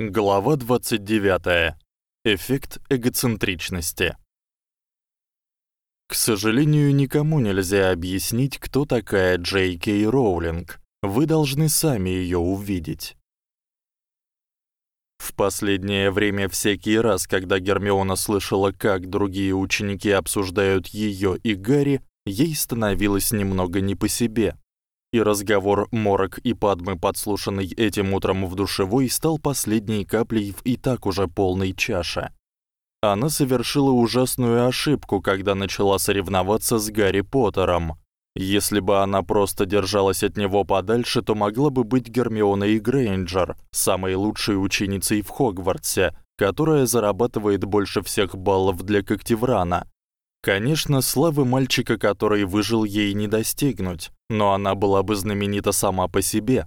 Глава 29. Эффект эгоцентричности. К сожалению, никому нельзя объяснить, кто такая Джей Кей Роулинг. Вы должны сами её увидеть. В последнее время всякий раз, когда Гермиона слышала, как другие ученики обсуждают её и Гарри, ей становилось немного не по себе и разговор Морок и Падмы, подслушанный этим утром в душевой, стал последней каплей в и так уже полной чаше. Она совершила ужасную ошибку, когда начала соревноваться с Гарри Поттером. Если бы она просто держалась от него подальше, то могла бы быть Гермионой Грейнджер, самой лучшей ученицей в Хогвартсе, которая зарабатывает больше всех баллов для Когтеврана, Конечно, славы мальчика, который выжил, ей не достигнуть, но она была бы знаменита сама по себе.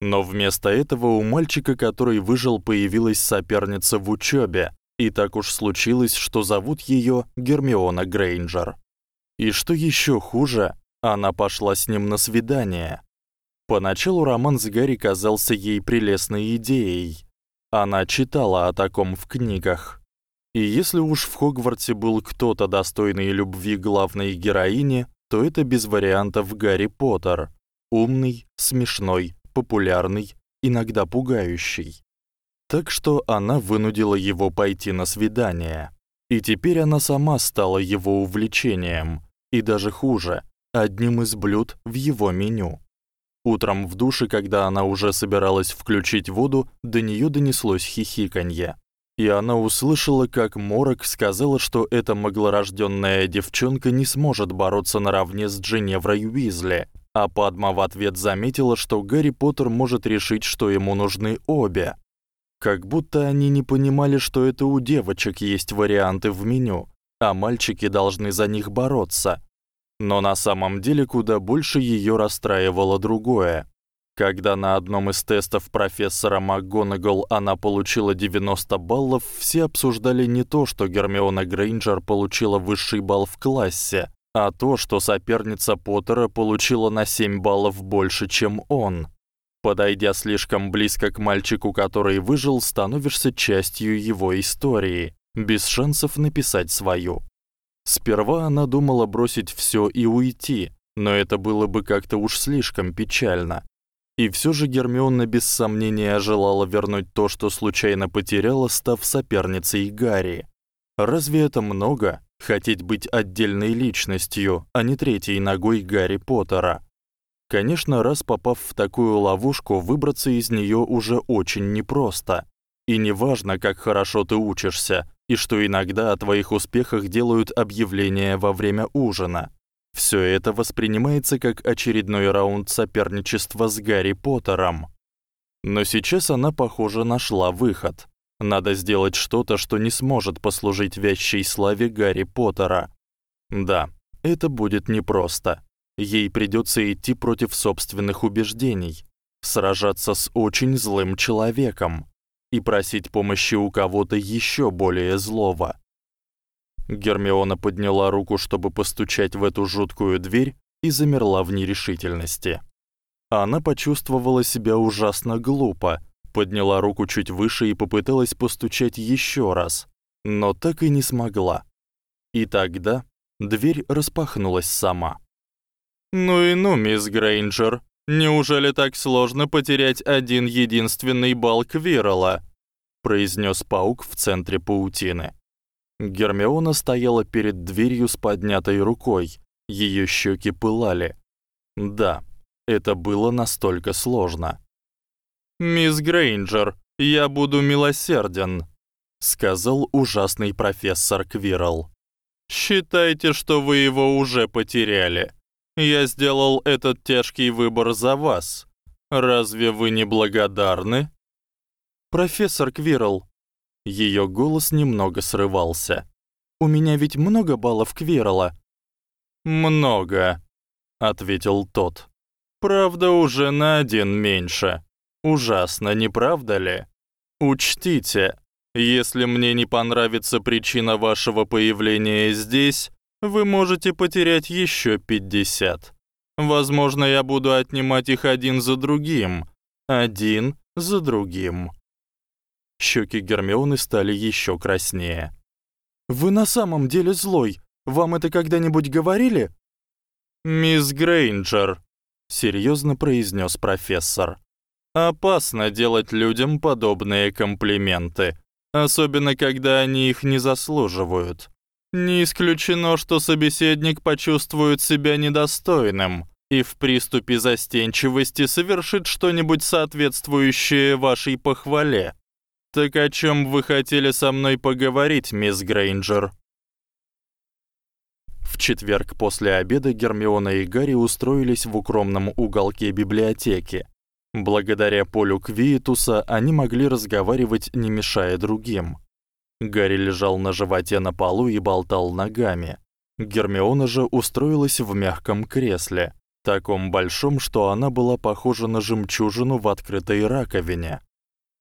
Но вместо этого у мальчика, который выжил, появилась соперница в учёбе, и так уж случилось, что зовут её Гермиона Грейнджер. И что ещё хуже, она пошла с ним на свидание. Поначалу роман с Гарри казался ей прелестной идеей. Она читала о таком в книгах. И если уж в Хогвартсе был кто-то достойный любви главной героини, то это без вариантов Гарри Поттер. Умный, смешной, популярный, иногда пугающий. Так что она вынудила его пойти на свидание. И теперь она сама стала его увлечением, и даже хуже, одним из блюд в его меню. Утром в душе, когда она уже собиралась включить воду, до неё донеслось хихиканье и она услышала, как Морок сказала, что эта маглорождённая девчонка не сможет бороться наравне с Дженеврой Уизли. А Падма в ответ заметила, что Гарри Поттер может решить, что ему нужны обе. Как будто они не понимали, что это у девочек есть варианты в меню, а мальчики должны за них бороться. Но на самом деле куда больше её расстраивало другое. Когда на одном из тестов профессора МакГонагал она получила 90 баллов, все обсуждали не то, что Гермиона Грейнджер получила высший балл в классе, а то, что соперница Поттера получила на 7 баллов больше, чем он. Подойдя слишком близко к мальчику, который выжил, становишься частью его истории, без шансов написать свою. Сперва она думала бросить всё и уйти, но это было бы как-то уж слишком печально. И всё же Гермиона без сомнения желала вернуть то, что случайно потеряла, став соперницей Гарри. Разве это много хотеть быть отдельной личностью, а не третьей ногой Гарри Поттера? Конечно, раз попав в такую ловушку, выбраться из неё уже очень непросто. И неважно, как хорошо ты учишься, и что иногда о твоих успехах делают объявления во время ужина. Всё это воспринимается как очередной раунд соперничества с Гарри Поттером. Но сейчас она, похоже, нашла выход. Надо сделать что-то, что не сможет послужить вящей славе Гарри Поттера. Да, это будет непросто. Ей придётся идти против собственных убеждений, сражаться с очень злым человеком и просить помощи у кого-то ещё более злого. Гермиона подняла руку, чтобы постучать в эту жуткую дверь, и замерла в нерешительности. Она почувствовала себя ужасно глупо, подняла руку чуть выше и попыталась постучать ещё раз, но так и не смогла. И тогда дверь распахнулась сама. Ну и ну, мисс Грейнджер, неужели так сложно потерять один единственный балл Квирла? произнёс паук в центре паутины. Гермиона стояла перед дверью с поднятой рукой. Её щеки пылали. Да, это было настолько сложно. Мисс Грейнджер, я буду милосерден, сказал ужасный профессор Квирл. Считайте, что вы его уже потеряли. Я сделал этот тяжкий выбор за вас. Разве вы не благодарны? Профессор Квирл, Её голос немного срывался. У меня ведь много баллов Квирла. Много, ответил тот. Правда, уже на один меньше. Ужасно, не правда ли? Учтите, если мне не понравится причина вашего появления здесь, вы можете потерять ещё 50. Возможно, я буду отнимать их один за другим, один за другим. Щеки Гермионы стали ещё краснее. Вы на самом деле злой? Вам это когда-нибудь говорили? Мисс Грейнджер, серьёзно произнёс профессор. Опасно делать людям подобные комплименты, особенно когда они их не заслуживают. Не исключено, что собеседник почувствует себя недостойным и в приступе застенчивости совершит что-нибудь соответствующее вашей похвале. Так о чём вы хотели со мной поговорить, мисс Грейнджер? В четверг после обеда Гермиона и Гарри устроились в укромном уголке библиотеки. Благодаря Полю Квиетуса они могли разговаривать, не мешая другим. Гарри лежал на животе на полу и болтал ногами. Гермиона же устроилась в мягком кресле, таком большом, что она была похожа на жемчужину в открытой раковине.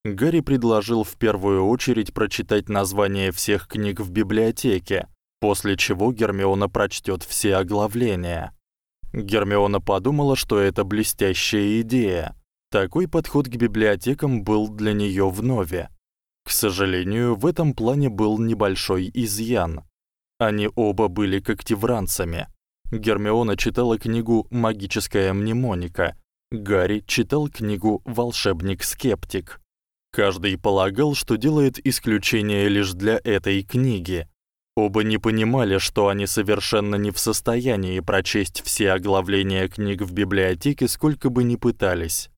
Гарри предложил в первую очередь прочитать названия всех книг в библиотеке, после чего Гермиона прочтёт все оглавления. Гермиона подумала, что это блестящая идея. Такой подход к библиотекам был для неё вновь. К сожалению, в этом плане был небольшой изъян. Они оба были когтевранцами. Гермиона читала книгу Магическая мнемоника, Гарри читал книгу Волшебник-скептик. Каждый полагал, что делает исключение лишь для этой книги. Оба не понимали, что они совершенно не в состоянии прочесть все оглавления книг в библиотеке, сколько бы ни пытались.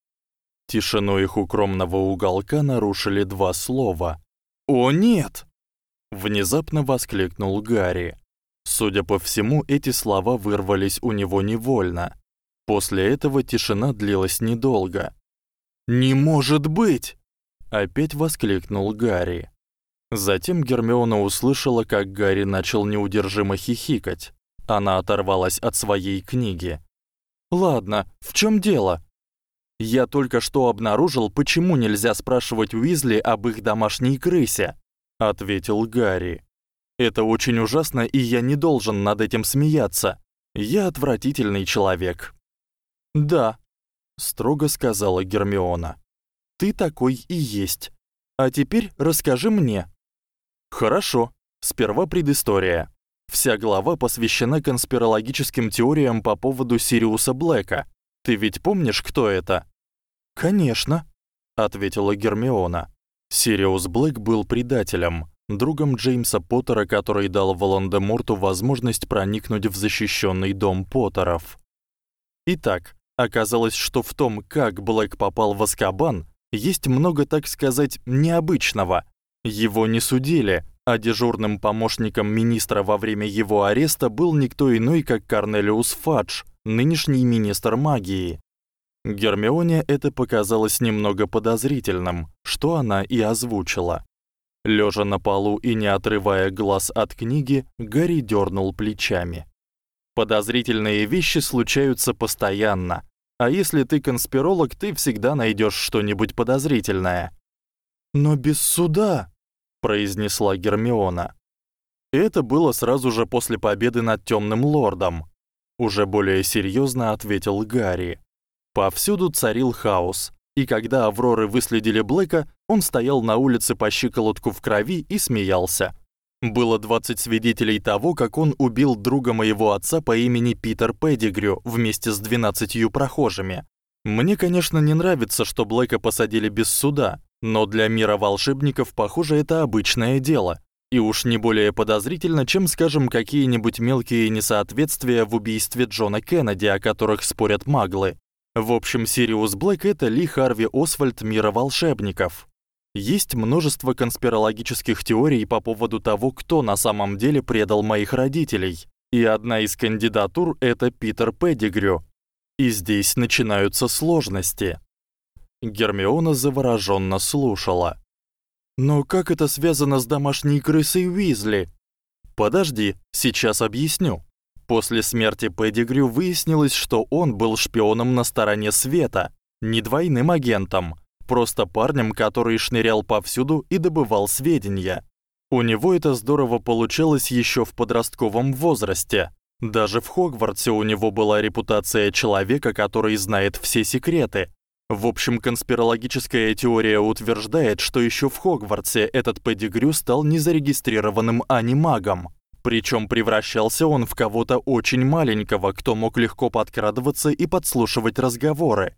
Тишину их укромного уголка нарушили два слова. "О нет!" внезапно воскликнул Гарри. Судя по всему, эти слова вырвались у него невольно. После этого тишина длилась недолго. "Не может быть!" Опять воскликнул Гарри. Затем Гермиона услышала, как Гарри начал неудержимо хихикать. Она оторвалась от своей книги. Ладно, в чём дело? Я только что обнаружил, почему нельзя спрашивать Уизли об их домашней крысе, ответил Гарри. Это очень ужасно, и я не должен над этим смеяться. Я отвратительный человек. Да, строго сказала Гермиона. Ты такой и есть. А теперь расскажи мне. Хорошо. Сперва предыстория. Вся глава посвящена конспирологическим теориям по поводу Сириуса Блэка. Ты ведь помнишь, кто это? Конечно, ответила Гермиона. Сириус Блэк был предателем, другом Джеймса Поттера, который дал Волан-де-Морту возможность проникнуть в защищённый дом Поттеров. Итак, оказалось, что в том, как Блэк попал в Азкабан, есть много, так сказать, необычного. Его не судили, а дежурным помощником министра во время его ареста был никто иной, как Корнелиус Фадж, нынешний министр магии. Гермионе это показалось немного подозрительным, что она и озвучила. Лежа на полу и не отрывая глаз от книги, Гарри дёрнул плечами. Подозрительные вещи случаются постоянно, а если ты конспиролог, ты всегда найдёшь что-нибудь подозрительное. Но без суда, произнесла Гермиона. Это было сразу же после победы над Тёмным лордом, уже более серьёзно ответил Гарри. Повсюду царил хаос, и когда Авроры выследили Блэка, он стоял на улице по щиколотку в крови и смеялся. Было 20 свидетелей того, как он убил друга моего отца по имени Питер Педигрю вместе с 12 прохожими. Мне, конечно, не нравится, что Блэка посадили без суда, но для мира волшебников, похоже, это обычное дело. И уж не более подозрительно, чем, скажем, какие-нибудь мелкие несоответствия в убийстве Джона Кеннеди, о которых спорят маглы. В общем, Сириус Блэк это Ли Харви Освальд мира волшебников. Есть множество конспирологических теорий по поводу того, кто на самом деле предал моих родителей. И одна из кандидатур это Питер Педигрю. И здесь начинаются сложности. Гермиона заворожённо слушала. Но как это связано с домашней крысой Уизли? Подожди, сейчас объясню. После смерти Педигрю выяснилось, что он был шпионом на стороне света, не двойным агентом, просто парнем, который шнырял повсюду и добывал сведения. У него это здорово получалось ещё в подростковом возрасте. Даже в Хогвартсе у него была репутация человека, который знает все секреты. В общем, конспирологическая теория утверждает, что ещё в Хогвартсе этот Педигрю стал незарегистрированным анимагом. Причём превращался он в кого-то очень маленького, кто мог легко подкрадываться и подслушивать разговоры.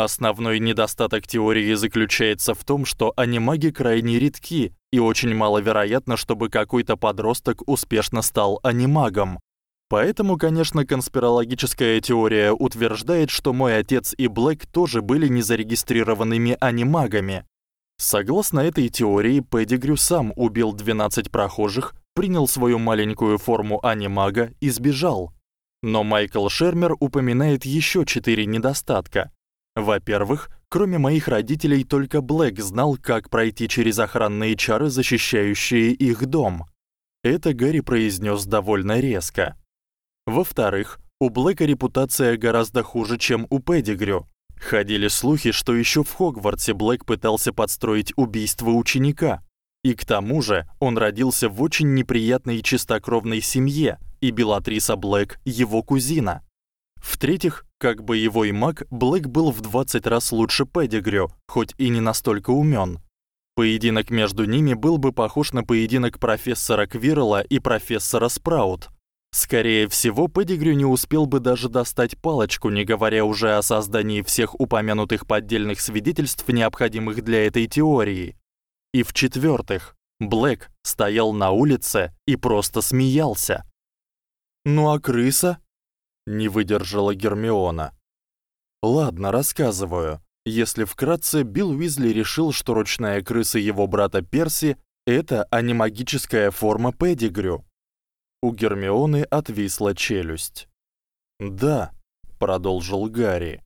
Основной недостаток теории заключается в том, что анимаги крайне редки, и очень маловероятно, чтобы какой-то подросток успешно стал анимагом. Поэтому, конечно, конспирологическая теория утверждает, что мой отец и Блэк тоже были незарегистрированными анимагами. Согласно этой теории, Педигрю сам убил 12 прохожих, принял свою маленькую форму анимага и сбежал. Но Майкл Шермер упоминает ещё четыре недостатка. Во-первых, кроме моих родителей, только Блэк знал, как пройти через охранные чары, защищающие их дом. Это Гарри произнёс довольно резко. Во-вторых, у Блэка репутация гораздо хуже, чем у Педигрю. Ходили слухи, что ещё в Хогвартсе Блэк пытался подстроить убийство ученика. И к тому же, он родился в очень неприятной чистокровной семье, и Белатриса Блэк его кузина. В-третьих, как боевой маг, Блэк был в 20 раз лучше Педигрю, хоть и не настолько умён. Поединок между ними был бы похож на поединок профессора Квирла и профессора Спраут. Скорее всего, Педигрю не успел бы даже достать палочку, не говоря уже о создании всех упомянутых поддельных свидетельств, необходимых для этой теории. И в-четвёртых, Блэк стоял на улице и просто смеялся. Ну а крыса? Не выдержала Гермиона. Ладно, рассказываю. Если вкратце, Билл Уизли решил, что ручная крыса его брата Перси это анимагическая форма Педигрю. У Гермионы отвисла челюсть. "Да", продолжил Гарри.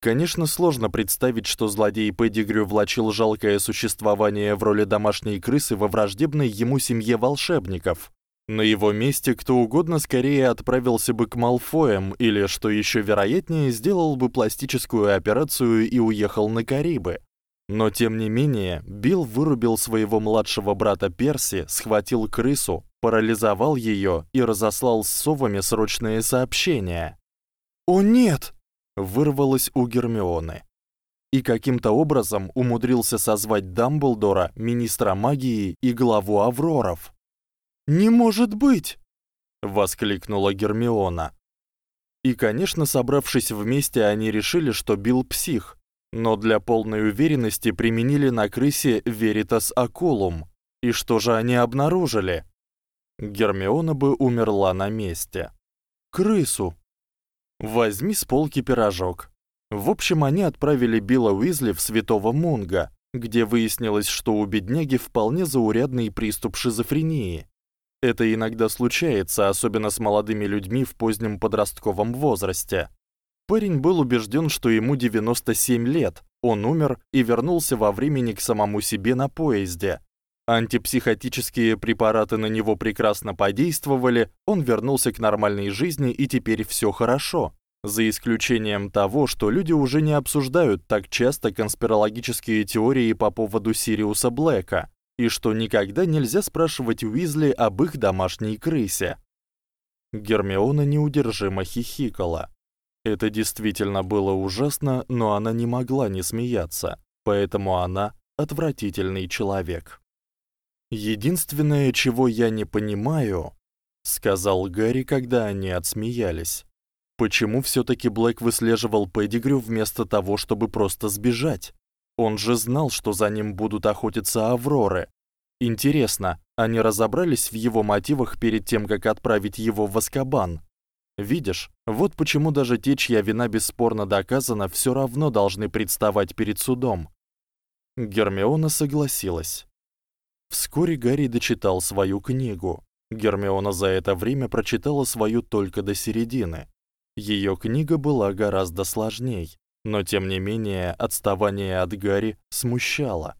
Конечно, сложно представить, что злодей Педигрю влачил жалкое существование в роли домашней крысы во враждебной ему семье волшебников. На его месте кто угодно скорее отправился бы к Малфоям или, что ещё вероятнее, сделал бы пластическую операцию и уехал на Карибы. Но тем не менее, Билл вырубил своего младшего брата Перси, схватил крысу, парализовал её и разослал с совами срочные сообщения. "О нет!" вырвалось у Гермионы. И каким-то образом умудрился созвать Дамблдора, министра магии и главу Авроров. "Не может быть!" воскликнула Гермиона. И, конечно, собравшись вместе, они решили, что Билл псих, но для полной уверенности применили на крысе Veritas Aculum. И что же они обнаружили? Гермиона бы умерла на месте. Крысу. Возьми с полки пирожок. В общем, они отправили Билла Уизли в Святого Мунга, где выяснилось, что у бедняги вполне заурядный приступ шизофрении. Это иногда случается, особенно с молодыми людьми в позднем подростковом возрасте. Парень был убеждён, что ему 97 лет. Он умер и вернулся во времени к самому себе на поезде. Антипсихотические препараты на него прекрасно подействовали, он вернулся к нормальной жизни и теперь всё хорошо. За исключением того, что люди уже не обсуждают так часто конспирологические теории по поводу Сириуса Блэка, и что никогда нельзя спрашивать Уизли об их домашней крысе. Гермиона неудержимо хихикала. Это действительно было ужасно, но она не могла не смеяться, поэтому она отвратительный человек. Единственное, чего я не понимаю, сказал Гарри, когда они отсмеялись. Почему всё-таки Блэк выслеживал Педигрю вместо того, чтобы просто сбежать? Он же знал, что за ним будут охотиться Авроры. Интересно, они разобрались в его мотивах перед тем, как отправить его в Азкабан? Видишь, вот почему даже те, чья вина бесспорно доказана, всё равно должны представать перед судом. Гермиона согласилась. Вскоре Гарри дочитал свою книгу. Гермиона за это время прочитала свою только до середины. Её книга была гораздо сложней, но тем не менее отставание от Гарри смущало.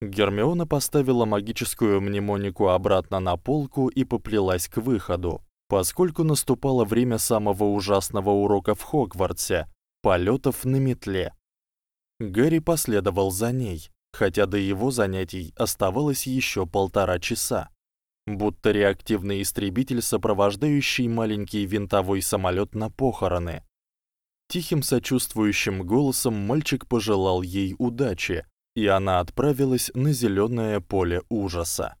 Гермиона поставила магическую мнемонику обратно на полку и поплелась к выходу, поскольку наступало время самого ужасного урока в Хогвартсе полётов на метле. Гарри последовал за ней хотя до его занятий оставалось ещё полтора часа. Будто реактивный истребитель, сопровождающий маленький винтовой самолёт на похороны. Тихим сочувствующим голосом мальчик пожелал ей удачи, и она отправилась на зелёное поле ужаса.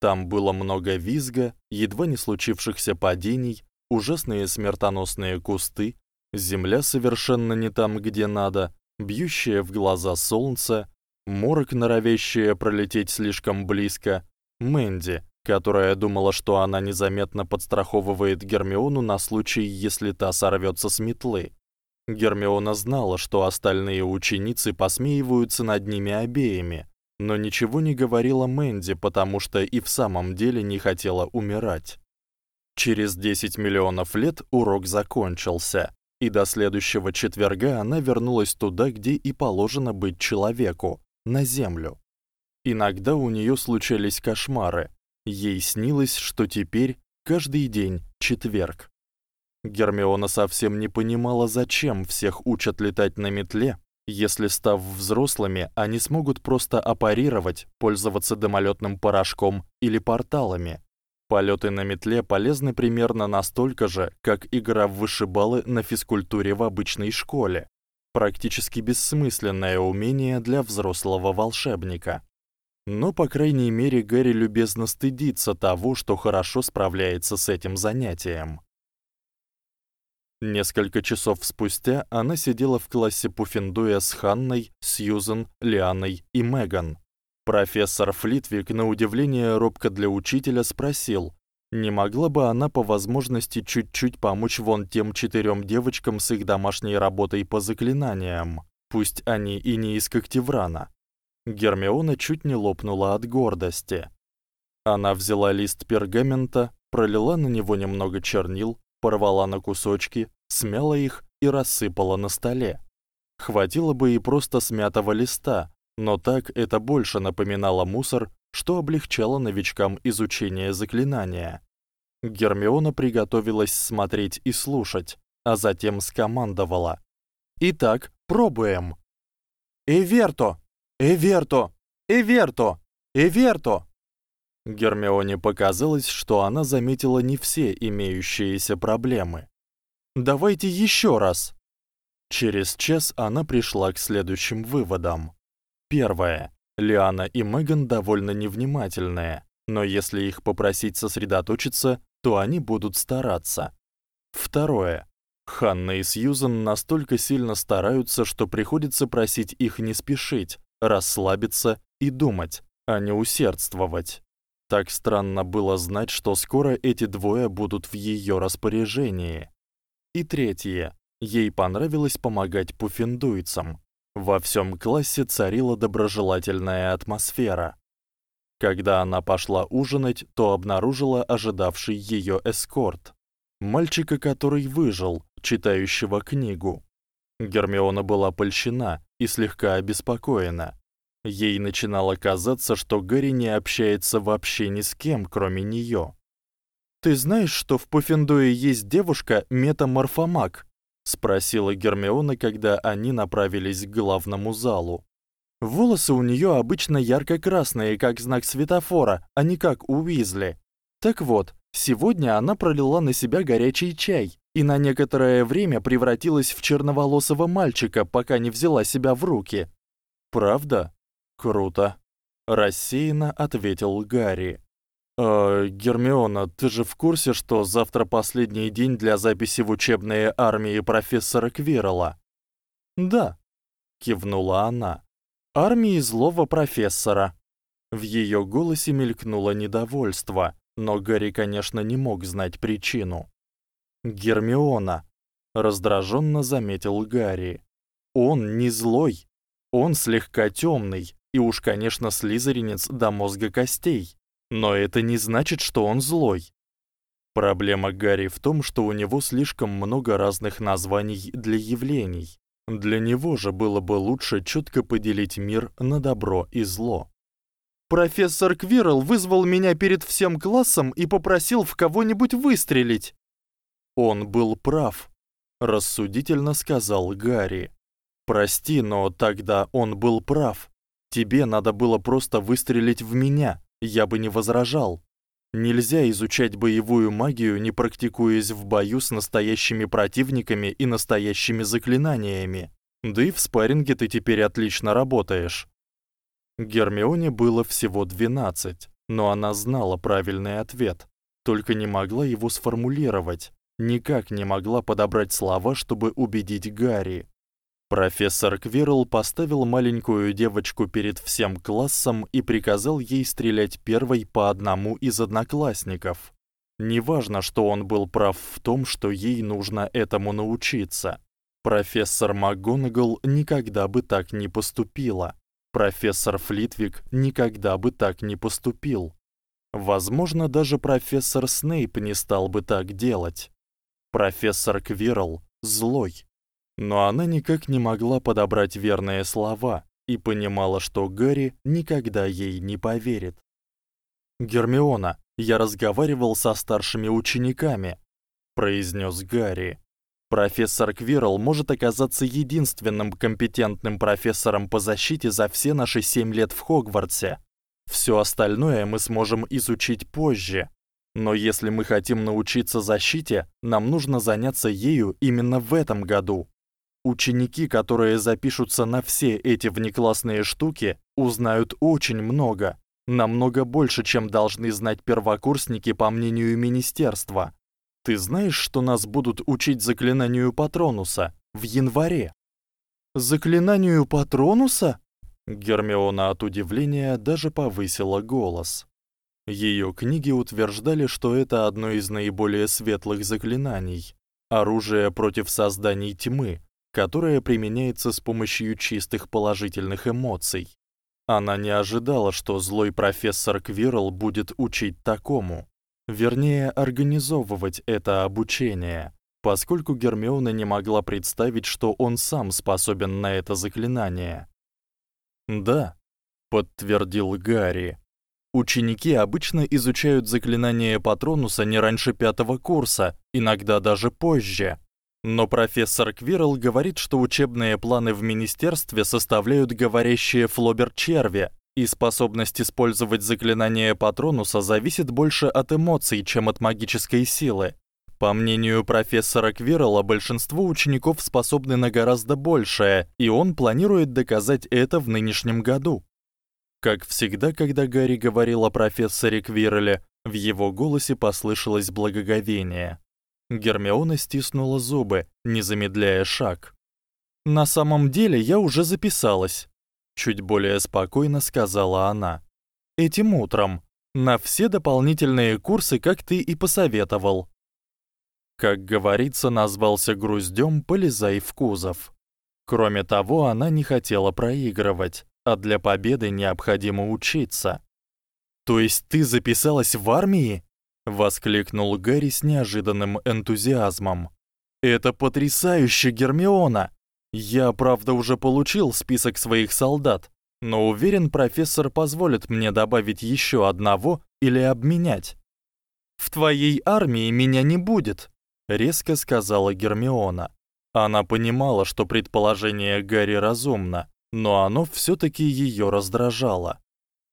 Там было много визга, едва не случившихся падений, ужасные смертоносные кусты, земля совершенно не там, где надо, бьющее в глаза солнце, морок, норовящее пролететь слишком близко, Мэнди, которая думала, что она незаметно подстраховывает Гермиону на случай, если та сорвётся с метлы. Гермиона знала, что остальные ученицы посмеиваются над ними обеими, но ничего не говорила Мэнди, потому что и в самом деле не хотела умирать. Через 10 миллионов лет урок закончился, и до следующего четверга она вернулась туда, где и положено быть человеку на землю. Иногда у неё случались кошмары. Ей снилось, что теперь каждый день четверг. Гермиона совсем не понимала, зачем всех учат летать на метле, если став взрослыми, они смогут просто апарировать, пользоваться дымолётным порошком или порталами. Полёты на метле полезны примерно настолько же, как игра в вышибалы на физкультуре в обычной школе. Практически бессмысленное умение для взрослого волшебника. Но, по крайней мере, Гарри любезно стыдится того, что хорошо справляется с этим занятием. Несколько часов спустя она сидела в классе Пуффендуя с Ханной, Сьюзен, Лианой и Меган. Профессор Флитвик, на удивление робко для учителя, спросил: "Не могла бы она по возможности чуть-чуть помочь вон тем четырём девочкам с их домашней работой по заклинаниям, пусть они и не из Когтеврана?" Гермиона чуть не лопнула от гордости. Она взяла лист пергамента, пролила на него немного чернил, порвала на кусочки, смяла их и рассыпала на столе. Хватило бы и просто смятого листа, но так это больше напоминало мусор, что облегчало новичкам изучение заклинания. Гермиона приготовилась смотреть и слушать, а затем скомандовала: "Итак, пробуем. Эверто, Эверто, Эверто, Эверто". Гермионе показалось, что она заметила не все имеющиеся проблемы. Давайте ещё раз. Через час она пришла к следующим выводам. Первое. Лиана и Меган довольно невнимательные, но если их попросить сосредоточиться, то они будут стараться. Второе. Ханна и Сьюзен настолько сильно стараются, что приходится просить их не спешить, расслабиться и думать, а не усердствовать. Так странно было знать, что скоро эти двое будут в её распоряжении. И третье. Ей понравилось помогать пуффендуйцам. Во всём классе царила доброжелательная атмосфера. Когда она пошла ужинать, то обнаружила ожидавший её эскорт. Мальчика, который выжил, читающего книгу. Гермиона была польщена и слегка обеспокоена. Ей начинало казаться, что Гарри не общается вообще ни с кем, кроме неё. Ты знаешь, что в Пуффендуе есть девушка метаморфомаг? спросила Гермиона, когда они направились к главному залу. Волосы у неё обычно ярко-красные, как знак светофора, а не как у Уизли. Так вот, сегодня она пролила на себя горячий чай и на некоторое время превратилась в черноволосого мальчика, пока не взяла себя в руки. Правда? Круто, рассеянно ответил Гарри. Э, Гермиона, ты же в курсе, что завтра последний день для записи в учебные армии профессора Квирла? Да, кивнула она. Армии злого профессора. В её голосе мелькнуло недовольство, но Гарри, конечно, не мог знать причину. Гермиона, раздражённо заметил Гарри. Он не злой, он слегка тёмный, и уж, конечно, слизеринец до мозга костей. Но это не значит, что он злой. Проблема Гарри в том, что у него слишком много разных названий для явлений. Для него же было бы лучше чётко поделить мир на добро и зло. Профессор Квирл вызвал меня перед всем классом и попросил в кого-нибудь выстрелить. Он был прав, рассудительно сказал Гарри. Прости, но тогда он был прав. Тебе надо было просто выстрелить в меня, я бы не возражал. Нельзя изучать боевую магию, не практикуясь в бою с настоящими противниками и настоящими заклинаниями. Да и в спарринге ты теперь отлично работаешь. Гермионе было всего 12, но она знала правильный ответ, только не могла его сформулировать, никак не могла подобрать слова, чтобы убедить Гарри. Профессор Квирл поставил маленькую девочку перед всем классом и приказал ей стрелять первой по одному из одноклассников. Неважно, что он был прав в том, что ей нужно этому научиться. Профессор МакГонагал никогда бы так не поступила. Профессор Флитвик никогда бы так не поступил. Возможно, даже профессор Снейп не стал бы так делать. Профессор Квирл злой. Но она никак не могла подобрать верные слова и понимала, что Гарри никогда ей не поверит. Гермиона, я разговаривал со старшими учениками, произнёс Гарри. Профессор Квирл может оказаться единственным компетентным профессором по защите за все наши 7 лет в Хогвартсе. Всё остальное мы сможем изучить позже. Но если мы хотим научиться защите, нам нужно заняться ею именно в этом году. Ученики, которые запишутся на все эти внеклассные штуки, узнают очень много, намного больше, чем должны знать первокурсники по мнению министерства. Ты знаешь, что нас будут учить заклинанию Патронуса в январе? Заклинанию Патронуса? Гермиона от удивления даже повысила голос. Её книги утверждали, что это одно из наиболее светлых заклинаний, оружие против созданий тьмы, которое применяется с помощью чистых положительных эмоций. Она не ожидала, что злой профессор Квирл будет учить такому вернее, организовывать это обучение, поскольку Гермиона не могла представить, что он сам способен на это заклинание. "Да", подтвердил Гарри. Ученики обычно изучают заклинание Патронуса не раньше пятого курса, иногда даже позже. Но профессор Квирл говорит, что учебные планы в министерстве составляют говорящие флобер-черви, и способность использовать заклинание Патронуса зависит больше от эмоций, чем от магической силы. По мнению профессора Квирла, большинство учеников способны на гораздо большее, и он планирует доказать это в нынешнем году. Как всегда, когда Гарри говорил о профессоре Квирле, в его голосе послышалось благоговение. Гермиона стиснула зубы, не замедляя шаг. На самом деле, я уже записалась чуть более спокойно сказала она. Этим утром на все дополнительные курсы, как ты и посоветовал. Как говорится, назвался груздём, полезай в кузов. Кроме того, она не хотела проигрывать, а для победы необходимо учиться. То есть ты записалась в армии? воскликнул Гарри с неожиданным энтузиазмом. Это потрясающе, Гермиона. Я, правда, уже получил список своих солдат, но уверен, профессор позволит мне добавить ещё одного или обменять. В твоей армии меня не будет, резко сказала Гермиона. Она понимала, что предположение Гарри разумно, но оно всё-таки её раздражало.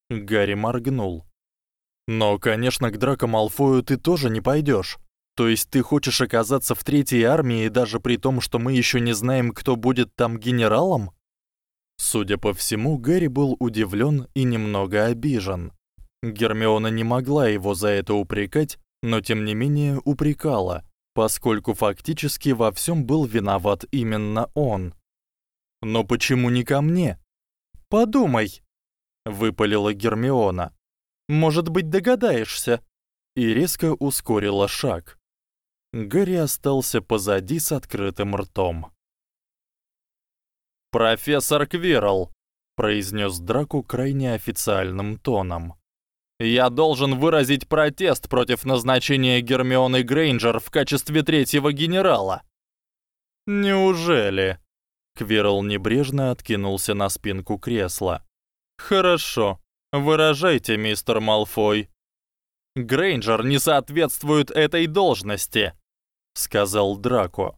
Гарри моргнул. Но, конечно, к Драко Малфою ты тоже не пойдёшь. То есть ты хочешь оказаться в третьей армии даже при том, что мы ещё не знаем, кто будет там генералом? Судя по всему, Гарри был удивлён и немного обижен. Гермиона не могла его за это упрекать, но тем не менее упрекала, поскольку фактически во всём был виноват именно он. Но почему не ко мне? Подумай, выпалила Гермиона. Может быть, догадаешься? И резко ускорила шаг. Гарри остался позади с открытым ртом. Профессор Квирл произнёс Драку крайне официальным тоном. Я должен выразить протест против назначения Гермионы Грейнджер в качестве третьего генерала. Неужели? Квирл небрежно откинулся на спинку кресла. Хорошо. Выражайте, мистер Малфой. Грейнджер не соответствует этой должности сказал Драко.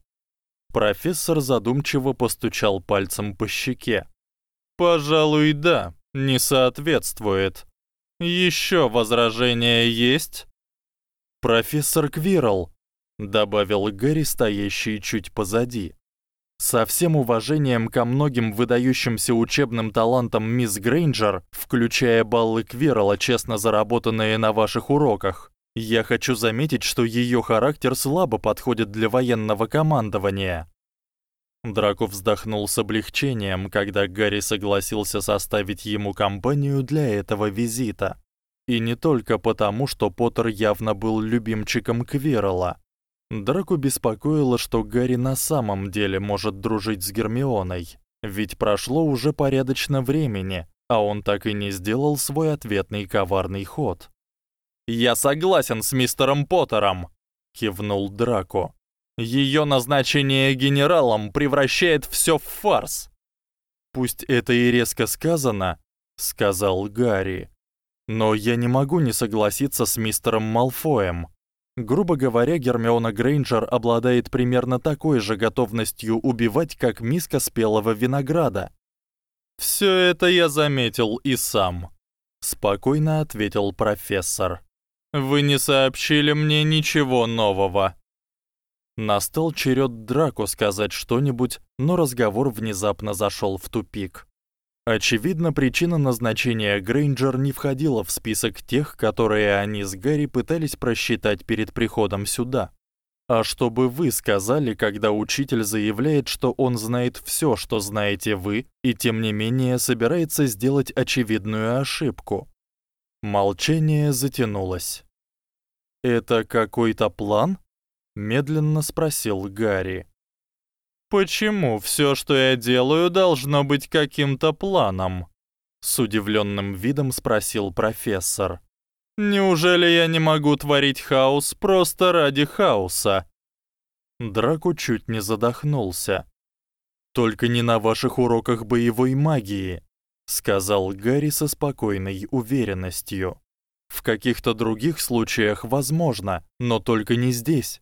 Профессор задумчиво постучал пальцем по щеке. Пожалуй, да, не соответствует. Ещё возражения есть? Профессор Квирл, добавил Гэри, стоящий чуть позади. Со всем уважением ко многим выдающимся учебным талантам мисс Грейнджер, включая баллы Квирла, честно заработанные на ваших уроках, я хочу заметить, что её характер слабо подходит для военного командования. Драко вздохнул с облегчением, когда Гарри согласился составить ему компанию для этого визита. И не только потому, что Поттер явно был любимчиком Квирла. Драку беспокоило, что Гарри на самом деле может дружить с Гермионой, ведь прошло уже порядочно времени, а он так и не сделал свой ответный коварный ход. "Я согласен с мистером Поттером", кивнул Драко. Её назначение генералом превращает всё в фарс. Пусть это и резко сказано, сказал Гарри. Но я не могу не согласиться с мистером Малфоем. Грубо говоря, Гермиона Грейнджер обладает примерно такой же готовностью убивать, как миска спелого винограда. Всё это я заметил и сам, спокойно ответил профессор. Вы не сообщили мне ничего нового. Настал черед Драко сказать что-нибудь, но разговор внезапно зашёл в тупик. Очевидно, причина назначения Грейнджер не входила в список тех, которые они с Гарри пытались просчитать перед приходом сюда. А чтобы вы сказали, когда учитель заявляет, что он знает всё, что знаете вы, и тем не менее собирается сделать очевидную ошибку. Молчание затянулось. Это какой-то план? медленно спросил Гарри. Почему всё, что я делаю, должно быть каким-то планом? с удивлённым видом спросил профессор. Неужели я не могу творить хаос просто ради хаоса? Драко чуть не задохнулся. Только не на ваших уроках боевой магии, сказал Гарри со спокойной уверенностью. В каких-то других случаях возможно, но только не здесь.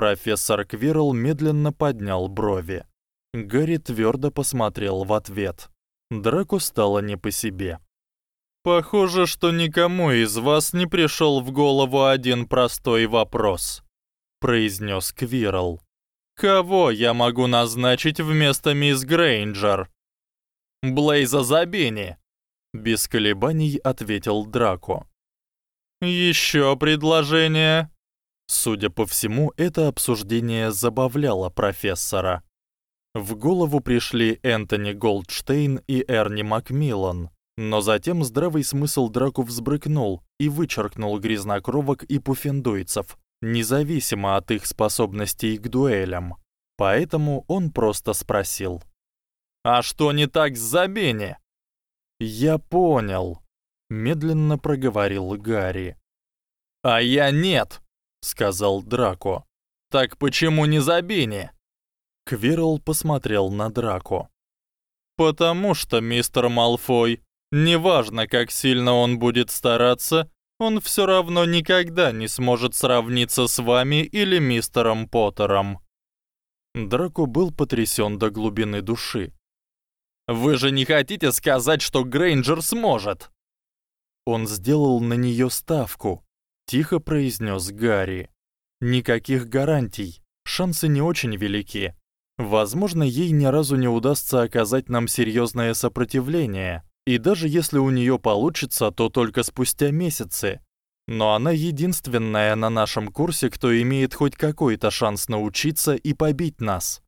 Профессор Квирл медленно поднял брови. Гарри твёрдо посмотрел в ответ. Драку стало не по себе. Похоже, что никому из вас не пришёл в голову один простой вопрос, произнёс Квирл. Кого я могу назначить вместо мисс Грейнджер? Блейза Забини, без колебаний ответил Драко. Ещё предложение? Судя по всему, это обсуждение забавляло профессора. В голову пришли Энтони Голдштейн и Эрни Макмиллан, но затем здравый смысл Драку взбрыкнул и вычеркнул грязнокровок и пуффендуйцев, независимо от их способностей к дуэлям. Поэтому он просто спросил: "А что не так с Забени?" "Я понял", медленно проговорил Гарри. "А я нет", сказал Драко. Так почему не Забини? Квирл посмотрел на Драко. Потому что мистер Малфой, неважно, как сильно он будет стараться, он всё равно никогда не сможет сравниться с вами или мистером Поттером. Драко был потрясён до глубины души. Вы же не хотите сказать, что Грейнджер сможет? Он сделал на неё ставку, тихо произнёс Гарри. Никаких гарантий. Шансы не очень велики. Возможно, ей ни разу не удастся оказать нам серьёзное сопротивление, и даже если у неё получится, то только спустя месяцы. Но она единственная на нашем курсе, кто имеет хоть какой-то шанс научиться и побить нас.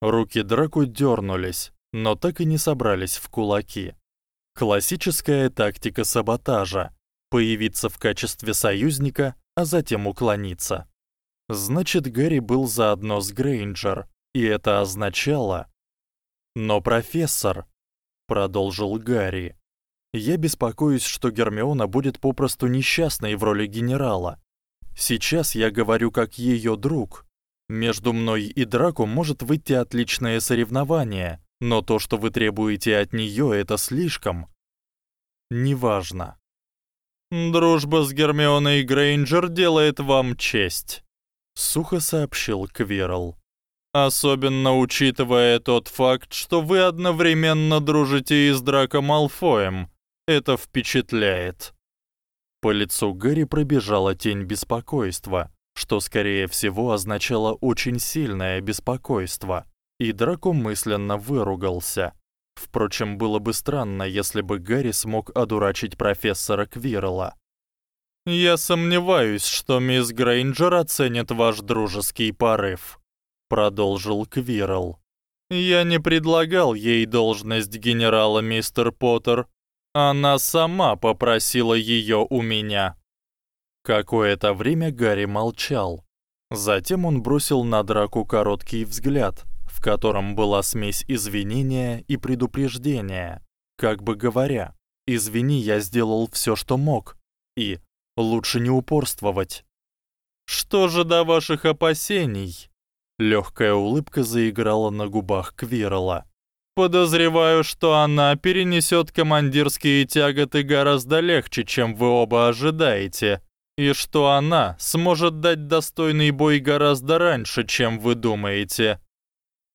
Руки Драку дёрнулись, но так и не собрались в кулаки. Классическая тактика саботажа появиться в качестве союзника, а затем уклониться. Значит, Гэри был заодно с Грейнджер, и это означало... Но профессор, продолжил Гарри, я беспокоюсь, что Гермиона будет попросту несчастной в роли генерала. Сейчас я говорю как её друг. Между мной и Драко может выйти отличное соревнование, но то, что вы требуете от неё, это слишком. Неважно. Дружба с Гермионой Грейнджер делает вам честь, сухо сообщил Квирл. Особенно учитывая тот факт, что вы одновременно дружите и с Драко Малфоем, Это впечатляет. По лицу Гэри пробежала тень беспокойства, что скорее всего означало очень сильное беспокойство, и Драко мысленно выругался. Впрочем, было бы странно, если бы Гарри смог одурачить профессора Квирла. Я сомневаюсь, что мисс Грейнджер оценит ваш дружеский порыв, продолжил Квирл. Я не предлагал ей должность генерала, мистер Поттер. Она сама попросила её у меня. Какое-то время Гарри молчал. Затем он бросил на Драку короткий взгляд, в котором была смесь извинения и предупреждения, как бы говоря: "Извини, я сделал всё, что мог". И лучше не упорствовать. Что же до ваших опасений? Лёгкая улыбка заиграла на губах Квирла. Подозреваю, что она перенесёт командирские тяготы гораздо легче, чем вы оба ожидаете, и что она сможет дать достойный бой гораздо раньше, чем вы думаете.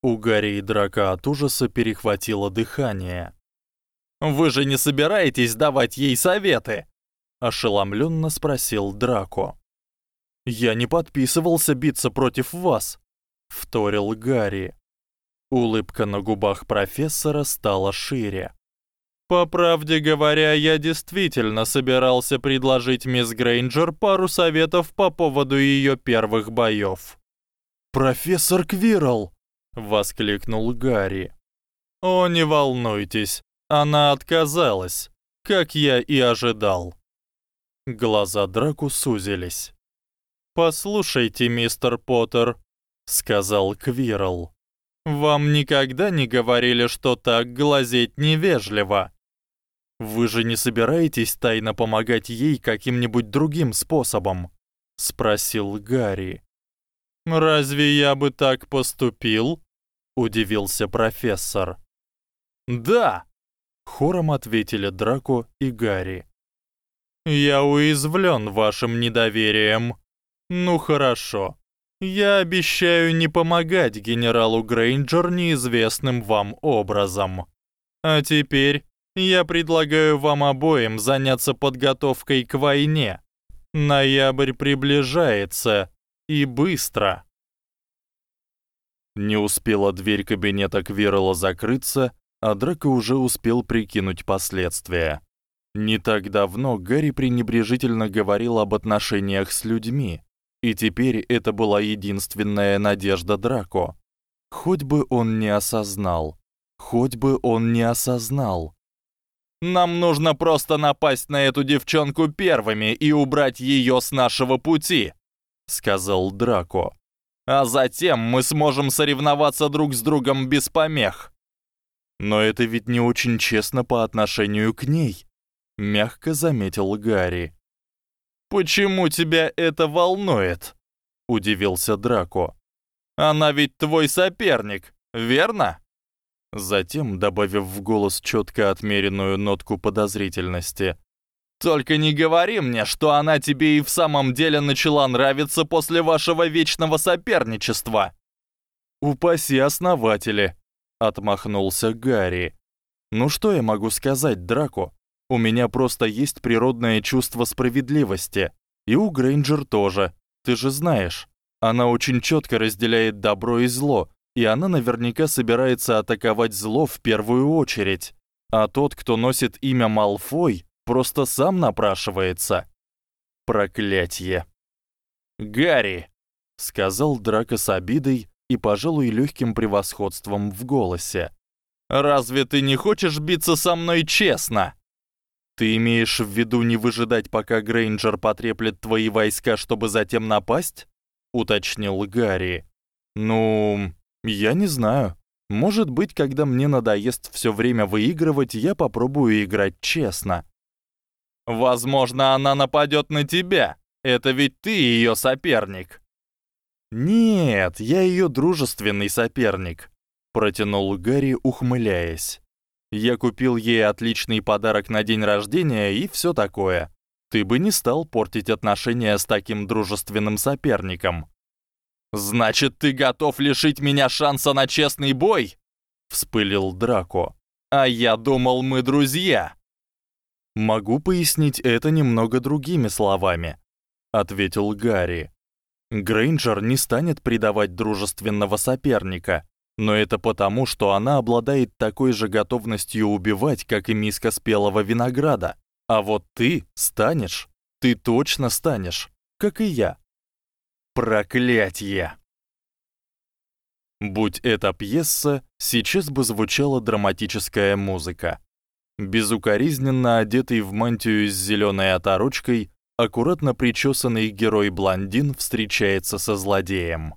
У Гарри и Драка от ужаса перехватило дыхание. Вы же не собираетесь давать ей советы? ошеломлённо спросил Драко. Я не подписывался биться против вас, вторил Гарри. Улыбка на губах профессора стала шире. По правде говоря, я действительно собирался предложить мисс Грейнджер пару советов по поводу её первых боёв. Профессор Квирл, воскликнул Гарри. О, не волнуйтесь, она отказалась, как я и ожидал. Глаза Драку сузились. Послушайте, мистер Поттер, сказал Квирл. Вам никогда не говорили, что так глазеть невежливо. Вы же не собираетесь тайно помогать ей каким-нибудь другим способом, спросил Гарри. Разве я бы так поступил? удивился профессор. Да, хором ответили Драко и Гарри. Я уязвлен вашим недоверием. Ну хорошо. Я обещаю не помогать генералу Грейнджер неизвестным вам образом. А теперь я предлагаю вам обоим заняться подготовкой к войне. Ноябрь приближается, и быстро. Не успела дверь кабинета Квирла закрыться, а Драко уже успел прикинуть последствия. Не так давно Гарри пренебрежительно говорил об отношениях с людьми, и теперь это была единственная надежда Драко. Хоть бы он не осознал, хоть бы он не осознал. Нам нужно просто напасть на эту девчонку первыми и убрать её с нашего пути, сказал Драко. А затем мы сможем соревноваться друг с другом без помех. Но это ведь не очень честно по отношению к ней, мягко заметил Гарри. Почему тебя это волнует? удивился Драко. Она ведь твой соперник, верно? Затем, добавив в голос чётко отмеренную нотку подозрительности, только не говори мне, что она тебе и в самом деле начала нравиться после вашего вечного соперничества. Упаси основатели, отмахнулся Гарри. Ну что я могу сказать, Драко? У меня просто есть природное чувство справедливости, и у Грейнджер тоже. Ты же знаешь, она очень чётко разделяет добро и зло, и она наверняка собирается атаковать зло в первую очередь. А тот, кто носит имя Малфой, просто сам напрашивается. Проклятье. Гарри, сказал Драко с обидой и, пожалуй, лёгким превосходством в голосе. Разве ты не хочешь биться со мной честно? Ты имеешь в виду не выжидать, пока Грейнджер потреплет твои войска, чтобы затем напасть? уточнил Гарри. Ну, я не знаю. Может быть, когда мне надоест всё время выигрывать, я попробую играть честно. Возможно, она нападёт на тебя. Это ведь ты её соперник. Нет, я её дружественный соперник, протянул Гарри, ухмыляясь. Я купил ей отличный подарок на день рождения и всё такое. Ты бы не стал портить отношения с таким дружественным соперником. Значит, ты готов лишить меня шанса на честный бой? вспылил Драко. А я думал, мы друзья. Могу пояснить это немного другими словами, ответил Гарри. Грейнджер не станет предавать дружественного соперника, но это потому, что она обладает такой же готовностью убивать, как и миска спелого винограда. А вот ты станешь. Ты точно станешь, как и я. Проклятье. Будь это пьеса, сейчас бы звучала драматическая музыка. Безукоризненно одетый в мантию с зелёной оторочкой, аккуратно причёсанный герой-блондин встречается со злодеем.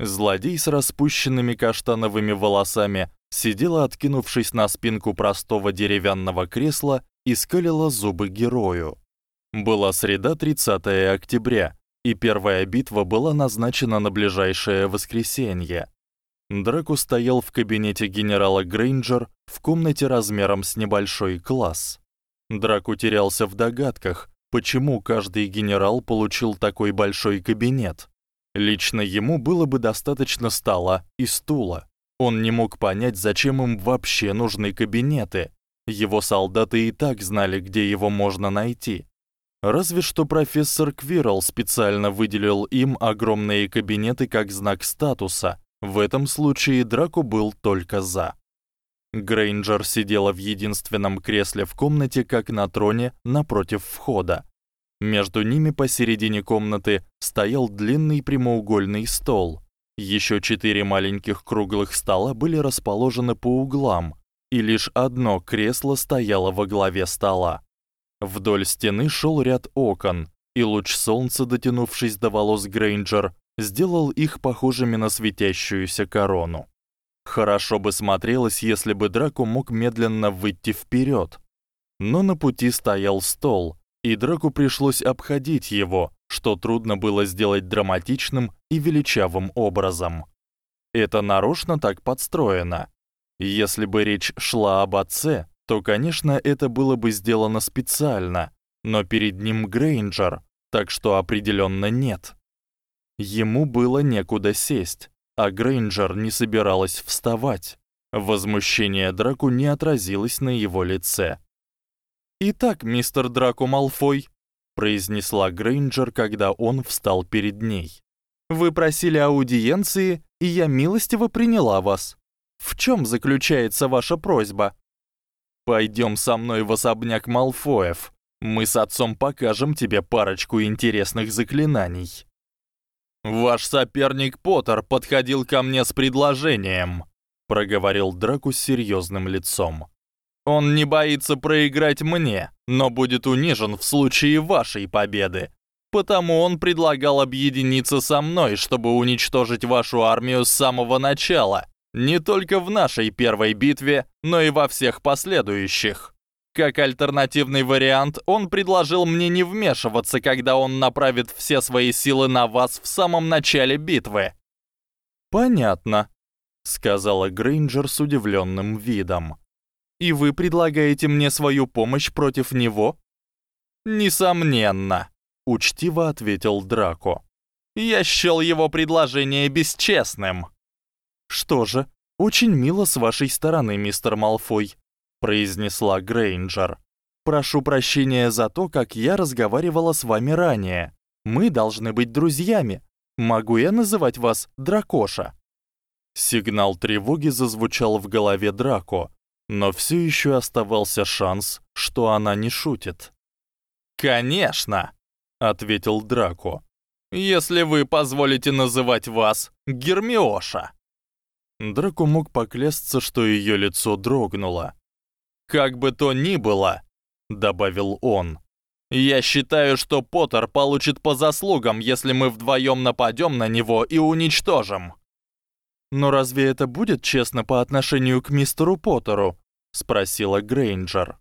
Злодей с распущенными каштановыми волосами сидела, откинувшись на спинку простого деревянного кресла и скалила зубы герою. Была среда 30 октября, и первая битва была назначена на ближайшее воскресенье. Драку стоял в кабинете генерала Грейнджер в комнате размером с небольшой класс. Драку терялся в догадках, почему каждый генерал получил такой большой кабинет. Лично ему было бы достаточно стола и стула. Он не мог понять, зачем им вообще нужны кабинеты. Его солдаты и так знали, где его можно найти. Разве что профессор Квирл специально выделил им огромные кабинеты как знак статуса. В этом случае Драко был только за. Грейнджер сидела в единственном кресле в комнате, как на троне, напротив входа. Между ними посередине комнаты стоял длинный прямоугольный стол. Ещё четыре маленьких круглых стола были расположены по углам, и лишь одно кресло стояло во главе стола. Вдоль стены шёл ряд окон, и луч солнца, дотянувшись до волос Грейнджер, сделал их похожими на светящуюся корону. Хорошо бы смотрелось, если бы Драко мог медленно выйти вперёд. Но на пути стоял стол, и Драку пришлось обходить его, что трудно было сделать драматичным и величавым образом. Это нарочно так подстроено. Если бы речь шла об отце, то, конечно, это было бы сделано специально, но перед ним Грейнджер, так что определённо нет. Ему было некуда сесть, а Грейнджер не собиралась вставать. Возмущение Драку не отразилось на его лице. «Итак, мистер Драко Малфой», — произнесла Грейнджер, когда он встал перед ней. «Вы просили аудиенции, и я милостиво приняла вас. В чём заключается ваша просьба?» «Пойдём со мной в особняк Малфоев. Мы с отцом покажем тебе парочку интересных заклинаний». «Ваш соперник Поттер подходил ко мне с предложением», — проговорил Драку с серьёзным лицом. Он не боится проиграть мне, но будет унижен в случае вашей победы. Потому он предлагал объединиться со мной, чтобы уничтожить вашу армию с самого начала, не только в нашей первой битве, но и во всех последующих. Как альтернативный вариант, он предложил мне не вмешиваться, когда он направит все свои силы на вас в самом начале битвы. Понятно, сказала Грейнджер с удивленным видом. И вы предлагаете мне свою помощь против него? Несомненно, учтиво ответил Драко. Я счёл его предложение бесчестным. Что же, очень мило с вашей стороны, мистер Малфой, произнесла Грейнджер. Прошу прощения за то, как я разговаривала с вами ранее. Мы должны быть друзьями. Могу я называть вас Дракоша? Сигнал тревоги зазвучал в голове Драко, но всё ещё оставался шанс, что она не шутит. "Конечно", ответил Драко. "Если вы позволите называть вас Гермиоша". Драко мог поклясться, что её лицо дрогнуло. "Как бы то ни было", добавил он. "Я считаю, что Поттер получит по заслугам, если мы вдвоём нападём на него и уничтожим". Но разве это будет честно по отношению к мистеру Поттеру? спросила Грейнджер.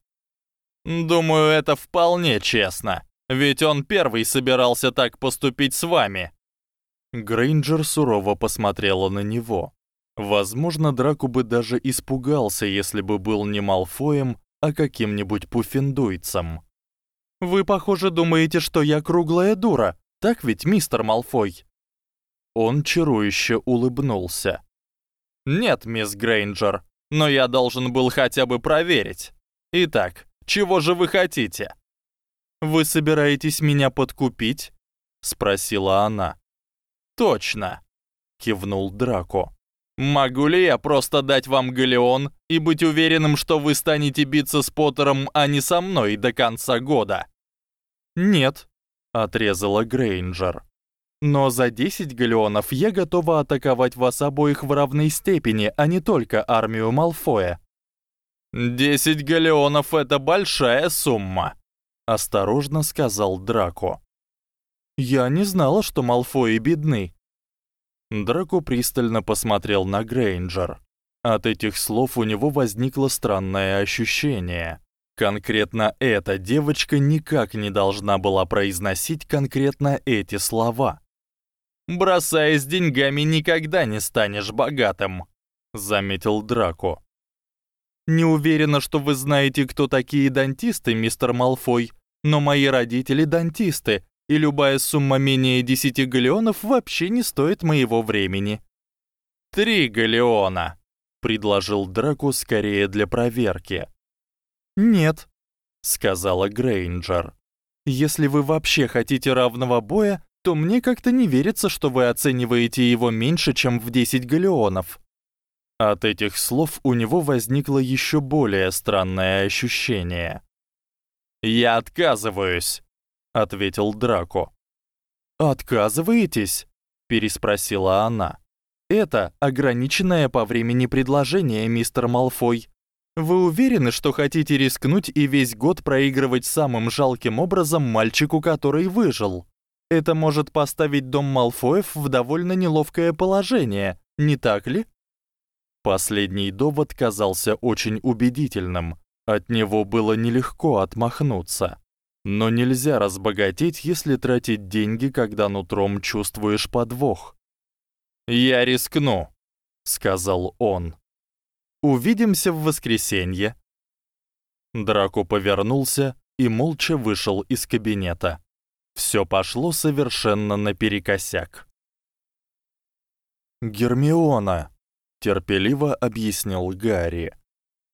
Думаю, это вполне честно, ведь он первый собирался так поступить с вами. Грейнджер сурово посмотрела на него. Возможно, Драку бы даже испугался, если бы был не Малфоем, а каким-нибудь пуффендуйцем. Вы, похоже, думаете, что я круглая дура. Так ведь, мистер Малфой? Он чарующе улыбнулся. Нет, мисс Грейнджер, но я должен был хотя бы проверить. Итак, Чего же вы хотите? Вы собираетесь меня подкупить? спросила она. Точно, кивнул Драко. Могу ли я просто дать вам галеон и быть уверенным, что вы станете биться с Поттером, а не со мной до конца года? Нет, отрезала Грейнджер. Но за 10 галеонов я готова атаковать вас обоих в равной степени, а не только армию Малфоя. 10 галеонов это большая сумма, осторожно сказал Драко. Я не знала, что Малфои бедны. Драко пристально посмотрел на Грейнджер. От этих слов у него возникло странное ощущение. Конкретно эта девочка никак не должна была произносить конкретно эти слова. Бросаясь деньгами, никогда не станешь богатым, заметил Драко. Не уверена, что вы знаете, кто такие дантисты, мистер Малфой, но мои родители дантисты, и любая сумма менее 10 галеонов вообще не стоит моего времени. Три галеона, предложил Драко скорее для проверки. Нет, сказала Грейнджер. Если вы вообще хотите равного боя, то мне как-то не верится, что вы оцениваете его меньше, чем в 10 галеонов. От этих слов у него возникло ещё более странное ощущение. Я отказываюсь, ответил Драко. Отказываетесь? переспросила она. Это ограниченное по времени предложение, мистер Малфой. Вы уверены, что хотите рискнуть и весь год проигрывать самым жалким образом мальчику, который выжил? Это может поставить дом Малфоев в довольно неловкое положение, не так ли? Последний довод казался очень убедительным. От него было нелегко отмахнуться. Но нельзя разбогатеть, если тратить деньги, когда нутром чувствуешь подвох. Я рискну, сказал он. Увидимся в воскресенье. Драко повернулся и молча вышел из кабинета. Всё пошло совершенно наперекосяк. Гермиона, терпеливо объяснил Гарри.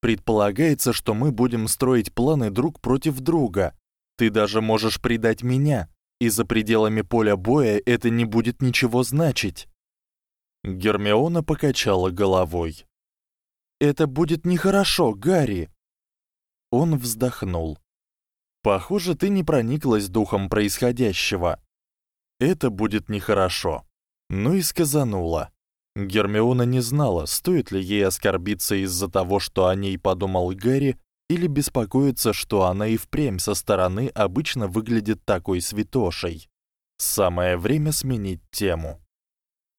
Предполагается, что мы будем строить планы друг против друга. Ты даже можешь предать меня, и за пределами поля боя это не будет ничего значить. Гермиона покачала головой. Это будет нехорошо, Гарри. Он вздохнул. Похоже, ты не прониклась духом происходящего. Это будет нехорошо. Ну и сказанула. Гермиона не знала, стоит ли ей оскорбиться из-за того, что о ней подумал Гарри, или беспокоиться, что она и впрямь со стороны обычно выглядит такой святошей. Самое время сменить тему.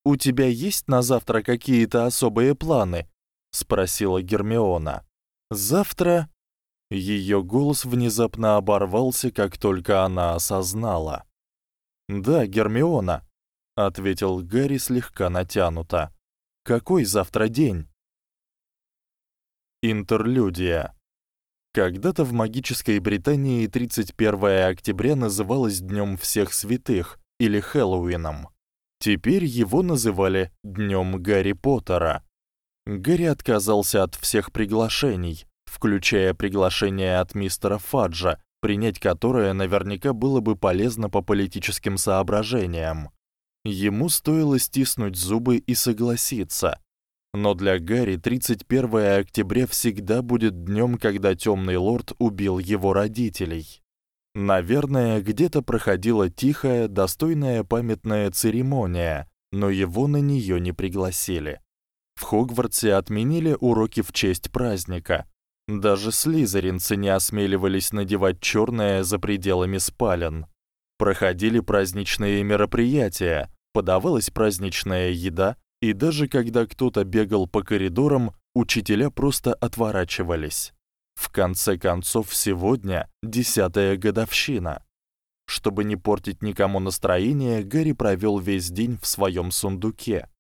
У тебя есть на завтра какие-то особые планы? спросила Гермиона. Завтра Её голос внезапно оборвался, как только она осознала. "Да, Гермиона", ответил Гарри слегка натянуто. "Какой завтра день?" Интерлюдия. Когда-то в магической Британии 31 октября называлось Днём всех святых или Хэллоуином. Теперь его называли Днём Гарри Поттера. Гарри отказался от всех приглашений, включая приглашение от мистера Фаджа, принять которое наверняка было бы полезно по политическим соображениям. Ему стоило стиснуть зубы и согласиться. Но для Гарри 31 октября всегда будет днём, когда Тёмный лорд убил его родителей. Наверное, где-то проходила тихая, достойная памятная церемония, но его на неё не пригласили. В Хогвартсе отменили уроки в честь праздника, даже слизеринцы не осмеливались надевать чёрное за пределами спален. Проходили праздничные мероприятия, подавалась праздничная еда, и даже когда кто-то бегал по коридорам, учителя просто отворачивались. В конце концов, сегодня десятая годовщина. Чтобы не портить никому настроение, Гарри провёл весь день в своём сундуке.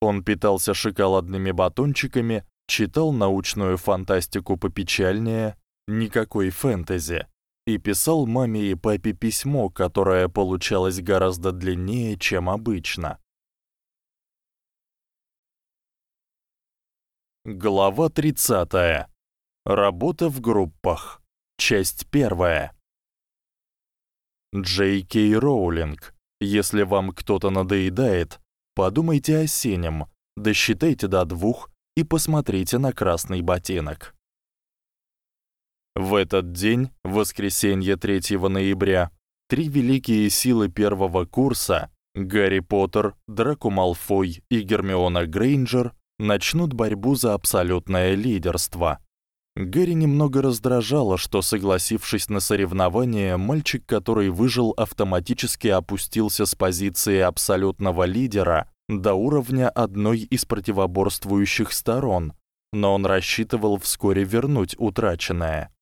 Он питался шоколадными батончиками, читал научную фантастику попечальнее, никакой фэнтези, и писал маме и папе письмо, которое получалось гораздо длиннее, чем обычно. Глава 30. Работа в группах. Часть первая. Джей Кей Роулинг. Если вам кто-то надоедает, подумайте о синем, досчитайте до двух и посмотрите на красный ботинок. В этот день, воскресенье 3 ноября, три великие силы первого курса Гарри Поттер, Драко Малфой и Гермиона Грейнджер начнут борьбу за абсолютное лидерство. Гэри немного раздражало, что согласившись на соревнование, мальчик, который выжил, автоматически опустился с позиции абсолютного лидера до уровня одной из противоборствующих сторон, но он рассчитывал вскоре вернуть утраченное.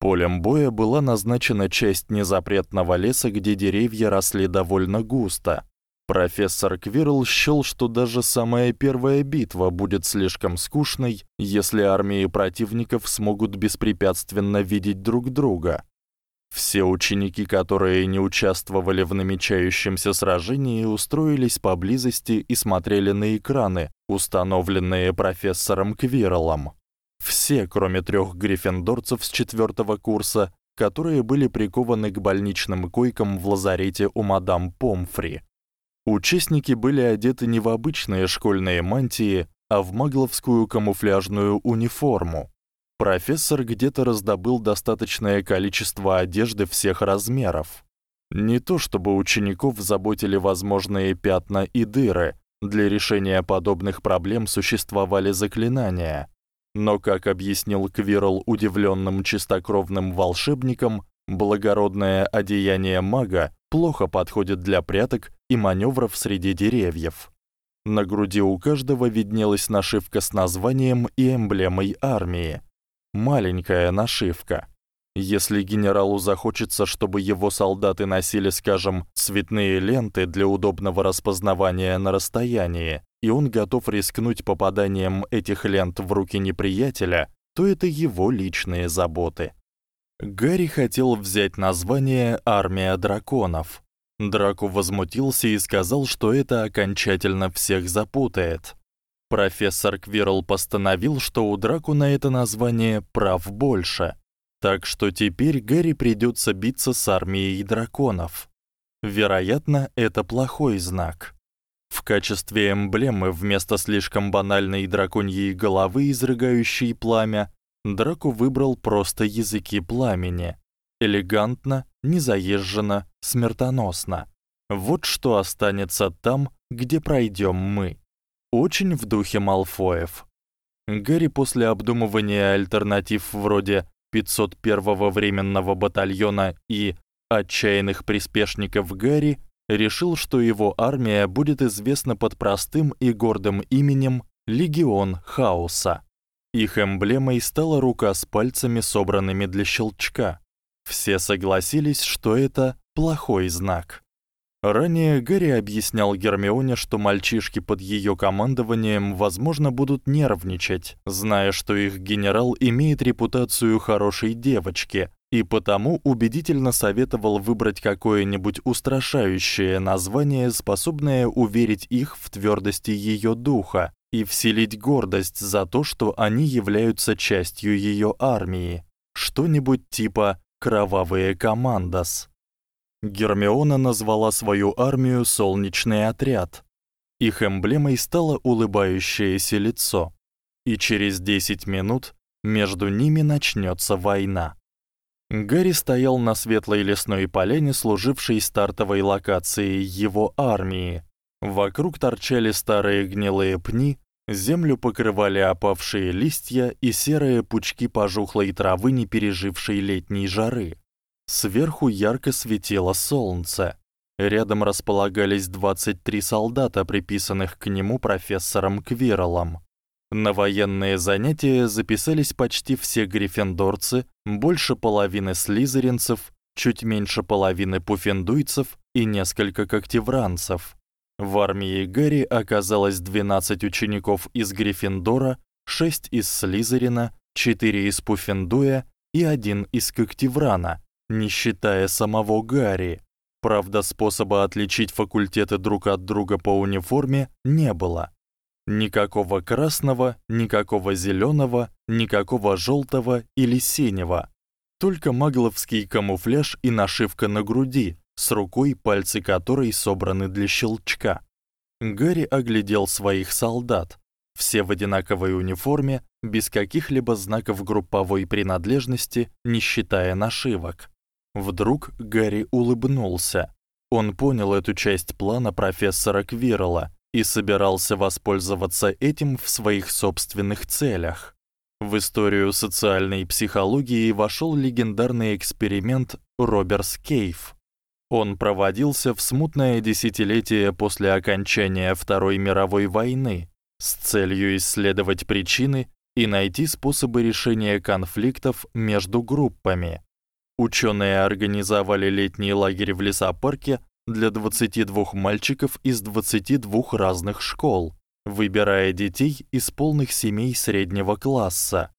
Полем боя была назначена часть незапретного леса, где деревья росли довольно густо. Профессор Квирл счёл, что даже самая первая битва будет слишком скучной, если армии противников смогут беспрепятственно видеть друг друга. Все ученики, которые не участвовали в намечающемся сражении, устроились поблизости и смотрели на экраны, установленные профессором Квирлом. Все, кроме трёх гриффиндорцев с четвёртого курса, которые были прикованы к больничным койкам в лазарете у мадам Помфри. Участники были одеты не в обычные школьные мантии, а в магловскую камуфляжную униформу. Профессор где-то раздобыл достаточное количество одежды всех размеров. Не то чтобы учеников заботили возможные пятна и дыры, для решения подобных проблем существовали заклинания. Но, как объяснил Квирл удивлённым чистокровным волшебникам, благородное одеяние мага плохо подходит для пряток и манёвров среди деревьев. На груди у каждого виднелась нашивка с названием и эмблемой армии. Маленькая нашивка. Если генералу захочется, чтобы его солдаты носили, скажем, цветные ленты для удобного распознавания на расстоянии, и он готов рискнуть попаданием этих лент в руки неприятеля, то это его личные заботы. Гарри хотел взять название Армия драконов. Драко возмутился и сказал, что это окончательно всех запутает. Профессор Квирл постановил, что у Драко на это название прав больше. Так что теперь Гарри придётся биться с армией драконов. Вероятно, это плохой знак. В качестве эмблемы вместо слишком банальной драконьей головы, изрыгающей пламя, Драко выбрал просто языки пламени. Элегантно, незаезженно, смертоносно. Вот что останется там, где пройдём мы. Очень в духе Малфоев. Гарри после обдумывания альтернатив вроде 501-го временного батальона и отчаянных приспешников Гарри решил, что его армия будет известна под простым и гордым именем Легион Хаоса. Их эмблемой стала рука с пальцами, собранными для щелчка. Все согласились, что это плохой знак. Ранее Гарри объяснял Гермионе, что мальчишки под её командованием, возможно, будут нервничать, зная, что их генерал имеет репутацию хорошей девочки, и потому убедительно советовал выбрать какое-нибудь устрашающее название, способное уверить их в твёрдости её духа и вселить гордость за то, что они являются частью её армии. Что-нибудь типа «Кровавые командос». Гермиона назвала свою армию Солнечный отряд. Их эмблемой стало улыбающееся лицо. И через 10 минут между ними начнётся война. Гарри стоял на светлой лесной поляне, служившей стартовой локацией его армии. Вокруг торчали старые гнилые пни, землю покрывали опавшие листья и серые пучки пожухлой травы, не пережившей летней жары. Сверху ярко светило солнце. Рядом располагались 23 солдата, приписанных к нему профессором Квирлом. На военные занятия записались почти все гриффиндорцы, больше половины слизеринцев, чуть меньше половины пуффендуйцев и несколько когтевранцев. В армии Гарри оказалось 12 учеников из Гриффиндора, 6 из Слизерина, 4 из Пуффендуя и 1 из Когтеврана, не считая самого Гарри. Правда, способа отличить факультеты друг от друга по униформе не было. Никакого красного, никакого зелёного, никакого жёлтого или синего. только магловский камуфляж и нашивка на груди, с рукой, пальцы которой собраны для щелчка. Гарри оглядел своих солдат. Все в одинаковой униформе, без каких-либо знаков групповой принадлежности, не считая нашивок. Вдруг Гарри улыбнулся. Он понял эту часть плана профессора Квирла и собирался воспользоваться этим в своих собственных целях. В историю социальной психологии вошёл легендарный эксперимент Роберс Кейв. Он проводился в смутное десятилетие после окончания Второй мировой войны с целью исследовать причины и найти способы решения конфликтов между группами. Ученые организовали летний лагерь в лесопарке для 22 мальчиков из 22 разных школ, выбирая детей из полных семей среднего класса.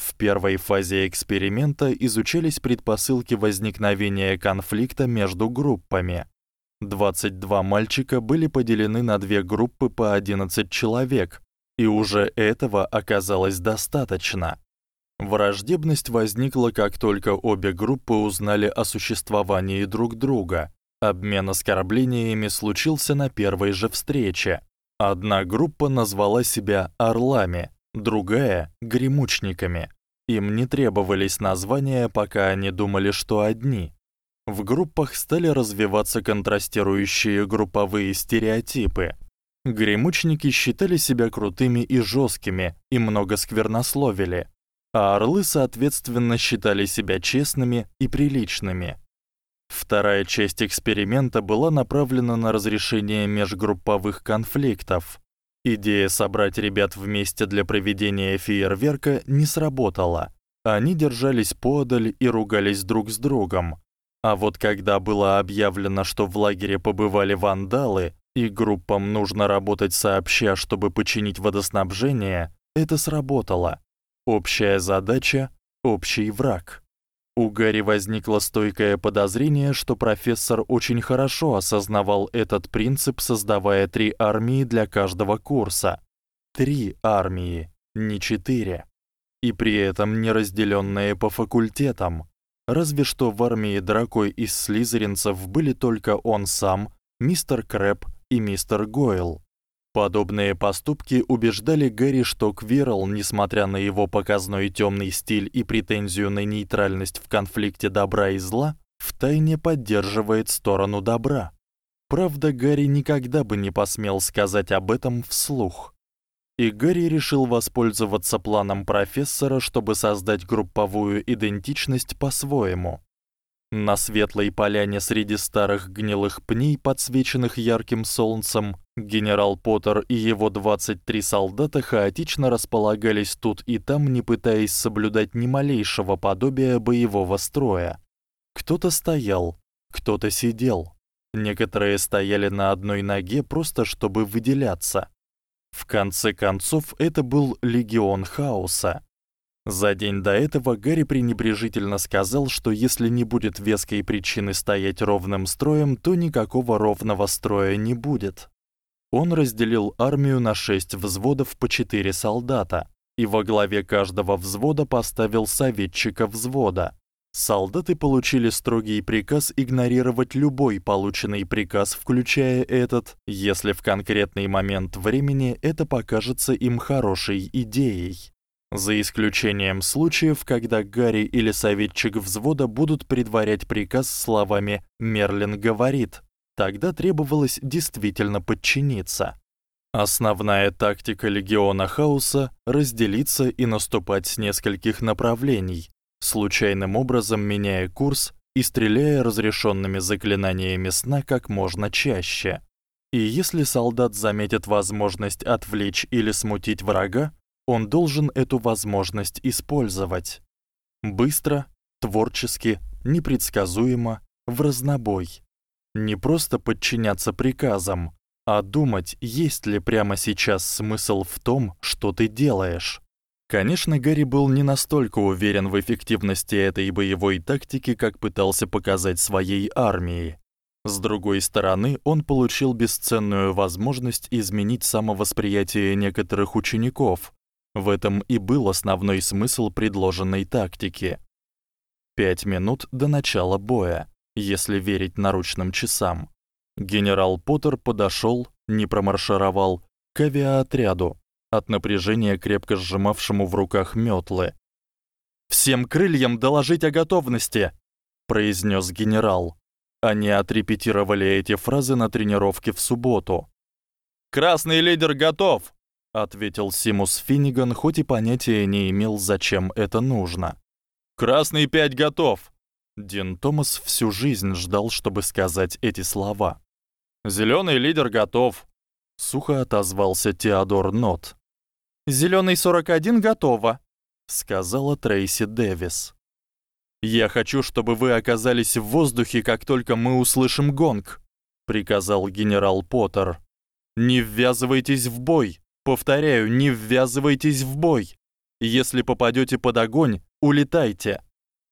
В первой фазе эксперимента изучались предпосылки возникновения конфликта между группами. 22 мальчика были поделены на две группы по 11 человек, и уже этого оказалось достаточно. Враждебность возникла, как только обе группы узнали о существовании друг друга. Обмен оскорблениями случился на первой же встрече. Одна группа назвала себя орлами, другая гремучниками. Им не требовались названия, пока они думали, что одни. В группах стали развиваться контрастирующие групповые стереотипы. Гремучники считали себя крутыми и жёсткими и много сквернословили а орлы, соответственно, считали себя честными и приличными. Вторая часть эксперимента была направлена на разрешение межгрупповых конфликтов. Идея собрать ребят вместе для проведения фейерверка не сработала. Они держались подаль и ругались друг с другом. А вот когда было объявлено, что в лагере побывали вандалы и группам нужно работать сообща, чтобы починить водоснабжение, это сработало. Общая задача общий враг. У Гарри возникло стойкое подозрение, что профессор очень хорошо осознавал этот принцип, создавая три армии для каждого курса. Три армии, не четыре. И при этом не разделённые по факультетам. Разве что в армии дракой из слизеринцев были только он сам, мистер Крэб и мистер Гойл. Подобные поступки убеждали Гэри, что Квирл, несмотря на его показной тёмный стиль и претензию на нейтральность в конфликте добра и зла, втайне поддерживает сторону добра. Правда, Гарри никогда бы не посмел сказать об этом вслух. И Гарри решил воспользоваться планом профессора, чтобы создать групповую идентичность по-своему. На светлой поляне среди старых гнилых пней, подсвеченных ярким солнцем, генерал Поттер и его 23 солдата хаотично располагались тут и там, не пытаясь соблюдать ни малейшего подобия боевого строя. Кто-то стоял, кто-то сидел. Некоторые стояли на одной ноге просто чтобы выделяться. В конце концов, это был легион хаоса. За день до этого Гарри пренебрежительно сказал, что если не будет веской причины стоять ровным строем, то никакого ровного строя не будет. Он разделил армию на 6 взводов по 4 солдата и во главе каждого взвода поставил советчика взвода. Солдаты получили строгий приказ игнорировать любой полученный приказ, включая этот, если в конкретный момент времени это покажется им хорошей идеей за исключением случаев, когда Гарри или советчик взвода будут предварять приказ словами «Мерлин говорит». Тогда требовалось действительно подчиниться. Основная тактика легиона хаоса разделиться и наступать с нескольких направлений, случайным образом меняя курс и стреляя разрешёнными заклинаниями сна как можно чаще. И если солдат заметит возможность отвлечь или смутить врага, он должен эту возможность использовать. Быстро, творчески, непредсказуемо, в разнобой. Не просто подчиняться приказам, а думать, есть ли прямо сейчас смысл в том, что ты делаешь. Конечно, Гарри был не настолько уверен в эффективности этой боевой тактики, как пытался показать своей армии. С другой стороны, он получил бесценную возможность изменить самовосприятие некоторых учеников, в этом и был основной смысл предложенной тактики. Пять минут до начала боя, если верить наручным часам. Генерал Поттер подошёл, не промаршировал к авиаотряду, от напряжения крепко сжимавшему в руках мётлы. Всем крыльям доложить о готовности, произнёс генерал. Они отрепетировали эти фразы на тренировке в субботу. Красный лидер готов, ответил Симус Финниган, хоть и понятия не имел, зачем это нужно. Красный 5 готов. Дин Томас всю жизнь ждал, чтобы сказать эти слова. Зелёный лидер готов, сухо отозвался Теодор Нот. Зелёный 41 готово, сказала Трейси Дэвис. Я хочу, чтобы вы оказались в воздухе, как только мы услышим гонг, приказал генерал Поттер. Не ввязывайтесь в бой. Повторяю, не ввязывайтесь в бой. Если попадёте под огонь, улетайте.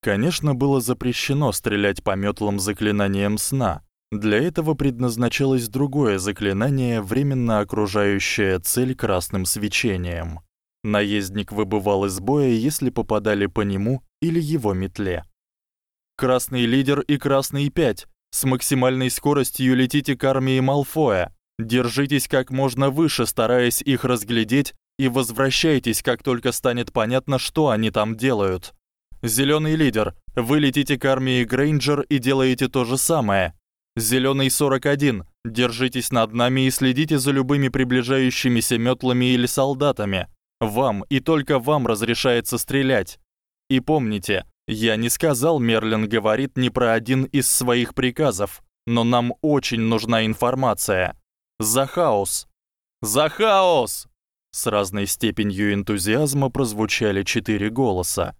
Конечно, было запрещено стрелять по мётлам заклинанием сна. Для этого предназначалось другое заклинание, временно окружающее цель красным свечением. Наездник выбывал из боя, если попадали по нему или его метле. Красный лидер и красный 5. С максимальной скоростью летите к армии Малфоя. Держитесь как можно выше, стараясь их разглядеть, и возвращайтесь, как только станет понятно, что они там делают. Зелёный лидер, вы летите к армии Грейнджер и делаете то же самое. Зелёный 41, держитесь над нами и следите за любыми приближающимися мётлами или солдатами. Вам и только вам разрешается стрелять. И помните, я не сказал, Мерлин говорит не про один из своих приказов, но нам очень нужна информация. За хаос. За хаос. С разной степенью энтузиазма прозвучали четыре голоса.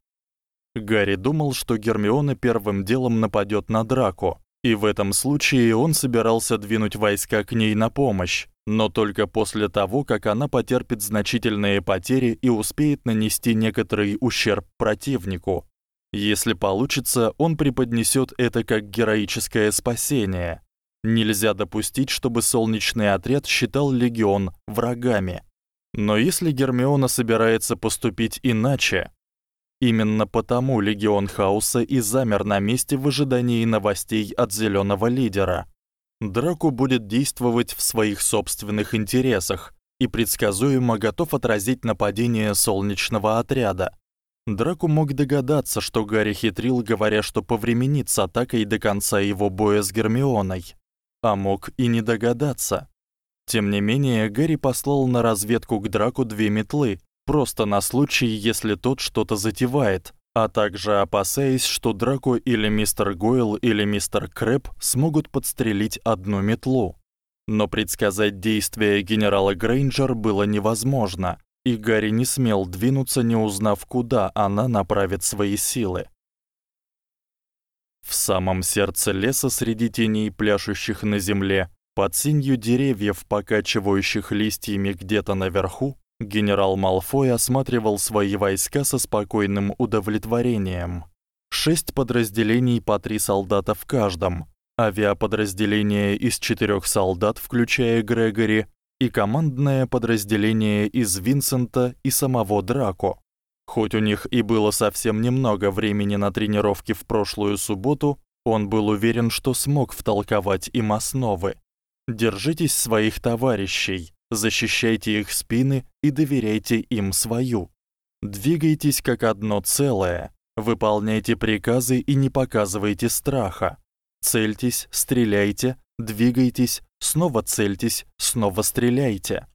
Гарри думал, что Гермиона первым делом нападёт на Драко, и в этом случае он собирался двинуть войска к ней на помощь но только после того, как она потерпит значительные потери и успеет нанести некоторый ущерб противнику. Если получится, он преподнесёт это как героическое спасение. Нельзя допустить, чтобы солнечный отряд считал легион врагами. Но если Гермиона собирается поступить иначе, именно потому легион хаоса и замер на месте в ожидании новостей от зелёного лидера. Драку будет действовать в своих собственных интересах и предсказуемо готов отразить нападение солнечного отряда. Драку мог догадаться, что Гарри хитрил, говоря, что повременит с атакой до конца его боя с Гермионой. А мог и не догадаться. Тем не менее, Гарри послал на разведку к Драку две метлы, просто на случай, если тот что-то затевает, а также опасаясь, что Драко или мистер Гойл или мистер Крэб смогут подстрелить одну метлу. Но предсказать действия генерала Грейнджер было невозможно, и Гарри не смел двинуться, не узнав, куда она направит свои силы. В самом сердце леса среди теней, пляшущих на земле, под сенью деревьев, покачивающих листьями где-то наверху, Генерал Малфой осматривал свои войска со спокойным удовлетворением. Шесть подразделений по три солдата в каждом. Авиаподразделение из четырёх солдат, включая Грегори, и командное подразделение из Винсента и самого Драко. Хоть у них и было совсем немного времени на тренировки в прошлую субботу, он был уверен, что смог втолковать им основы. Держитесь своих товарищей, защищайте их спины и доверяйте им свою. Двигайтесь как одно целое, выполняйте приказы и не показывайте страха. Цельтесь, стреляйте, двигайтесь, снова цельтесь, снова стреляйте.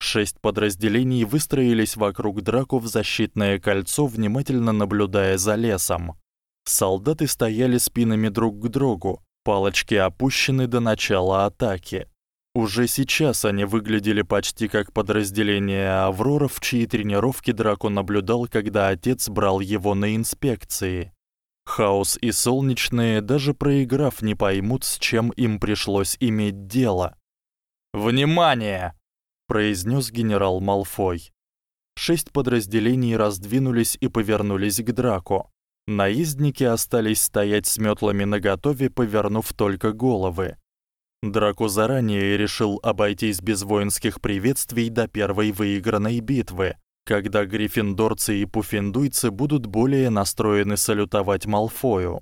Шесть подразделений выстроились вокруг Драко в защитное кольцо, внимательно наблюдая за лесом. Солдаты стояли спинами друг к другу, палочки опущены до начала атаки. Уже сейчас они выглядели почти как подразделение Авроров, чьи тренировки Драко наблюдал, когда отец брал его на инспекции. Хаос и Солнечные, даже проиграв, не поймут, с чем им пришлось иметь дело. «Внимание!» — произнёс генерал Малфой. Шесть подразделений раздвинулись и повернулись к Драко. Наездники остались стоять с мётлами наготове, повернув только головы. Драко заранее решил обойтись без воинских приветствий до первой выигранной битвы, когда гриффиндорцы и пуффендуйцы будут более настроены салютовать Малфою.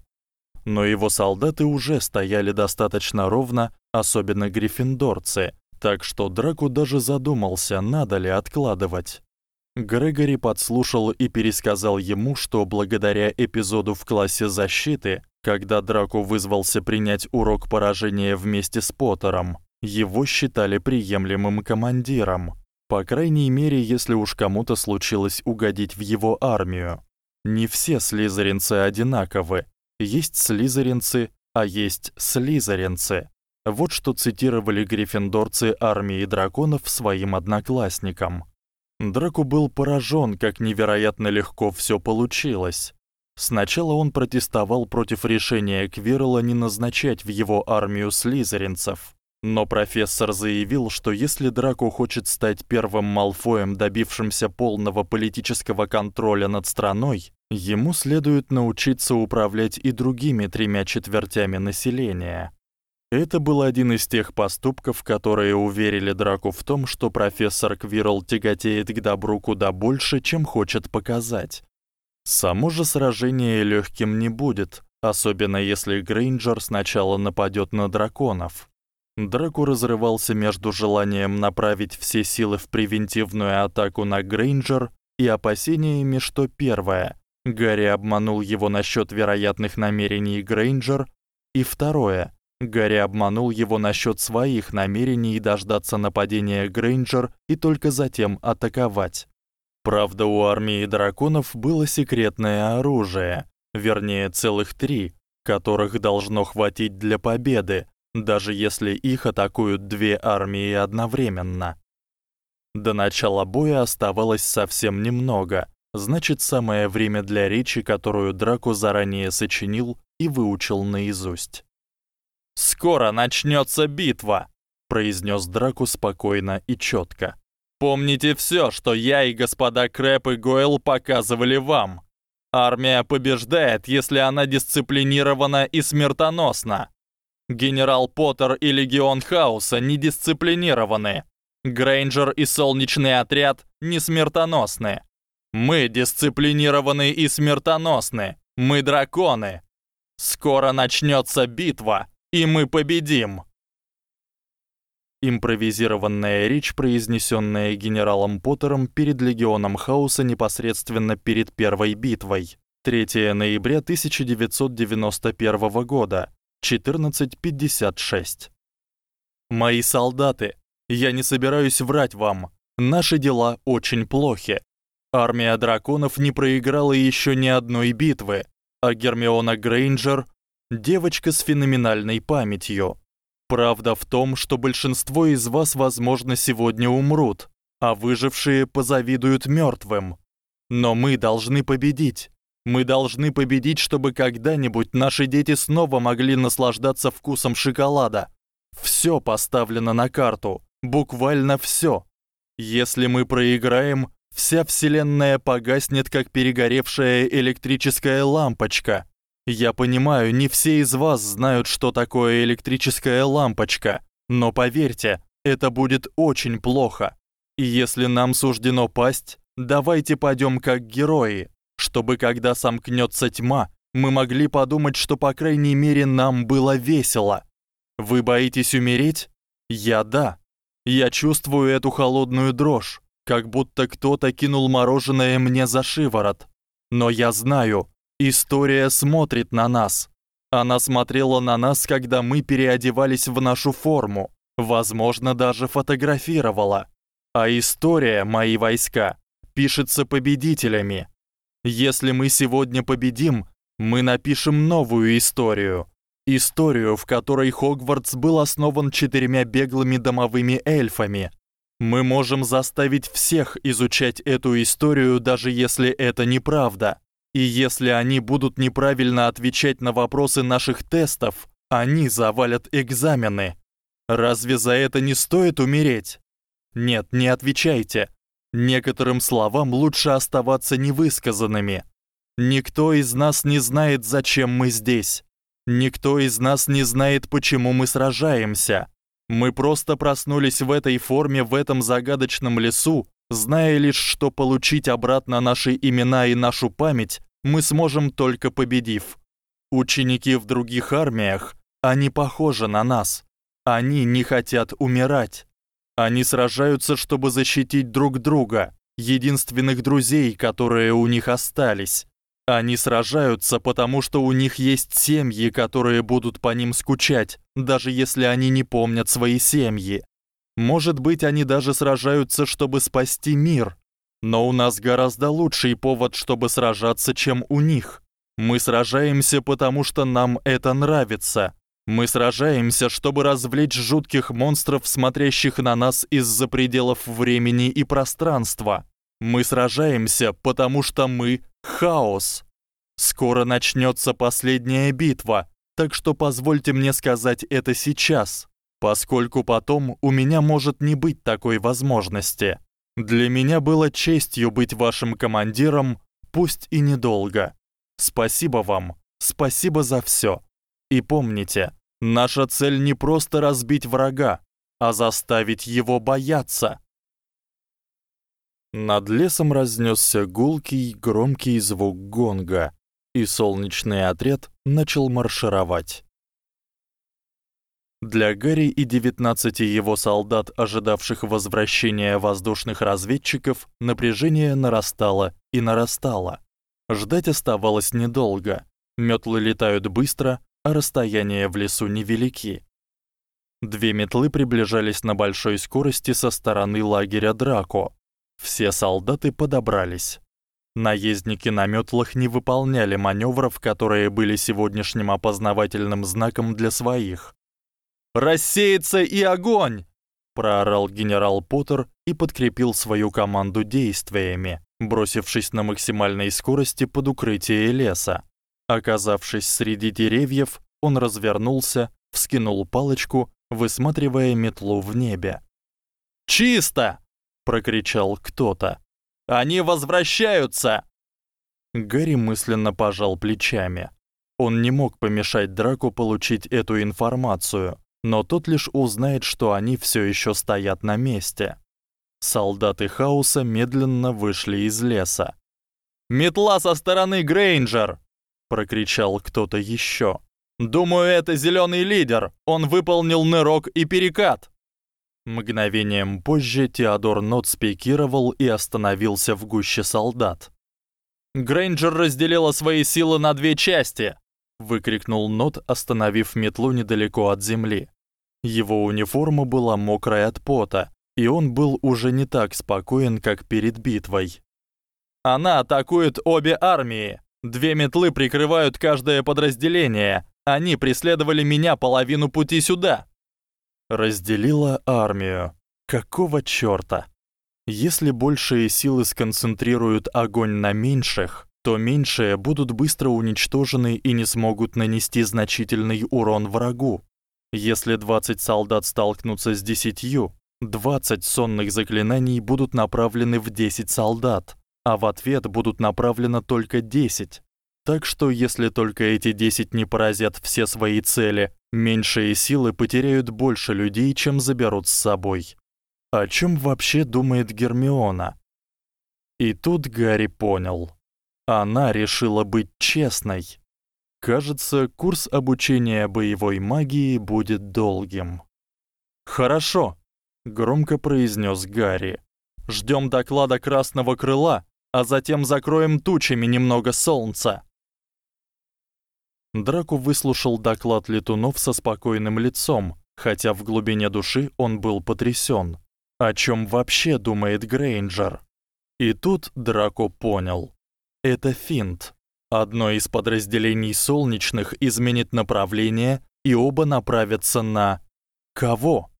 Но его солдаты уже стояли достаточно ровно, особенно гриффиндорцы, так что Драку даже задумался, надо ли откладывать. Грегори подслушал и пересказал ему, что благодаря эпизоду в классе защиты, когда Драку вызвался принять урок поражения вместе с Поттером, его считали приемлемым командиром. По крайней мере, если уж кому-то случилось угодить в его армию. Не все слизеринцы одинаковы. Есть слизеринцы, а есть слизеринцы. Вот что цитировали гриффиндорцы армии драконов своим одноклассникам. Драку был поражён, как невероятно легко всё получилось. Сначала он протестовал против решения Квирла не назначать в его армию слизеринцев, но профессор заявил, что если Драко хочет стать первым Малфоем, добившимся полного политического контроля над страной, ему следует научиться управлять и другими тремя четвертями населения. Это был один из тех поступков, которые уверили Драку в том, что профессор Квирл тяготеет к добру куда больше, чем хочет показать. Само же сражение лёгким не будет, особенно если Грейнджер сначала нападёт на драконов. Драку разрывался между желанием направить все силы в превентивную атаку на Грейнджер и опасениями, что первое Гарри обманул его насчёт вероятных намерений Грейнджер, и второе Гарри обманул его насчёт своих намерений дождаться нападения Грейнджер и только затем атаковать. Правда, у армии драконов было секретное оружие, вернее, целых три, которых должно хватить для победы, даже если их атакуют две армии одновременно. До начала боя оставалось совсем немного. Значит, самое время для речи, которую Драко заранее сочинил и выучил наизусть. Скоро начнётся битва, произнёс Драку спокойно и чётко. Помните всё, что я и господа Крэп и Гойл показывали вам. Армия побеждает, если она дисциплинирована и смертоносна. Генерал Поттер и легион Хаоса не дисциплинированы. Грейнджер и солнечный отряд не смертоносны. Мы дисциплинированы и смертоносны. Мы драконы. Скоро начнётся битва, и мы победим. Импровизированная речь, произнесённая генералом Поттером перед легионом Хаоса непосредственно перед первой битвой. 3 ноября 1991 года. 14:56. Мои солдаты, я не собираюсь врать вам. Наши дела очень плохи. Армия драконов не проиграла ещё ни одной битвы, а Гермиона Грейнджер девочка с феноменальной памятью. Правда в том, что большинство из вас, возможно, сегодня умрут, а выжившие позавидуют мёртвым. Но мы должны победить. Мы должны победить, чтобы когда-нибудь наши дети снова могли наслаждаться вкусом шоколада. Всё поставлено на карту, буквально всё. Если мы проиграем, вся вселенная погаснет, как перегоревшая электрическая лампочка. Я понимаю, не все из вас знают, что такое электрическая лампочка, но поверьте, это будет очень плохо. И если нам суждено пасть, давайте пойдём как герои, чтобы когда сомкнётся тьма, мы могли подумать, что по крайней мере нам было весело. Вы боитесь умереть? Я да. Я чувствую эту холодную дрожь, как будто кто-то кинул мороженое мне за шиворот. Но я знаю, История смотрит на нас. Она смотрела на нас, когда мы переодевались в нашу форму, возможно, даже фотографировала. А история, мои войска, пишется победителями. Если мы сегодня победим, мы напишем новую историю. Историю, в которой Хогвартс был основан четырьмя беглыми домовыми эльфами. Мы можем заставить всех изучать эту историю, даже если это неправда. И если они будут неправильно отвечать на вопросы наших тестов, они завалят экзамены. Разве за это не стоит умереть? Нет, не отвечайте. Некоторым словам лучше оставаться невысказанными. Никто из нас не знает, зачем мы здесь. Никто из нас не знает, почему мы сражаемся. Мы просто проснулись в этой форме в этом загадочном лесу зная лишь, что получить обратно наши имена и нашу память мы сможем только победив. Ученики в других армиях, они похожи на нас. Они не хотят умирать. Они сражаются, чтобы защитить друг друга, единственных друзей, которые у них остались. Они сражаются, потому что у них есть семьи, которые будут по ним скучать, даже если они не помнят свои семьи. Может быть, они даже сражаются, чтобы спасти мир. Но у нас гораздо лучший повод, чтобы сражаться, чем у них. Мы сражаемся, потому что нам это нравится. Мы сражаемся, чтобы развлечь жутких монстров, смотрящих на нас из-за пределов времени и пространства. Мы сражаемся, потому что мы хаос. Скоро начнётся последняя битва, так что позвольте мне сказать это сейчас, поскольку потом у меня может не быть такой возможности. Для меня было честью быть вашим командиром, пусть и недолго. Спасибо вам. Спасибо за всё. И помните, наша цель не просто разбить врага, а заставить его бояться. Над лесом разнесся гулкий, громкий звук гонга, и солнечный отряд начал маршировать. Для Гарри и 19 его солдат, ожидавших возвращения воздушных разведчиков, напряжение нарастало и нарастало. Ждать оставалось недолго. Мётлы летают быстро, а расстояния в лесу невелики. Две метлы приближались на большой скорости со стороны лагеря Драко. Все солдаты подобрались. Наездники на мётлах не выполняли манёвров, которые были сегодняшним опознавательным знаком для своих. «Рассеяться и огонь!» — проорал генерал Поттер и подкрепил свою команду действиями, бросившись на максимальной скорости под укрытие леса. Оказавшись среди деревьев, он развернулся, вскинул палочку, высматривая метлу в небе. «Чисто!» прокричал кто-то. Они возвращаются. Гарри мысленно пожал плечами. Он не мог помешать Драку получить эту информацию, но тот лишь узнает, что они всё ещё стоят на месте. Солдаты хаоса медленно вышли из леса. «Метла со стороны Грейнджер!» — прокричал кто-то ещё. «Думаю, это зелёный лидер. Он выполнил нырок и перекат». Мгновением позже Теодор Нот спикировал и остановился в гуще солдат. Грейнджер разделила свои силы на две части, выкрикнул Нот, остановив метлу недалеко от земли. Его униформа была мокрая от пота, и он был уже не так спокоен, как перед битвой. Она атакует обе армии. Две метлы прикрывают каждое подразделение. Они преследовали меня половину пути сюда. Разделила армию. Какого чёрта? Если большие силы сконцентрируют огонь на меньших, то меньшие будут быстро уничтожены и не смогут нанести значительный урон врагу. Если 20 солдат столкнутся с 10, 20 сонных заклинаний будут направлены в 10 солдат, а в ответ будут направлено только 10. Так что если только эти 10 не поразят все свои цели, меньшие силы потеряют больше людей, чем заберут с собой. О чём вообще думает Гермиона? И тут Гарри понял. Она решила быть честной. Кажется, курс обучения боевой магии будет долгим. Хорошо, громко произнёс Гарри. Ждём доклада Красного крыла, а затем закроем тучами немного солнца. Драко выслушал доклад летунов со спокойным лицом, хотя в глубине души он был потрясён. О чём вообще думает Грейнджер? И тут Драко понял. Это финт. Одно из подразделений солнечных изменит направление, и оба направятся на кого?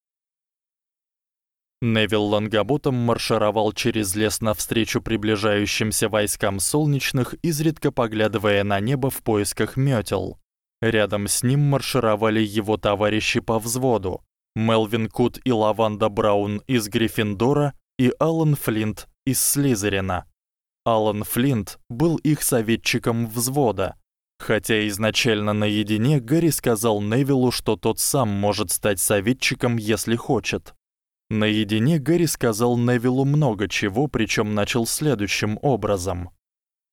Невил Лангоботом маршировал через лес навстречу приближающимся войскам солнечных, изредка поглядывая на небо в поисках мётел. Рядом с ним маршировали его товарищи по взводу: Мелвин Кут и Лаванда Браун из Гриффиндора и Алан Флинт из Слизерина. Алан Флинт был их советчиком взвода. Хотя изначально наедине Гарри сказал Невилу, что тот сам может стать советчиком, если хочет. Наедине Гэри сказал Невилу много чего, причём начал следующим образом: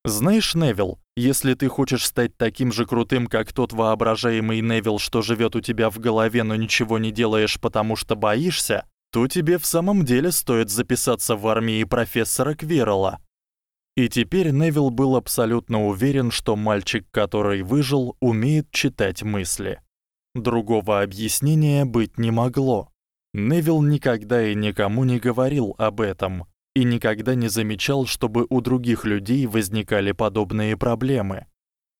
знаешь, Невил, если ты хочешь стать таким же крутым, как тот воображаемый Невил, что живёт у тебя в голове, но ничего не делаешь, потому что боишься, то тебе в самом деле стоит записаться в армии профессора Квирла. И теперь Невил был абсолютно уверен, что мальчик, который выжил, умеет читать мысли. Другого объяснения быть не могло. Невил никогда и никому не говорил об этом и никогда не замечал, чтобы у других людей возникали подобные проблемы.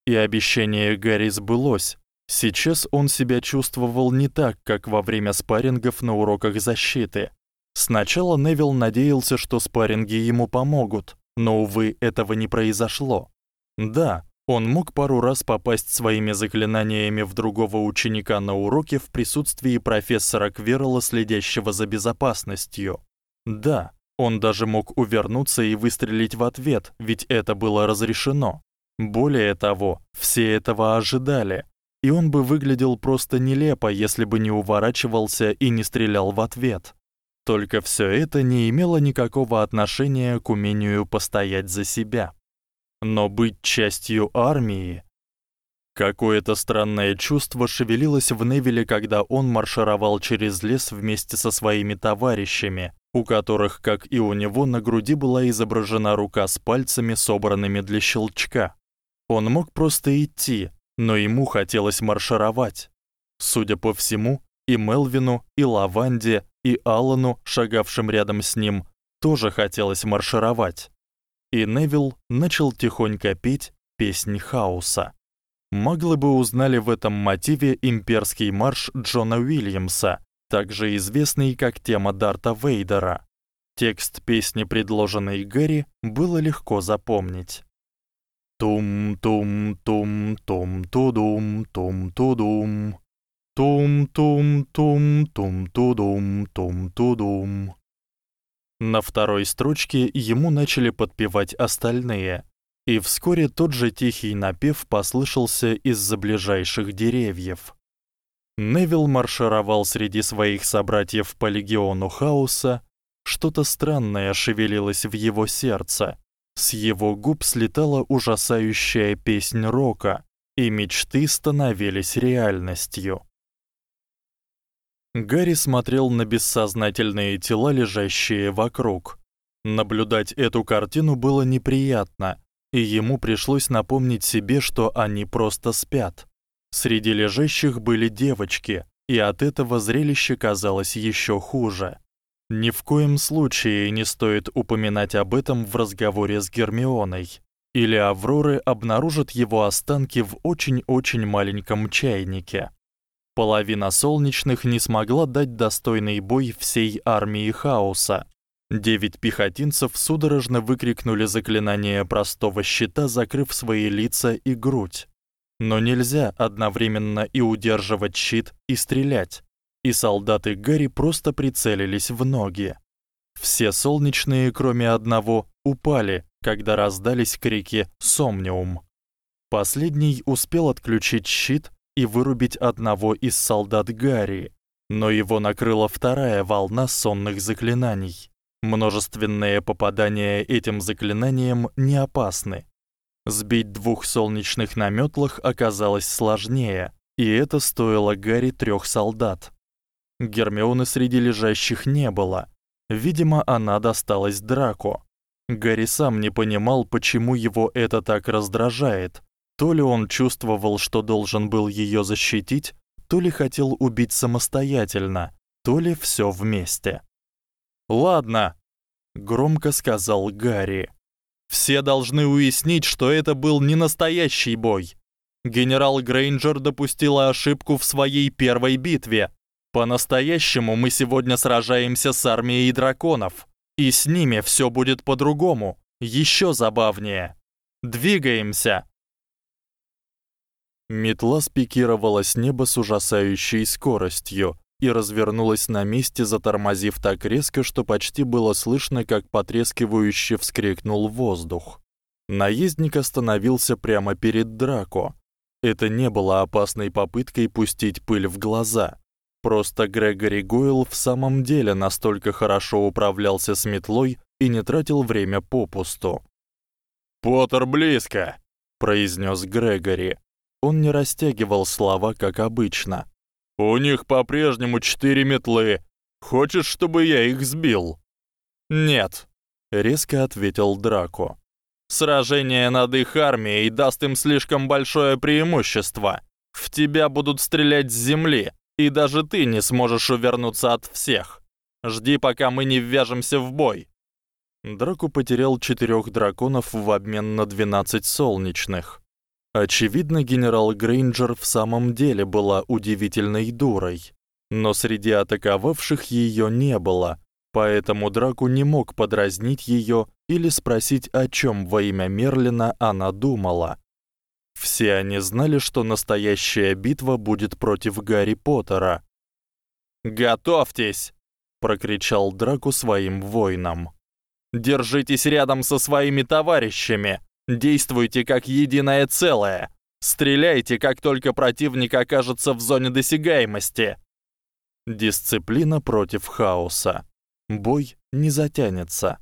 И обещание Гарри сбылось. Сейчас он себя чувствовал не так, как во время спаррингов на уроках защиты. Сначала Невил надеялся, что спарринги ему помогут, но увы, этого не произошло. Да, он мог пару раз попасть своими заклинаниями в другого ученика на уроке в присутствии профессора Кверла, следящего за безопасностью. Да, он даже мог увернуться и выстрелить в ответ, ведь это было разрешено. Более того, все этого ожидали, и он бы выглядел просто нелепо, если бы не уворачивался и не стрелял в ответ. Только всё это не имело никакого отношения к умению постоять за себя. Но быть частью армии Какое-то странное чувство шевелилось в Невиле, когда он маршировал через лес вместе со своими товарищами, у которых, как и у него, на груди была изображена рука с пальцами, собранными для щелчка. Он мог просто идти, но ему хотелось маршировать. Судя по всему, и Мелвину, и Лаванде, и Аллану, шагавшим рядом с ним, тоже хотелось маршировать. И Невил начал тихонько петь песнь хаоса. Маглы бы узнали в этом мотиве имперский марш Джона Уильямса, также известный как тема Дарта Вейдера. Текст песни, предложенной Гэри, было легко запомнить. Тум-тум-тум-тум-тудум, тум-тудум. Тум-тум-тум-тум-тудум, тум-тудум. На второй строчке ему начали подпевать остальные, и вскоре тот же тихий напев послышался из-за ближайших деревьев. Невил маршировал среди своих собратьев по легиону хаоса, что-то странное шевелилось в его сердце. С его губ слетала ужасающая песнь рока, и мечты становились реальностью. Гарри смотрел на бессознательные тела, лежащие вокруг. Наблюдать эту картину было неприятно, и ему пришлось напомнить себе, что они просто спят. Среди лежащих были девочки, и от этого зрелище казалось ещё хуже. Ни в коем случае не стоит упоминать об этом в разговоре с Гермионой. Или Авроры обнаружат его останки в очень-очень маленьком чайнике. Половина солнечных не смогла дать достойный бой всей армии хаоса. Девять пехотинцев судорожно выкрикнули заклинание простого щита, закрыв свои лица и грудь. Но нельзя одновременно и удерживать щит, и стрелять. И солдаты Гарри просто прицелились в ноги. Все солнечные, кроме одного, упали, когда раздались крики «Сомниум!». Последний успел отключить щит и вырубить одного из солдат Гарри, но его накрыла вторая волна сонных заклинаний. Множественные попадания этим заклинанием не опасны, Сбить двух солнечных на мётлах оказалось сложнее, и это стоило Гарри трёх солдат. Гермионы среди лежащих не было. Видимо, она досталась Драко. Гарри сам не понимал, почему его это так раздражает. То ли он чувствовал, что должен был её защитить, то ли хотел убить самостоятельно, то ли всё вместе. "Ладно", громко сказал Гарри. Все должны уяснить, что это был не настоящий бой. Генерал Грейнджер допустила ошибку в своей первой битве. По-настоящему мы сегодня сражаемся с армией драконов, и с ними всё будет по-другому, ещё забавнее. Двигаемся. Метла спикировала с неба с ужасающей скоростью и развернулась на месте, затормозив так резко, что почти было слышно, как потрескивающе вскрикнул воздух. Наездник остановился прямо перед Драко. Это не было опасной попыткой пустить пыль в глаза. Просто Грегори Гойл в самом деле настолько хорошо управлялся с метлой и не тратил время попусту. «Поттер близко», — произнёс Грегори. Он не растягивал слова, как обычно. «У них по-прежнему четыре метлы. Хочешь, чтобы я их сбил?» «Нет», — резко ответил Драко. «Сражение над их армией даст им слишком большое преимущество. В тебя будут стрелять с земли, и даже ты не сможешь увернуться от всех. Жди, пока мы не ввяжемся в бой». Драко потерял четырёх драконов в обмен на 12 солнечных. Очевидно, генерал Грейнджер в самом деле была удивительной дурой, но среди атаковавших её не было, поэтому Драку не мог подразнить её или спросить, о чём во имя Мерлина она думала. Все они знали, что настоящая битва будет против Гарри Поттера. "Готовьтесь!" прокричал Драку своим воинам. "Держитесь рядом со своими товарищами. Действуйте как единое целое. Стреляйте, как только противник окажется в зоне досягаемости". Дисциплина против хаоса. Бой не затянется.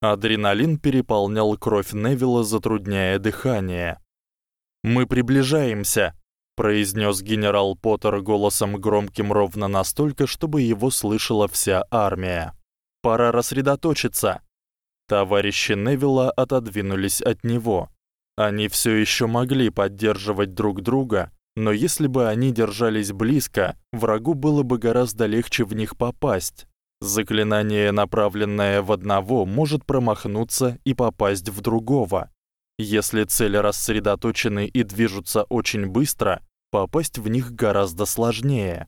Адреналин переполнял кровь Невилла, затрудняя дыхание. "Мы приближаемся", произнёс генерал Поттер голосом громким ровно настолько, чтобы его слышала вся армия. "Пора рассредоточиться". Товарищи Невилла отодвинулись от него. Они всё ещё могли поддерживать друг друга, но если бы они держались близко, врагу было бы гораздо легче в них попасть. Заклинание, направленное в одного, может промахнуться и попасть в другого. Если цели рассредоточены и движутся очень быстро, попасть в них гораздо сложнее.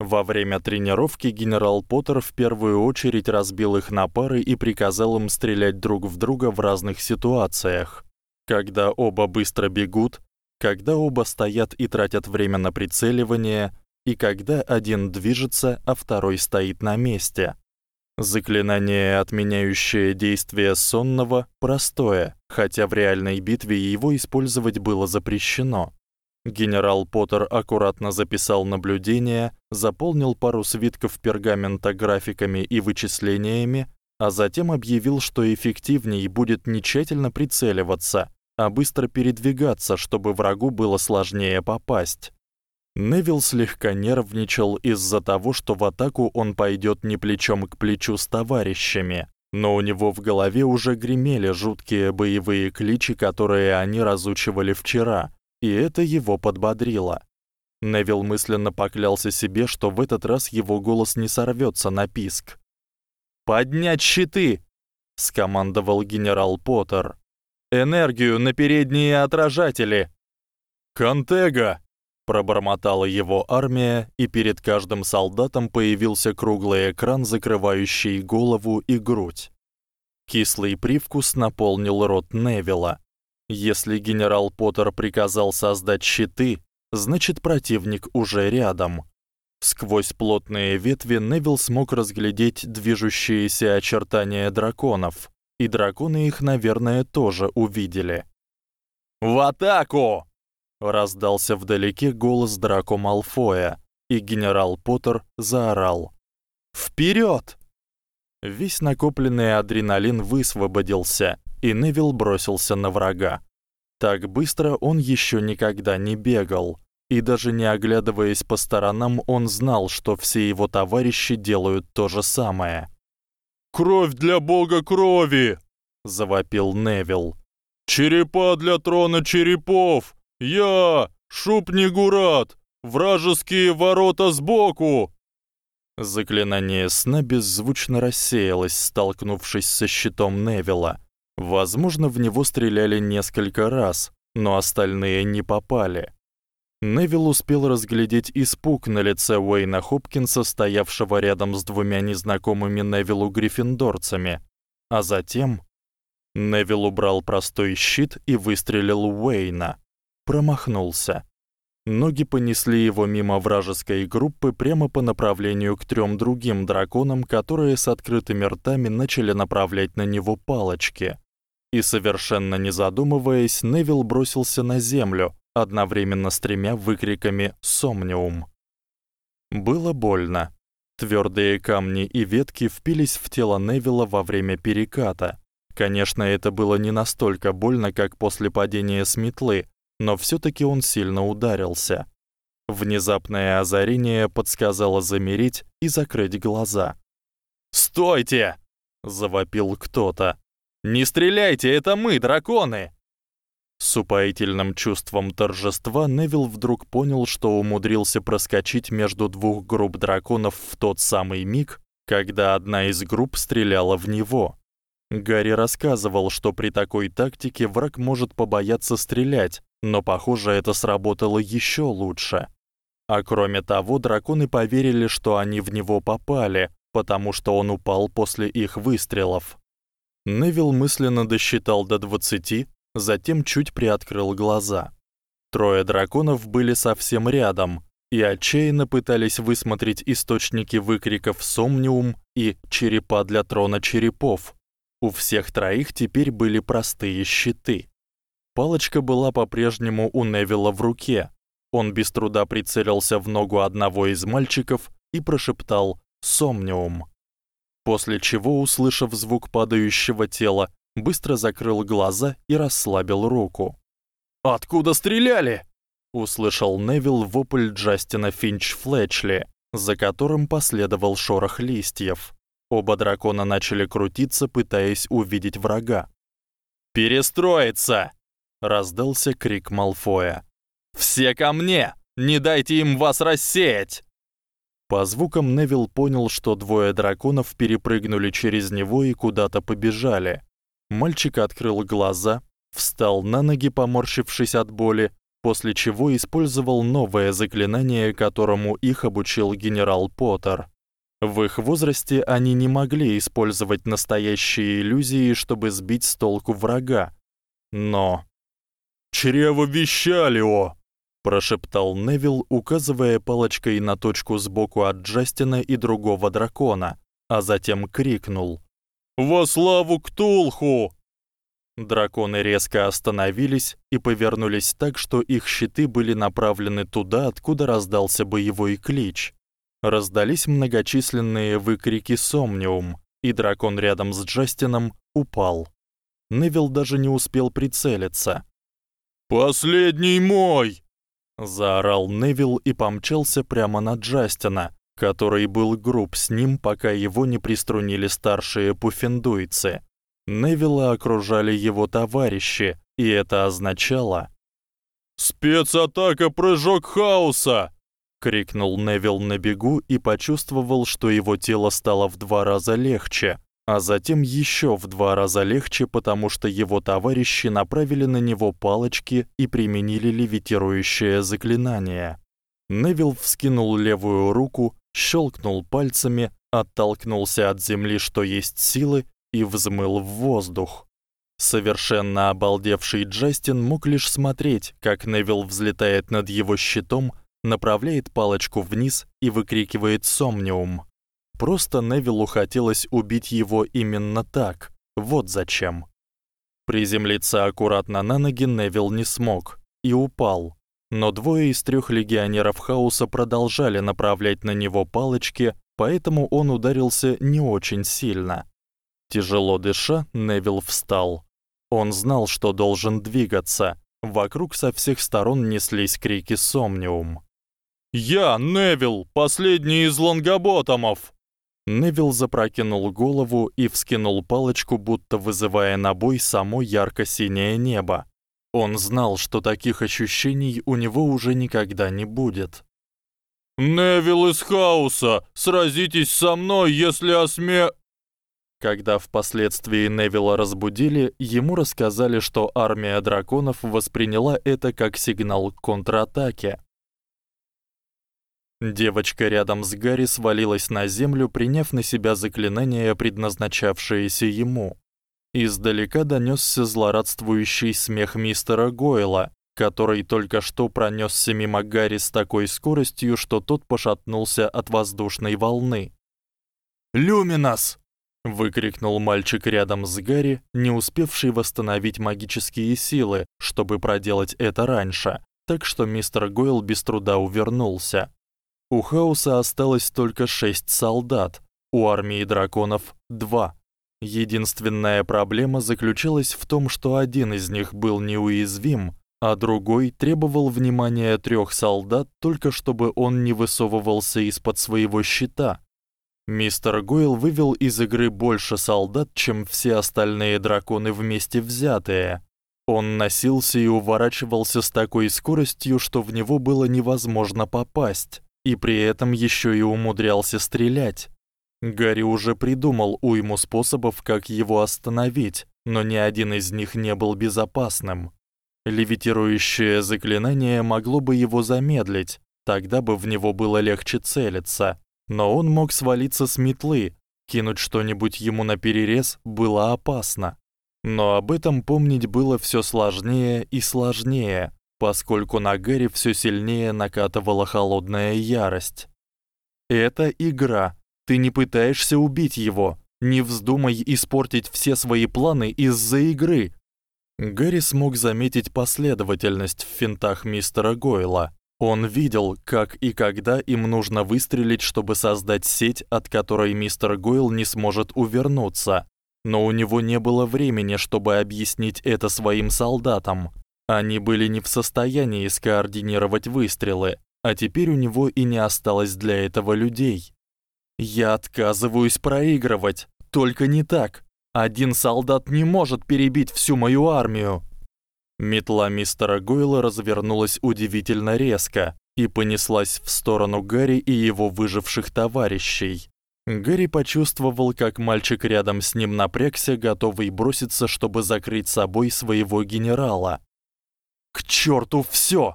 Во время тренировки генерал Поттер в первую очередь разбил их на пары и приказал им стрелять друг в друга в разных ситуациях. Когда оба быстро бегут, когда оба стоят и тратят время на прицеливание, и когда один движется, а второй стоит на месте. Заклинание, отменяющее действие сонного, простое, хотя в реальной битве его использовать было запрещено. Генерал Поттер аккуратно записал наблюдения, заполнил пару свитков пергамента графиками и вычислениями, а затем объявил, что эффективнее будет не тщательно прицеливаться, а быстро передвигаться, чтобы врагу было сложнее попасть. Невил слегка нервничал из-за того, что в атаку он пойдёт не плечом к плечу с товарищами, но у него в голове уже гремели жуткие боевые кличи, которые они разучивали вчера, и это его подбодрило. Невил мысленно поклялся себе, что в этот раз его голос не сорвётся на писк. "Поднять щиты!" скомандовал генерал Поттер. "Энергию на передние отражатели!" "Контега!" Пробормотала его армия, и перед каждым солдатом появился круглый экран, закрывающий голову и грудь. Кислый привкус наполнил рот Невилла. Если генерал Поттер приказал создать щиты, значит противник уже рядом. Сквозь плотные ветви Невилл смог разглядеть движущиеся очертания драконов, и драконы их, наверное, тоже увидели. В атаку! раздался вдалеке голос Драко Малфоя, и генерал Поттер заорал: "Вперёд!" Весь накопленный адреналин высвободился, и Невил бросился на врага. Так быстро он ещё никогда не бегал, и даже не оглядываясь по сторонам, он знал, что все его товарищи делают то же самое. "Кровь для бога крови!" завопил Невил. "Черепа для трона черепов! Я, Шупнигурат, вражеские ворота сбоку. Заклинание сна беззвучно рассеялось, столкнувшись со щитом Невилла. Возможно, в него стреляли несколько раз, но остальные не попали. Невилл успел разглядеть испуг на лице Уэйна Хопкинса, стоявшего рядом с двумя незнакомыми Невиллу гриффиндорцами. А затем Невилл убрал простой щит и выстрелил Уэйна промахнулся. Ноги понесли его мимо вражеской группы прямо по направлению к трём другим драконам, которые с открытыми ртами начали направлять на него палочки. И совершенно не задумываясь, Невил бросился на землю, одновременно с тремя выкриками «Сомниум!». Было больно. Твёрдые камни и ветки впились в тело Невилла во время переката. Конечно, это было не настолько больно, как после падения с метлы, но всё-таки он сильно ударился. Внезапное озарение подсказало замереть и закрыть глаза. "Стойте!" завопил кто-то. "Не стреляйте, это мы, драконы!" С упоительным чувством торжества Невил вдруг понял, что умудрился проскочить между двух групп драконов в тот самый миг, когда одна из групп стреляла в него. Гарри рассказывал, что при такой тактике враг может побояться стрелять, но, похоже, это сработало ещё лучше. А кроме того, драконы поверили, что они в него попали, потому что он упал после их выстрелов. Невил мысленно досчитал до 20, затем чуть приоткрыл глаза. Трое драконов были совсем рядом и отчаянно пытались высмотреть источники выкриков Сомниум и черепа для трона черепов. У всех троих теперь были простые щиты. Палочка была по-прежнему у Невилла в руке. Он без труда прицелился в ногу одного из мальчиков и прошептал: "Сомниум". После чего, услышав звук падающего тела, быстро закрыл глаза и расслабил руку. "Откуда стреляли?" услышал Невилл вопль Джастина Финч-Флетчли, за которым последовал шорох листьев. Оба дракона начали крутиться, пытаясь увидеть врага. "Перестроиться!" раздался крик Малфоя. Все ко мне! Не дайте им вас рассеять!" По звукам Невил понял, что двое драконов перепрыгнули через него и куда-то побежали. Мальчик открыл глаза, встал на ноги, поморщившись от боли, после чего использовал новое заклинание, которому их обучил генерал Поттер. В их возрасте они не могли использовать настоящие иллюзии, чтобы сбить с толку врага. Но чрево Вещалио прошептал Невил, указывая палочкой на точку сбоку от Джастина и другого дракона, а затем крикнул: "Во славу Ктулху!" Драконы резко остановились и повернулись так, что их щиты были направлены туда, откуда раздался боевой клич. Раздались многочисленные выкрики Сомниум, и дракон рядом с Джастином упал. Невил даже не успел прицелиться. Последний мой, заорал Невил и помчался прямо на Джастина, который был груб с ним, пока его не приструнили старшие пуффендуйцы. Невилла окружали его товарищи, и это означало: "Спецатака прыжок хаоса!" крикнул Невил на бегу и почувствовал, что его тело стало в два раза легче, а затем ещё в два раза легче, потому что его товарищи направили на него палочки и применили левитирующее заклинание. Невил вскинул левую руку, щелкнул пальцами, оттолкнулся от земли, что есть силы, и взмыл в воздух. Совершенно обалдевший Джастин мог лишь смотреть, как Невил взлетает над его щитом, направляет палочку вниз и выкрикивает сомниум. Просто Невилу хотелось убить его именно так. Вот зачем. Приземлиться аккуратно на ноги Невил не смог и упал. Но двое из трёх легионеров хаоса продолжали направлять на него палочки, поэтому он ударился не очень сильно. Тяжело дыша, Невил встал. Он знал, что должен двигаться. Вокруг со всех сторон неслись крики Сомниум. "Я, Невил, последний из лонгоботомов!" Невил запрокинул голову и вскинул палочку, будто вызывая на бой само ярко-синее небо. Он знал, что таких ощущений у него уже никогда не будет. Невил из хаоса, сразитесь со мной, если осме Когда впоследствии Невилла разбудили, ему рассказали, что армия драконов восприняла это как сигнал к контратаке. Девочка рядом с Гарри свалилась на землю, приняв на себя заклинание, предназначавшееся ему. Издалека донёсся злорадствующий смех мистера Гойла, который только что пронёсся мимо Гарри с такой скоростью, что тот пошатнулся от воздушной волны. "Люминас!" выкрикнул мальчик рядом с Гарри, не успевший восстановить магические силы, чтобы проделать это раньше, так что мистер Гойл без труда увернулся. У Хаоса осталось только 6 солдат, у армии драконов 2. Единственная проблема заключалась в том, что один из них был неуязвим, а другой требовал внимания трёх солдат только чтобы он не высовывался из-под своего щита. Мистер Гойл вывел из игры больше солдат, чем все остальные драконы вместе взятые. Он носился и уворачивался с такой скоростью, что в него было невозможно попасть, и при этом ещё и умудрялся стрелять. Гарри уже придумал уйму способов, как его остановить, но ни один из них не был безопасным. Левитирующее заклинание могло бы его замедлить, тогда бы в него было легче целиться, но он мог свалиться с метлы, кинуть что-нибудь ему на перерез было опасно. Но об этом помнить было всё сложнее и сложнее, поскольку на Гэри всё сильнее накатывала холодная ярость. Это игра. Ты не пытаешься убить его. Не вздумай испортить все свои планы из-за игры. Гэри смог заметить последовательность в финтах мистера Гойла. Он видел, как и когда им нужно выстрелить, чтобы создать сеть, от которой мистер Гойл не сможет увернуться но у него не было времени, чтобы объяснить это своим солдатам. Они были не в состоянии скоординировать выстрелы, а теперь у него и не осталось для этого людей. Я отказываюсь проигрывать, только не так. Один солдат не может перебить всю мою армию. Метла мистера Гойла развернулась удивительно резко и понеслась в сторону Гарри и его выживших товарищей. Гэри почувствовал, как мальчик рядом с ним напрягся, готовый броситься, чтобы закрыть собой своего генерала. К чёрту всё!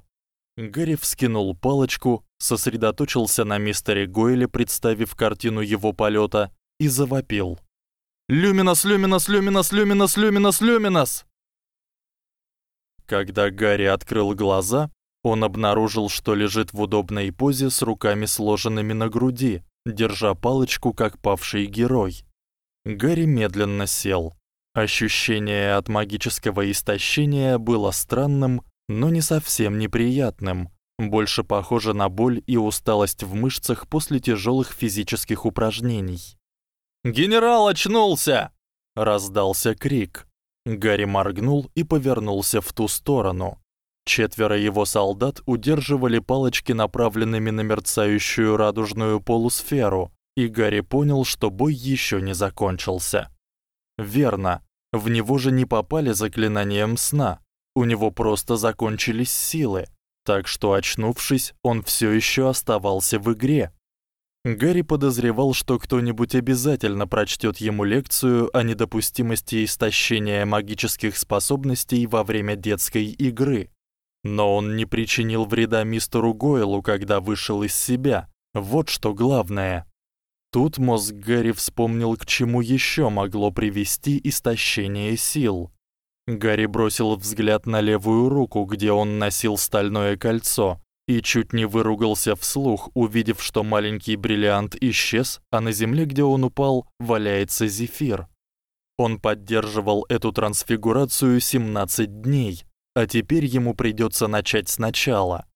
Гэри вскинул палочку, сосредоточился на мистере Гойле, представив картину его полёта, и завопил: "Люминос, люминос, люминос, люминос, люминос, люминос!" Когда Гарри открыл глаза, он обнаружил, что лежит в удобной позе с руками сложенными на груди держа палочку как павший герой. Гарри медленно сел. Ощущение от магического истощения было странным, но не совсем неприятным, больше похоже на боль и усталость в мышцах после тяжёлых физических упражнений. "Генерал очнулся!" раздался крик. Гарри моргнул и повернулся в ту сторону. Четверо его солдат удерживали палочки направленными на мерцающую радужную полусферу, и Гарри понял, что бой ещё не закончился. Верно, в него же не попали заклинанием сна. У него просто закончились силы, так что очнувшись, он всё ещё оставался в игре. Гарри подозревал, что кто-нибудь обязательно прочтёт ему лекцию о недопустимости истощения магических способностей во время детской игры. Но он не причинил вреда мистеру Гойлу, когда вышел из себя. Вот что главное. Тут мозг Гарри вспомнил, к чему ещё могло привести истощение сил. Гарри бросил взгляд на левую руку, где он носил стальное кольцо, и чуть не выругался вслух, увидев, что маленький бриллиант исчез, а на земле, где он упал, валяется зефир. Он поддерживал эту трансфигурацию 17 дней, а теперь ему придётся начать сначала.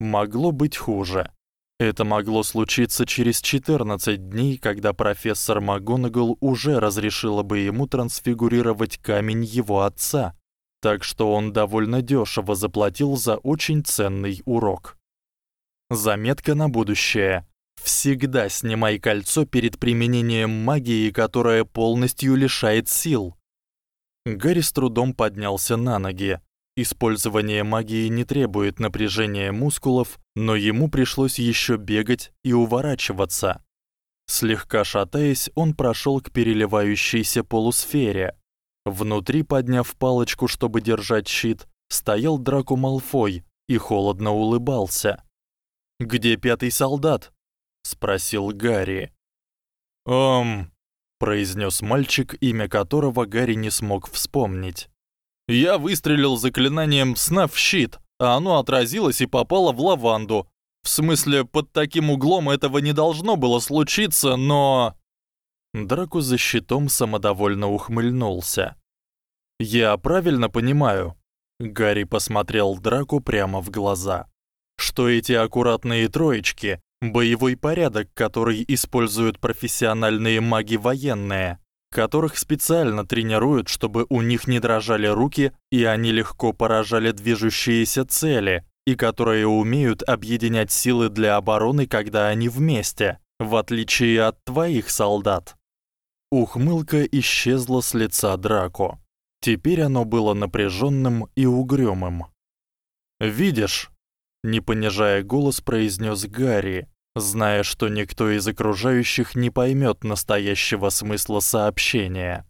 Могло быть хуже. Это могло случиться через 14 дней, когда профессор МакГонагал уже разрешила бы ему трансфигурировать камень его отца. Так что он довольно дёшево заплатил за очень ценный урок. Заметка на будущее. Всегда снимай кольцо перед применением магии, которая полностью лишает сил. Гарри с трудом поднялся на ноги. Использование магии не требует напряжения мускулов, но ему пришлось ещё бегать и уворачиваться. Слегка шатаясь, он прошёл к переливающейся полусфере. Внутри, подняв палочку, чтобы держать щит, стоял Драко Малфой и холодно улыбался. "Где пятый солдат?" спросил Гарри. "Эм", произнёс мальчик, имя которого Гарри не смог вспомнить. Я выстрелил заклинанием сна в щит, а оно отразилось и попало в лаванду. В смысле, под таким углом этого не должно было случиться, но Драку за щитом самодовольно ухмыльнулся. Я правильно понимаю? Гарри посмотрел Драку прямо в глаза. Что эти аккуратные троечки Боевой порядок, который используют профессиональные маги военные, которых специально тренируют, чтобы у них не дрожали руки и они легко поражали движущиеся цели, и которые умеют объединять силы для обороны, когда они вместе, в отличие от твоих солдат. Ухмылка исчезла с лица Драко. Теперь оно было напряжённым и угрюмым. "Видишь?" не понижая голос, произнёс Гарри, зная, что никто из окружающих не поймёт настоящего смысла сообщения.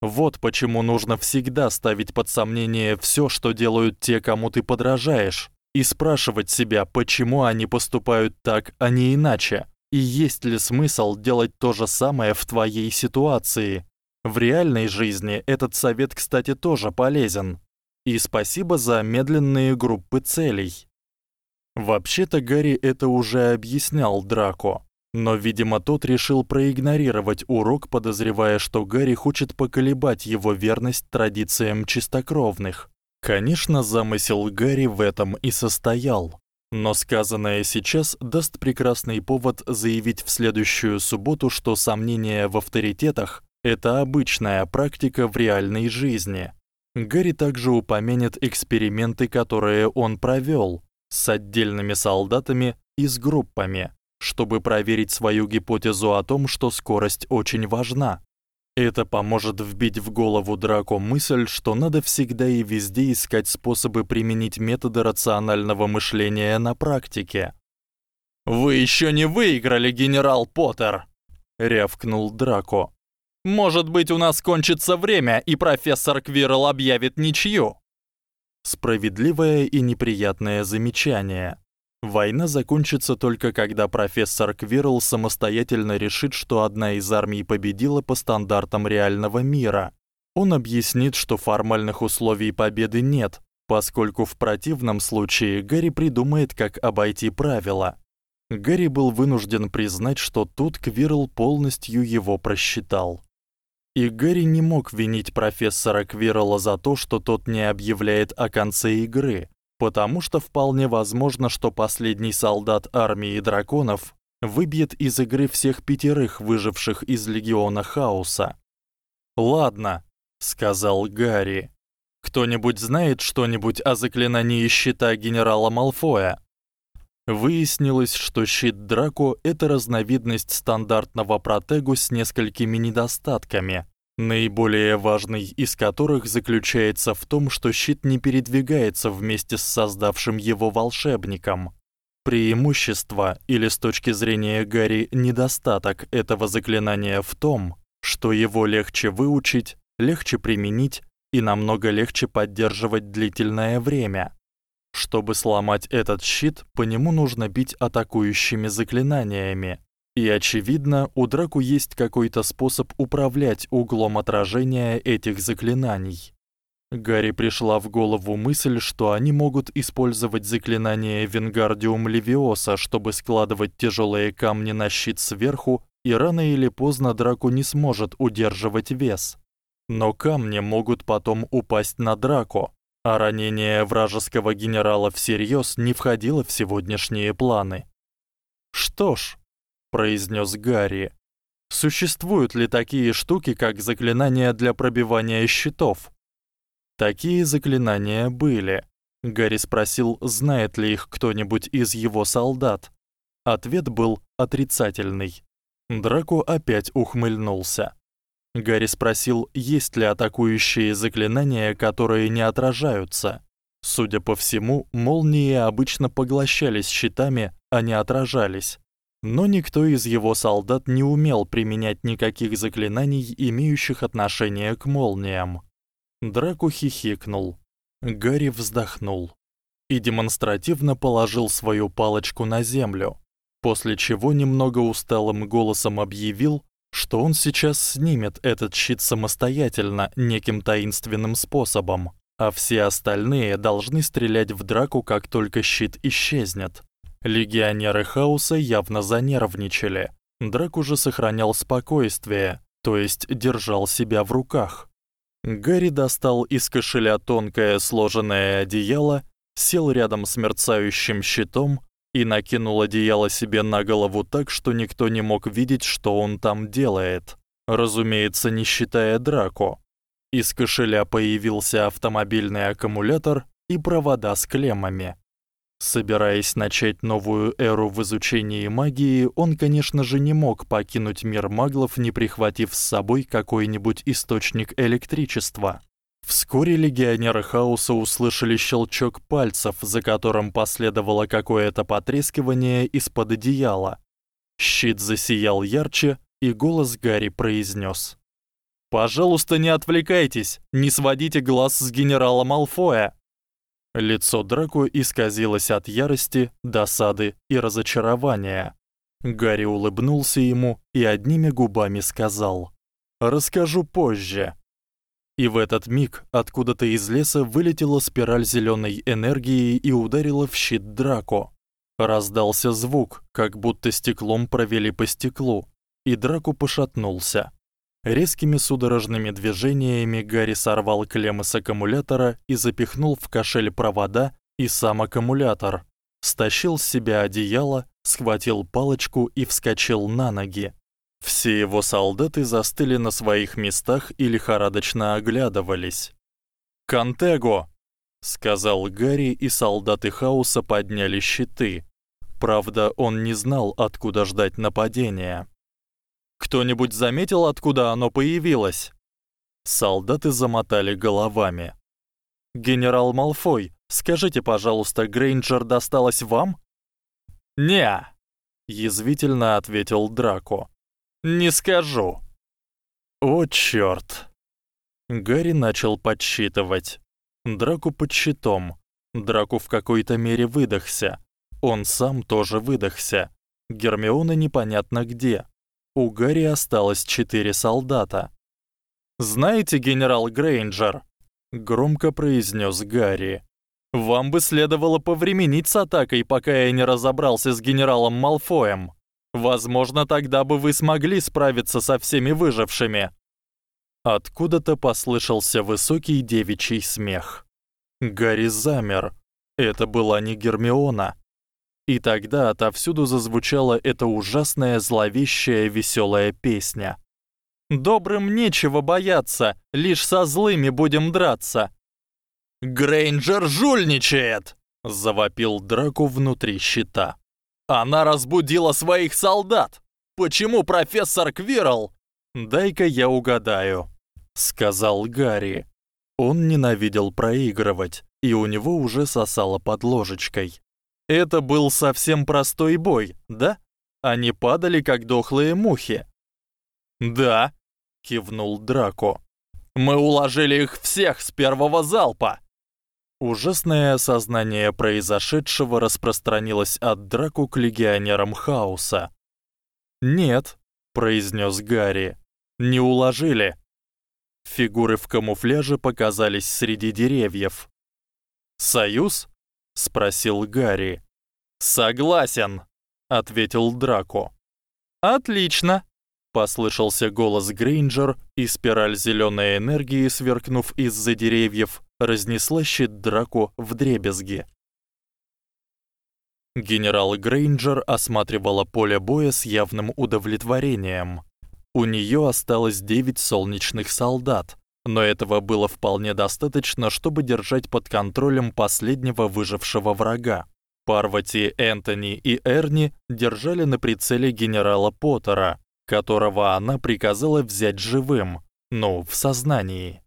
Вот почему нужно всегда ставить под сомнение всё, что делают те, кому ты подражаешь, и спрашивать себя, почему они поступают так, а не иначе. И есть ли смысл делать то же самое в твоей ситуации? В реальной жизни этот совет, кстати, тоже полезен. И спасибо за медленные группы целей. Вообще-то Гарри это уже объяснял Драко, но, видимо, тот решил проигнорировать урок, подозревая, что Гарри хочет поколебать его верность традициям чистокровных. Конечно, замысел Гарри в этом и состоял. Но сказанное сейчас даст прекрасный повод заявить в следующую субботу, что сомнения в авторитетах это обычная практика в реальной жизни. Гарри также упомянет эксперименты, которые он провёл с отдельными солдатами и с группами, чтобы проверить свою гипотезу о том, что скорость очень важна. Это поможет вбить в голову Драко мысль, что надо всегда и везде искать способы применить методы рационального мышления на практике. Вы ещё не выиграли, генерал Поттер, рявкнул Драко. Может быть, у нас кончится время, и профессор Квирл объявит ничью. Справедливое и неприятное замечание. Война закончится только когда профессор Квирл самостоятельно решит, что одна из армий победила по стандартам реального мира. Он объяснит, что формальных условий победы нет, поскольку в противном случае Гарри придумает, как обойти правила. Гарри был вынужден признать, что тут Квирл полностью его просчитал. И Гэри не мог винить профессора Квирла за то, что тот не объявляет о конце игры, потому что вполне возможно, что последний солдат армии драконов выбьет из игры всех пятерых выживших из легиона хаоса. "Ладно", сказал Гарри. "Кто-нибудь знает что-нибудь о заклинании щита генерала Малфоя?" Выяснилось, что щит Драко это разновидность стандартного протегу с несколькими недостатками, наиболее важный из которых заключается в том, что щит не передвигается вместе с создавшим его волшебником. Преимущество или с точки зрения Гарри недостаток этого заклинания в том, что его легче выучить, легче применить и намного легче поддерживать длительное время. Чтобы сломать этот щит, по нему нужно бить атакующими заклинаниями. И очевидно, у Драку есть какой-то способ управлять углом отражения этих заклинаний. Гарри пришла в голову мысль, что они могут использовать заклинание Вингардиум Левиоса, чтобы складывать тяжёлые камни на щит сверху, и рано или поздно Драку не сможет удерживать вес. Но камни могут потом упасть на Драко, а ранение вражеского генерала всерьёз не входило в сегодняшние планы. Что ж, произнёс Гарри. Существуют ли такие штуки, как заклинания для пробивания щитов? Такие заклинания были. Гарри спросил, знает ли их кто-нибудь из его солдат. Ответ был отрицательный. Драко опять ухмыльнулся. Гарри спросил, есть ли атакующие заклинания, которые не отражаются. Судя по всему, молнии обычно поглощались щитами, а не отражались. Но никто из его солдат не умел применять никаких заклинаний, имеющих отношение к молниям. Драку хихикнул. Гарри вздохнул и демонстративно положил свою палочку на землю, после чего немного усталым голосом объявил, что он сейчас снимет этот щит самостоятельно неким таинственным способом, а все остальные должны стрелять в драку, как только щит исчезнет. Легионеры хаоса явно занервничали. Драк уже сохранял спокойствие, то есть держал себя в руках. Гарри достал из кошеля тонкое сложенное одеяло, сел рядом с мерцающим щитом и накинул одеяло себе на голову так, что никто не мог видеть, что он там делает. Разумеется, не считая Драко. Из кошеля появился автомобильный аккумулятор и провода с клеммами. Собираясь начать новую эру в изучении магии, он, конечно же, не мог покинуть мир маглов, не прихватив с собой какой-нибудь источник электричества. Вскоре легионеры хаоса услышали щелчок пальцев, за которым последовало какое-то потрескивание из-под одеяла. Щит засиял ярче, и голос Гарри произнёс: "Пожалуйста, не отвлекайтесь, не сводите глаз с генерала Малфоя". Лицо Драко исказилось от ярости, досады и разочарования. Гарри улыбнулся ему и одними губами сказал: "Расскажу позже". И в этот миг откуда-то из леса вылетела спираль зелёной энергии и ударила в щит Драко. Раздался звук, как будто стеклом провели по стеклу, и Драко пошатнулся. Резкими судорожными движениями Гарри сорвал клеммы с аккумулятора и запихнул в кошель провода и сам аккумулятор. Стащил с себя одеяло, схватил палочку и вскочил на ноги. Все его солдаты застыли на своих местах и лихорадочно оглядывались. "Контего", сказал Гарри, и солдаты хаоса подняли щиты. Правда, он не знал, откуда ждать нападения. Кто-нибудь заметил, откуда оно появилось? Солдаты замотали головами. Генерал Малфой, скажите, пожалуйста, Грейнджер досталась вам? Не, язвительно ответил Драко. Не скажу. О чёрт. Гарри начал подсчитывать. Драку под щитом. Драку в какой-то мере выдохся. Он сам тоже выдохся. Гермиона непонятно где. У Гарри осталось четыре солдата. "Знаете, генерал Грейнджер", громко произнёс Гарри. "Вам бы следовало повременить с атакой, пока я не разобрался с генералом Малфоем. Возможно, тогда бы вы смогли справиться со всеми выжившими". Откуда-то послышался высокий девичий смех. Гарри замер. Это была не Гермиона. И тогда отовсюду зазвучала эта ужасная зловещая весёлая песня. Добрым нечего бояться, лишь со злыми будем драться. Грейнджер жульничает, завопил Драко внутри щита. Она разбудила своих солдат. Почему профессор Квирл? Дай-ка я угадаю, сказал Гарри. Он ненавидел проигрывать, и у него уже сосало под ложечкой. Это был совсем простой бой, да? Они падали как дохлые мухи. Да, кивнул Драко. Мы уложили их всех с первого залпа. Ужасное осознание произошедшего распространилось от Драко к легионерам хаоса. "Нет", произнёс Гарри. "Не уложили". Фигуры в камуфляже показались среди деревьев. "Союз?" спросил Гарри. Согласен, ответил Драко. Отлично, послышался голос Грейнджер, и спираль зелёной энергии, сверкнув из-за деревьев, разнесла щит Драко вдребезги. Генерал Грейнджер осматривала поле боя с явным удовлетворением. У неё осталось 9 солнечных солдат, но этого было вполне достаточно, чтобы держать под контролем последнего выжившего врага. Парвати, Энтони и Эрни держали на прицеле генерала Поттера, которого она приказала взять живым, но в сознании.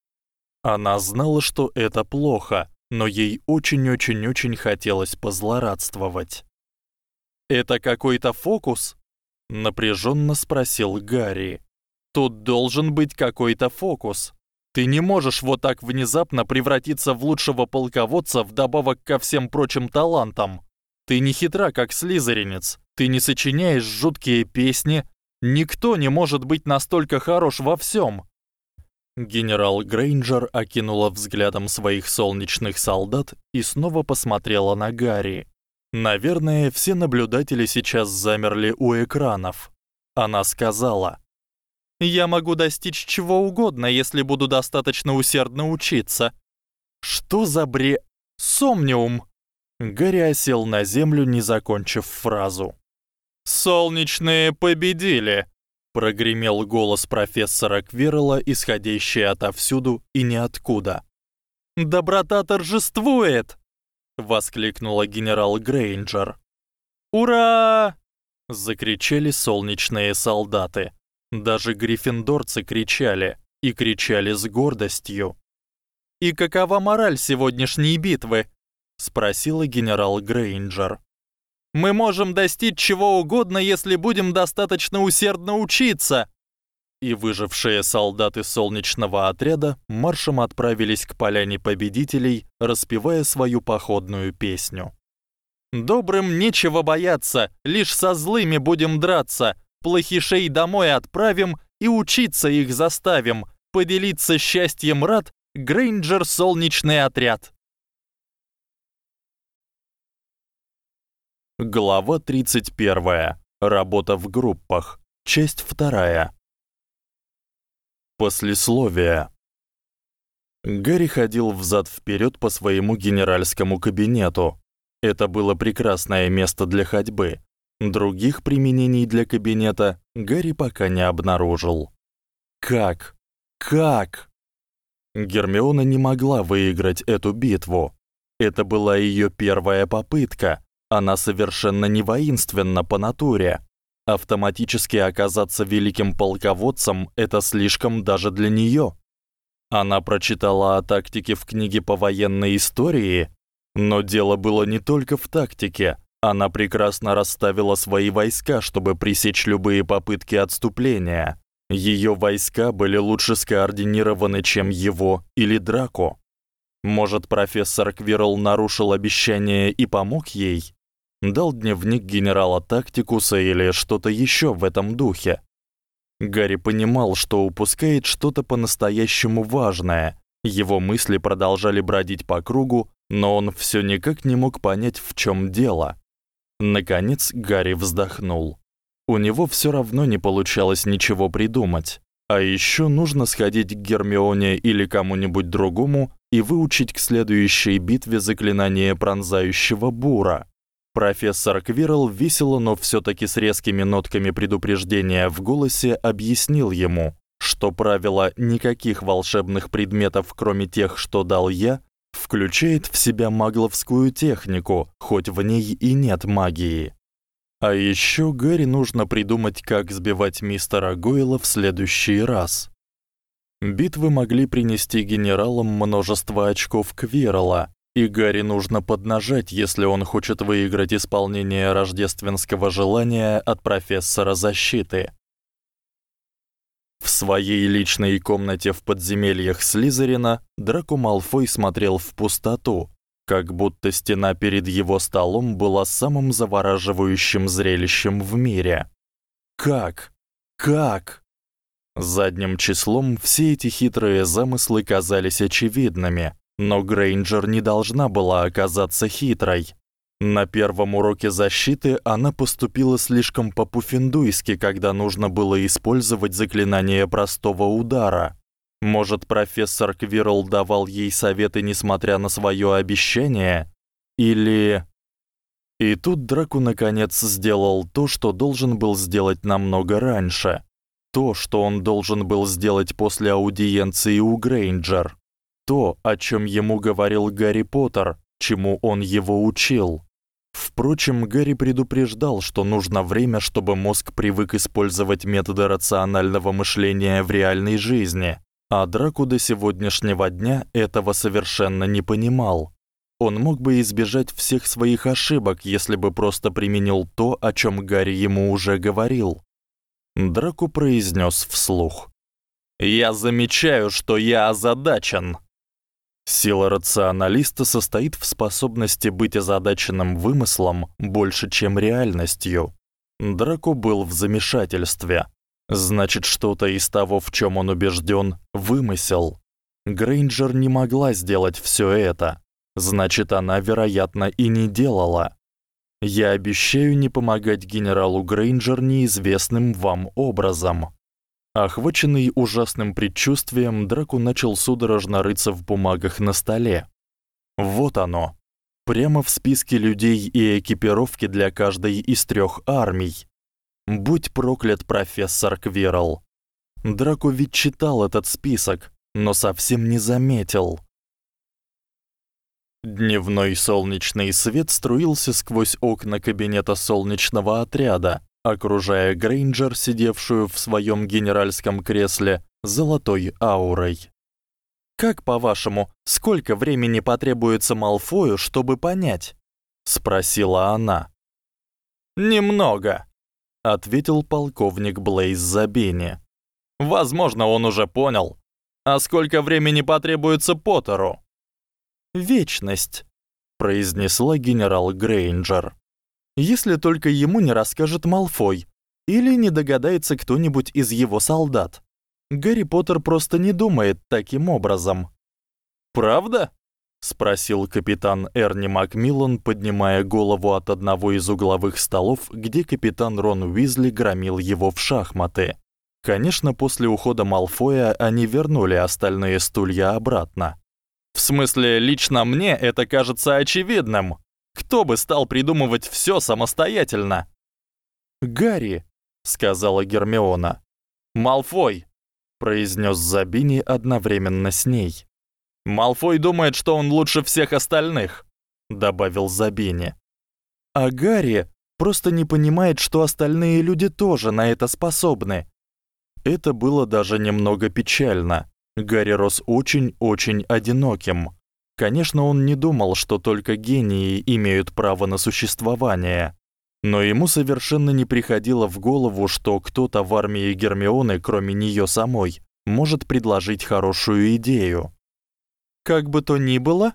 Она знала, что это плохо, но ей очень-очень-очень хотелось позлорадствовать. Это какой-то фокус? напряженно спросил Гарри. Тут должен быть какой-то фокус. Ты не можешь вот так внезапно превратиться в лучшего полководца вдобавок ко всем прочим талантам. Ты не хитра, как слизеринец. Ты не сочиняешь жуткие песни. Никто не может быть настолько хорош во всём. Генерал Грейнджер окинула взглядом своих солнечных солдат и снова посмотрела на Гарри. Наверное, все наблюдатели сейчас замерли у экранов. Она сказала: я могу достичь чего угодно, если буду достаточно усердно учиться. Что за бре... Сомниум. Гарри осел на землю, не закончив фразу. Солнечные победили, прогремел голос профессора Квирла, исходящий отовсюду и ниоткуда. Доброта торжествует, воскликнула генерал Грейнджер. Ура! закричали солнечные солдаты. Даже гриффиндорцы кричали и кричали с гордостью. И какова мораль сегодняшней битвы? спросила генерал Грейнджер. Мы можем достичь чего угодно, если будем достаточно усердно учиться. И выжившие солдаты солнечного отряда маршем отправились к поляне победителей, распевая свою походную песню. Добрым нечего бояться, лишь со злыми будем драться. Плохишей домой отправим и учиться их заставим. Поделиться счастьем рад Грейнджер солнечный отряд. Глава 31. Работа в группах. Часть 2. Послесловие. Гарри ходил взад-вперёд по своему генеральскому кабинету. Это было прекрасное место для ходьбы. Других применений для кабинета Гарри пока не обнаружил. Как? Как? Гермиона не могла выиграть эту битву. Это была её первая попытка, она совершенно не воинственна по натуре. Автоматически оказаться великим полководцем это слишком даже для неё. Она прочитала о тактике в книге по военной истории, но дело было не только в тактике. Она прекрасно расставила свои войска, чтобы пресечь любые попытки отступления. Её войска были лучше скоординированы, чем его или Драко. Может, профессор Квирл нарушил обещание и помог ей? Дал дневник генерала Тактикуса или что-то ещё в этом духе. Гарри понимал, что упускает что-то по-настоящему важное. Его мысли продолжали бродить по кругу, но он всё никак не мог понять, в чём дело. Наконец Гарри вздохнул. У него всё равно не получалось ничего придумать. А ещё нужно сходить к Гермионе или кому-нибудь другому и выучить к следующей битве заклинание пронзающего бура. Профессор Квирл весело, но всё-таки с резкими нотками предупреждения в голосе объяснил ему, что правило никаких волшебных предметов, кроме тех, что дал я, включает в себя магловскую технику, хоть в ней и нет магии. А ещё Гарри нужно придумать, как сбивать мистера Гойла в следующий раз. Битвы могли принести генералам множество очков Квирла, и Гарри нужно поднажать, если он хочет выиграть исполнение рождественского желания от профессора защиты. В своей личной комнате в подземельях Слизерина Драко Малфой смотрел в пустоту, как будто стена перед его столом была самым завораживающим зрелищем в мире. Как? Как? Задним числом все эти хитрые замыслы казались очевидными, но Грейнджер не должна была оказаться хитрой. На первом уроке защиты она поступила слишком по-пуффендуйски, когда нужно было использовать заклинание простого удара. Может, профессор Квирл давал ей советы, несмотря на своё обещание? Или И тут Драку наконец сделал то, что должен был сделать намного раньше. То, что он должен был сделать после аудиенции у Грейнджер то, о чём ему говорил Гарри Поттер, чему он его учил. Впрочем, Гарри предупреждал, что нужно время, чтобы мозг привык использовать методы рационального мышления в реальной жизни, а Драку до сегодняшнего дня этого совершенно не понимал. Он мог бы избежать всех своих ошибок, если бы просто применил то, о чём Гарри ему уже говорил. Драку произнёс вслух: "Я замечаю, что я озадачен". Сила рационалиста состоит в способности быть озадаченным вымыслом больше, чем реальностью. Драко был в замешательстве. Значит, что-то из того, в чём он убеждён, вымысел. Грейнджер не могла сделать всё это. Значит, она, вероятно, и не делала. Я обещаю не помогать генералу Грейнджер неизвестным вам образом. Охваченный ужасным предчувствием, Драку начал судорожно рыться в бумагах на столе. Вот оно. Прямо в списке людей и экипировки для каждой из трёх армий. Будь проклят профессор Квирл. Драко ведь читал этот список, но совсем не заметил. Дневной солнечный свет струился сквозь окна кабинета солнечного отряда, окружая Грейнджер, сидевшую в своём генеральском кресле, золотой аурой. Как по-вашему, сколько времени потребуется Малфою, чтобы понять? спросила она. Немного, ответил полковник Блейз Забини. Возможно, он уже понял. А сколько времени потребуется Поттеру? Вечность, произнесла генерал Грейнджер. Если только ему не расскажет Малфой или не догадается кто-нибудь из его солдат. Гарри Поттер просто не думает таким образом. Правда? спросил капитан Эрни Макмиллан, поднимая голову от одного из угловых столов, где капитан Рон Уизли громил его в шахматы. Конечно, после ухода Малфоя они вернули остальные стулья обратно. В смысле, лично мне это кажется очевидным. Кто бы стал придумывать всё самостоятельно? Гарри, сказала Гермиона. Малфой, произнёс Забини одновременно с ней. Малфой думает, что он лучше всех остальных, добавил Забини. А Гарри просто не понимает, что остальные люди тоже на это способны. Это было даже немного печально. Гарри рос очень-очень одиноким. Конечно, он не думал, что только гении имеют право на существование, но ему совершенно не приходило в голову, что кто-то в армии Гермионы, кроме неё самой, может предложить хорошую идею. Как бы то ни было,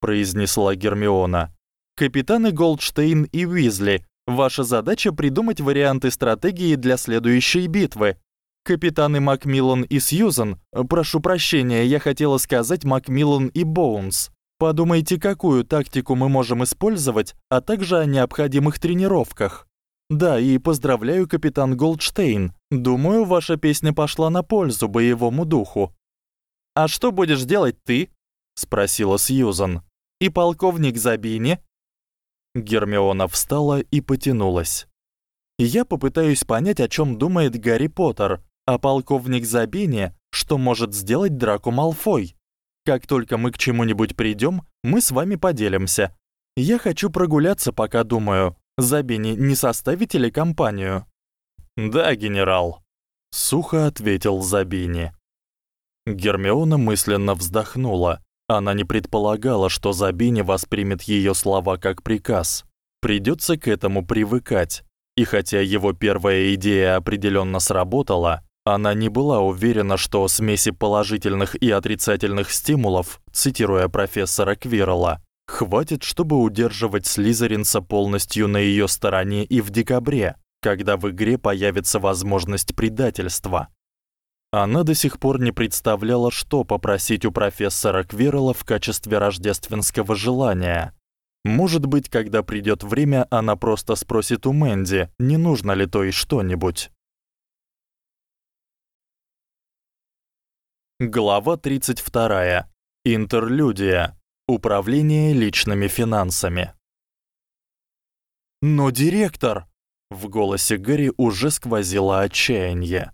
произнесла Гермиона. Капитаны Голдштейн и Уизли, ваша задача придумать варианты стратегии для следующей битвы. Капитаны Макмиллан и Сьюзен, прошу прощения, я хотела сказать Макмиллан и Боунс. Подумайте, какую тактику мы можем использовать, а также о необходимых тренировках. Да, и поздравляю, капитан Голдштейн. Думаю, ваша песня пошла на пользу боевому духу. А что будешь делать ты? спросила Сьюзан. И полковник Забини? Гермиона встала и потянулась. Я попытаюсь понять, о чём думает Гарри Поттер, а полковник Забини, что может сделать Драко Малфой. Как только мы к чему-нибудь придём, мы с вами поделимся. Я хочу прогуляться, пока думаю. Забини, не составите ли компанию? Да, генерал, сухо ответил Забини. Гермиона мысленно вздохнула. Она не предполагала, что Забини воспримет её слова как приказ. Придётся к этому привыкать. И хотя его первая идея определённо сработала, она не была уверена, что смеси положительных и отрицательных стимулов, цитируя профессора Квирла, хватит, чтобы удерживать Слизеринца полностью на её стороне и в декабре, когда в игре появится возможность предательства. Она до сих пор не представляла, что попросить у профессора Квирла в качестве рождественского желания. Может быть, когда придёт время, она просто спросит у Мэнди, не нужно ли то и что-нибудь. Глава 32. Интерлюдия. Управление личными финансами. Но директор, в голосе Гэри уже сквозило отчаяние.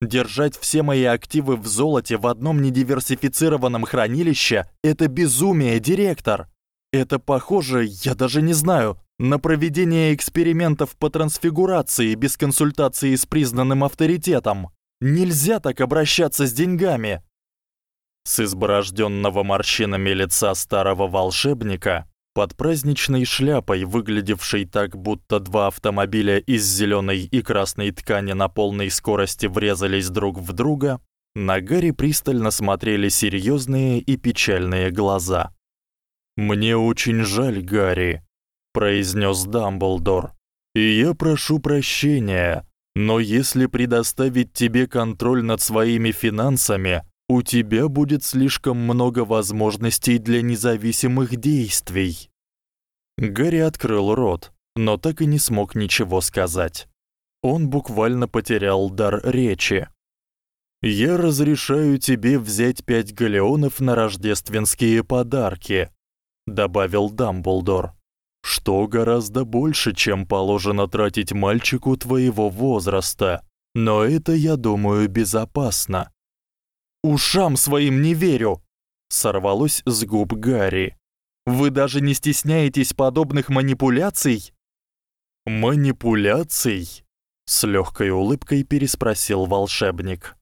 Держать все мои активы в золоте в одном недиверсифицированном хранилище это безумие, директор. Это похоже, я даже не знаю, на проведение экспериментов по трансфигурации без консультации с признанным авторитетом. Нельзя так обращаться с деньгами. С изборождённого морщинами лица старого волшебника под праздничной шляпой, выглядевшей так, будто два автомобиля из зелёной и красной ткани на полной скорости врезались друг в друга, на Гарри пристально смотрели серьёзные и печальные глаза. "Мне очень жаль, Гарри", произнёс Дамблдор. "И я прошу прощения, но если предоставить тебе контроль над своими финансами, у тебя будет слишком много возможностей для независимых действий. Гарри открыл рот, но так и не смог ничего сказать. Он буквально потерял дар речи. Я разрешаю тебе взять пять галеонов на рождественские подарки. добавил Дамблдор. Что гораздо больше, чем положено тратить мальчику твоего возраста. Но это, я думаю, безопасно. Ушам своим не верю, сорвалось с губ Гарри. Вы даже не стесняетесь подобных манипуляций? Манипуляций? с лёгкой улыбкой переспросил волшебник.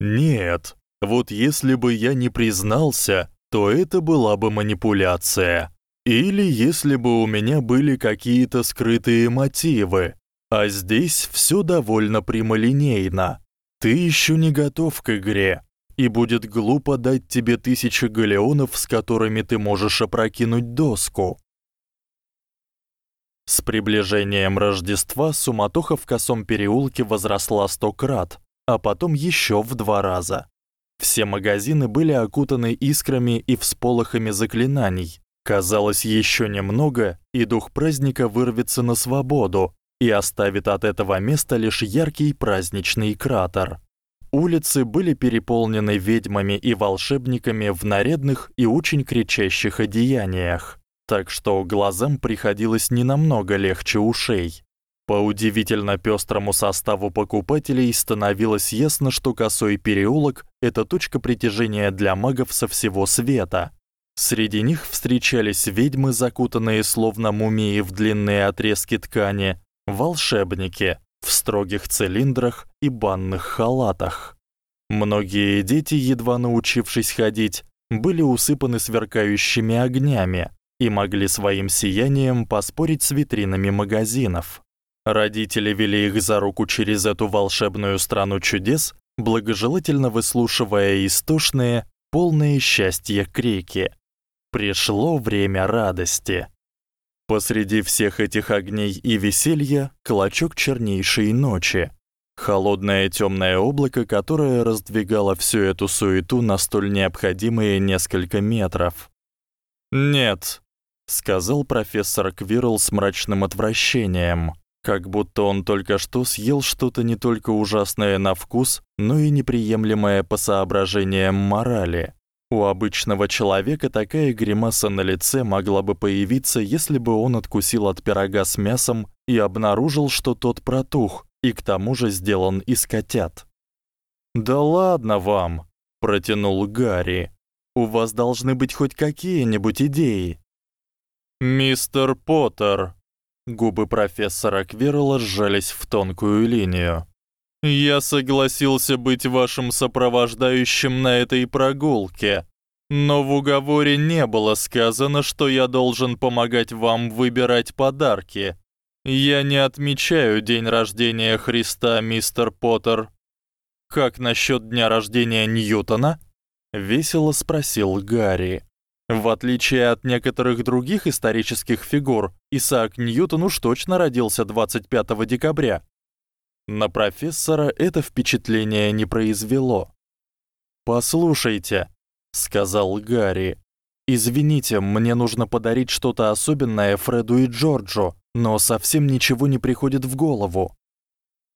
Нет. Вот если бы я не признался, то это была бы манипуляция. Или если бы у меня были какие-то скрытые мотивы. А здесь всё довольно прямолинейно. Ты ещё не готов к игре, и будет глупо дать тебе тысячи галеонов, с которыми ты можешь опрокинуть доску. С приближением Рождества суматоха в косом переулке возросла сто крат, а потом ещё в два раза. Все магазины были окутаны искрами и всполохами заклинаний. Казалось, ещё немного, и дух праздника вырвется на свободу и оставит от этого места лишь яркий праздничный кратер. Улицы были переполнены ведьмами и волшебниками в нарядных и очень кричащих одеяниях, так что глазам приходилось не намного легче ушей. По удивительно пёстрому составу покупателей становилось ясно, что Косой переулок это точка притяжения для магов со всего света. Среди них встречались ведьмы, закутанные словно мумии в длинные отрезки ткани, волшебники, в строгих цилиндрах и банных халатах. Многие дети, едва научившись ходить, были усыпаны сверкающими огнями и могли своим сиянием поспорить с витринами магазинов. Родители вели их за руку через эту волшебную страну чудес, благожелательно выслушивая истошные, полные счастья крики. Пришло время радости. Посреди всех этих огней и веселья клочок чернейшей ночи. Холодное тёмное облако, которое раздвигало всю эту суету на столь необходимые несколько метров. "Нет", сказал профессор Квирл с мрачным отвращением, как будто он только что съел что-то не только ужасное на вкус, но и неприемлемое по соображениям морали. У обычного человека такая гримаса на лице могла бы появиться, если бы он откусил от пирога с мясом и обнаружил, что тот протух и к тому же сделан из котят. "Да ладно вам", протянул Гарри. "У вас должны быть хоть какие-нибудь идеи". "Мистер Поттер", губы профессора Квирла сжались в тонкую линию. Я согласился быть вашим сопровождающим на этой прогулке, но в уговоре не было сказано, что я должен помогать вам выбирать подарки. Я не отмечаю день рождения Христа, мистер Поттер. Как насчёт дня рождения Ньютона? весело спросил Гарри. В отличие от некоторых других исторических фигур, Исаак Ньютон уж точно родился 25 декабря. На профессора это впечатление не произвело. "Послушайте", сказал Гарри. "Извините, мне нужно подарить что-то особенное Фреду и Джорджу, но совсем ничего не приходит в голову".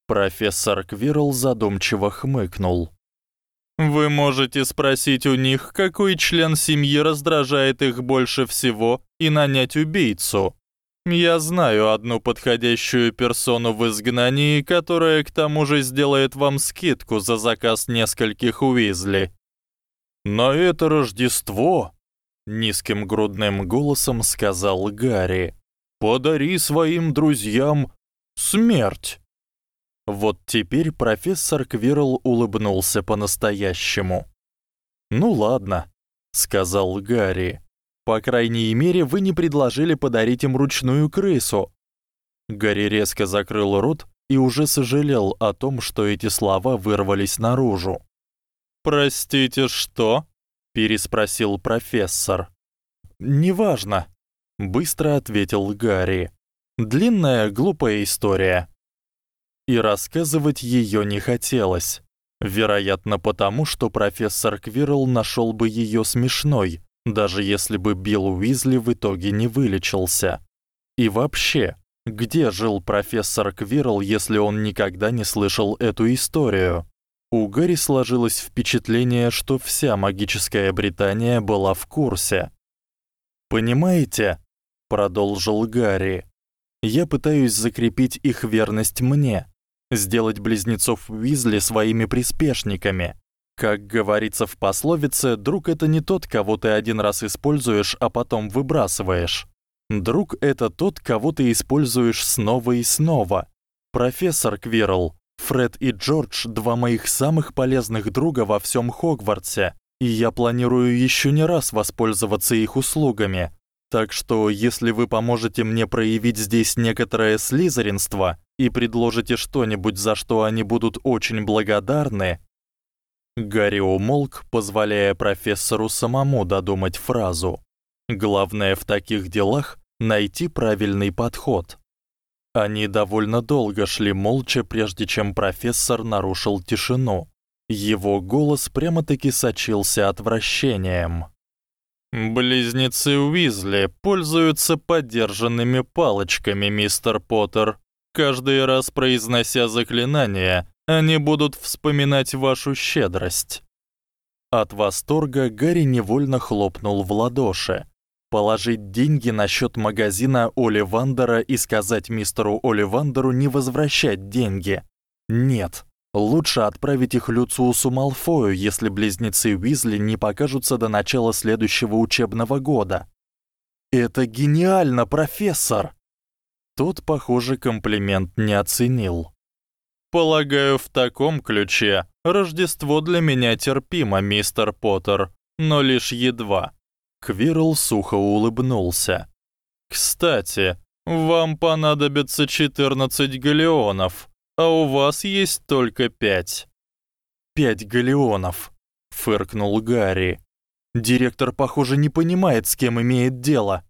Профессор Квирл задумчиво хмыкнул. Вы можете спросить у них, какой член семьи раздражает их больше всего, и нанять убийцу. Я знаю одну подходящую персону в изгнании, которая к тому же сделает вам скидку за заказ нескольких Уизли. На это Рождество, низким грудным голосом сказал Гарри. Подари своим друзьям смерть. Вот теперь профессор Квирл улыбнулся по-настоящему. Ну ладно, сказал Гарри. По крайней мере, вы не предложили подарить им ручную крысу. Гарри резко закрыл рот и уже сожалел о том, что эти слова вырвались наружу. Простите, что? переспросил профессор. Неважно, быстро ответил Гарри. Длинная, глупая история. И рассказывать её не хотелось. Вероятно, потому что профессор Квирл нашёл бы её смешной, даже если бы Билл Уизли в итоге не вылечился. И вообще, где жил профессор Квирл, если он никогда не слышал эту историю? У Гарри сложилось впечатление, что вся магическая Британия была в курсе. Понимаете? продолжил Гарри. Я пытаюсь закрепить их верность мне, сделать близнецов Уизли своими приспешниками. Как говорится в пословице, друг это не тот, кого ты один раз используешь, а потом выбрасываешь. Друг это тот, кого ты используешь снова и снова. Профессор Квирл, Фред и Джордж два моих самых полезных друга во всём Хогвартсе, и я планирую ещё не раз воспользоваться их услугами. Так что, если вы поможете мне проявить здесь некоторое слизеринство и предложите что-нибудь, за что они будут очень благодарны, Гарри умолк, позволяя профессору самому додумать фразу. Главное в таких делах найти правильный подход. Они довольно долго шли молча, прежде чем профессор нарушил тишину. Его голос прямо-таки сочился отвращением. Близнецы Уизли пользуются подержанными палочками, мистер Поттер. Каждый раз произнося заклинание, они будут вспоминать вашу щедрость. От восторга Гарри невольно хлопнул в ладоши. Положить деньги на счёт магазина Оливандера и сказать мистеру Оливандеру не возвращать деньги. Нет, Лучше отправить их Люциусу Малфою, если близнецы Уизли не покажутся до начала следующего учебного года. Это гениально, профессор. Тот, похоже, комплимент не оценил. Полагаю, в таком ключе Рождество для меня терпимо, мистер Поттер, но лишь едва. Квирл сухо улыбнулся. Кстати, вам понадобится 14 галеонов а у вас есть только пять». «Пять галеонов», — фыркнул Гарри. «Директор, похоже, не понимает, с кем имеет дело».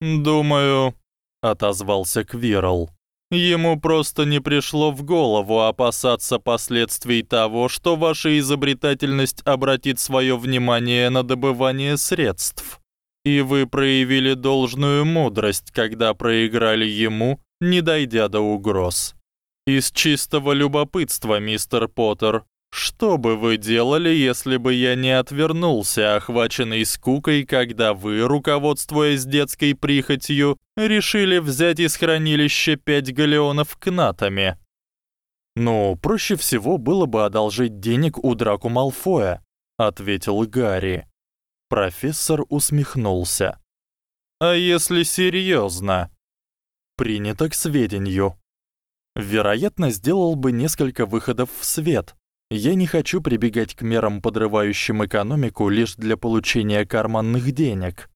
«Думаю», — отозвался Квирл. Ему просто не пришло в голову опасаться последствий того, что ваша изобретательность обратит своё внимание на добывание средств. И вы проявили должную мудрость, когда проиграли ему, не дойдя до угроз. Из чистого любопытства, мистер Поттер, что бы вы делали, если бы я не отвернулся, охваченный скукой, когда вы, руководствуясь детской прихотью, решили взять из хранилища пять галеонов кнатами? Ну, проще всего было бы одолжить денег у Драко Малфоя, ответил Гарри. Профессор усмехнулся. А если серьёзно? Принято к сведению, вероятно, сделал бы несколько выходов в свет. Я не хочу прибегать к мерам, подрывающим экономику лишь для получения карманных денег.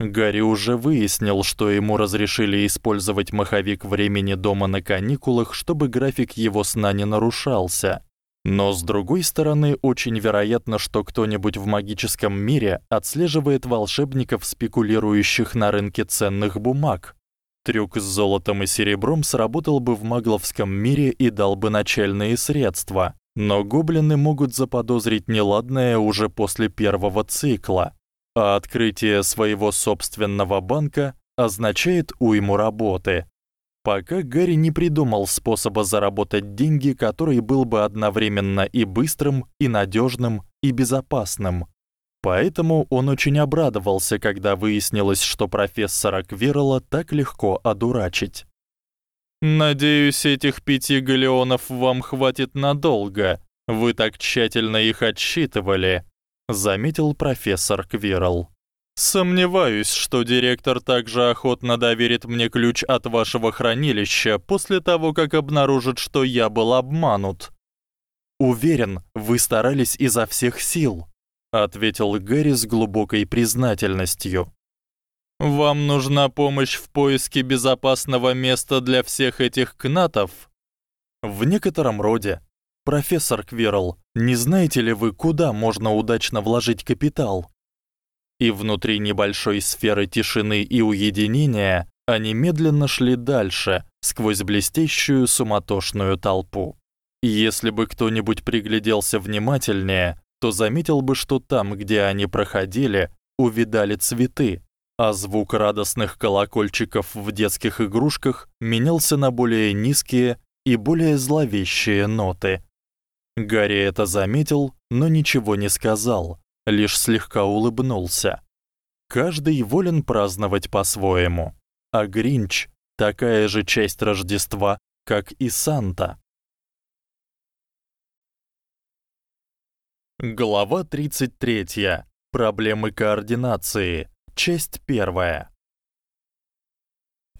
Гарри уже выяснил, что ему разрешили использовать маховик времени дома на каникулах, чтобы график его сна не нарушался. Но с другой стороны, очень вероятно, что кто-нибудь в магическом мире отслеживает волшебников, спекулирующих на рынке ценных бумаг. Трюк с золотом и серебром сработал бы в магловском мире и дал бы начальные средства, но гоблины могут заподозрить неладное уже после первого цикла. А открытие своего собственного банка означает уйму работы. Пока Гарри не придумал способа заработать деньги, который был бы одновременно и быстрым, и надёжным, и безопасным. Поэтому он очень обрадовался, когда выяснилось, что профессора Квирла так легко одурачить. Надеюсь, этих пяти галеонов вам хватит надолго. Вы так тщательно их отсчитывали, заметил профессор Квирл. Сомневаюсь, что директор также охотно доверит мне ключ от вашего хранилища после того, как обнаружит, что я был обманут. Уверен, вы старались изо всех сил, ответил Гэри с глубокой признательностью. Вам нужна помощь в поиске безопасного места для всех этих кнатов? В некотором роде. Профессор Квирл, не знаете ли вы, куда можно удачно вложить капитал? И внутри небольшой сферы тишины и уединения они медленно шли дальше, сквозь блестящую суматошную толпу. Если бы кто-нибудь пригляделся внимательнее, то заметил бы, что там, где они проходили, увидали цветы, а звук радостных колокольчиков в детских игрушках менялся на более низкие и более зловещие ноты. Гарри это заметил, но ничего не сказал, лишь слегка улыбнулся. Каждый волен праздновать по-своему. А Гринч такая же часть Рождества, как и Санта. Глава 33. Проблемы координации. Часть 1.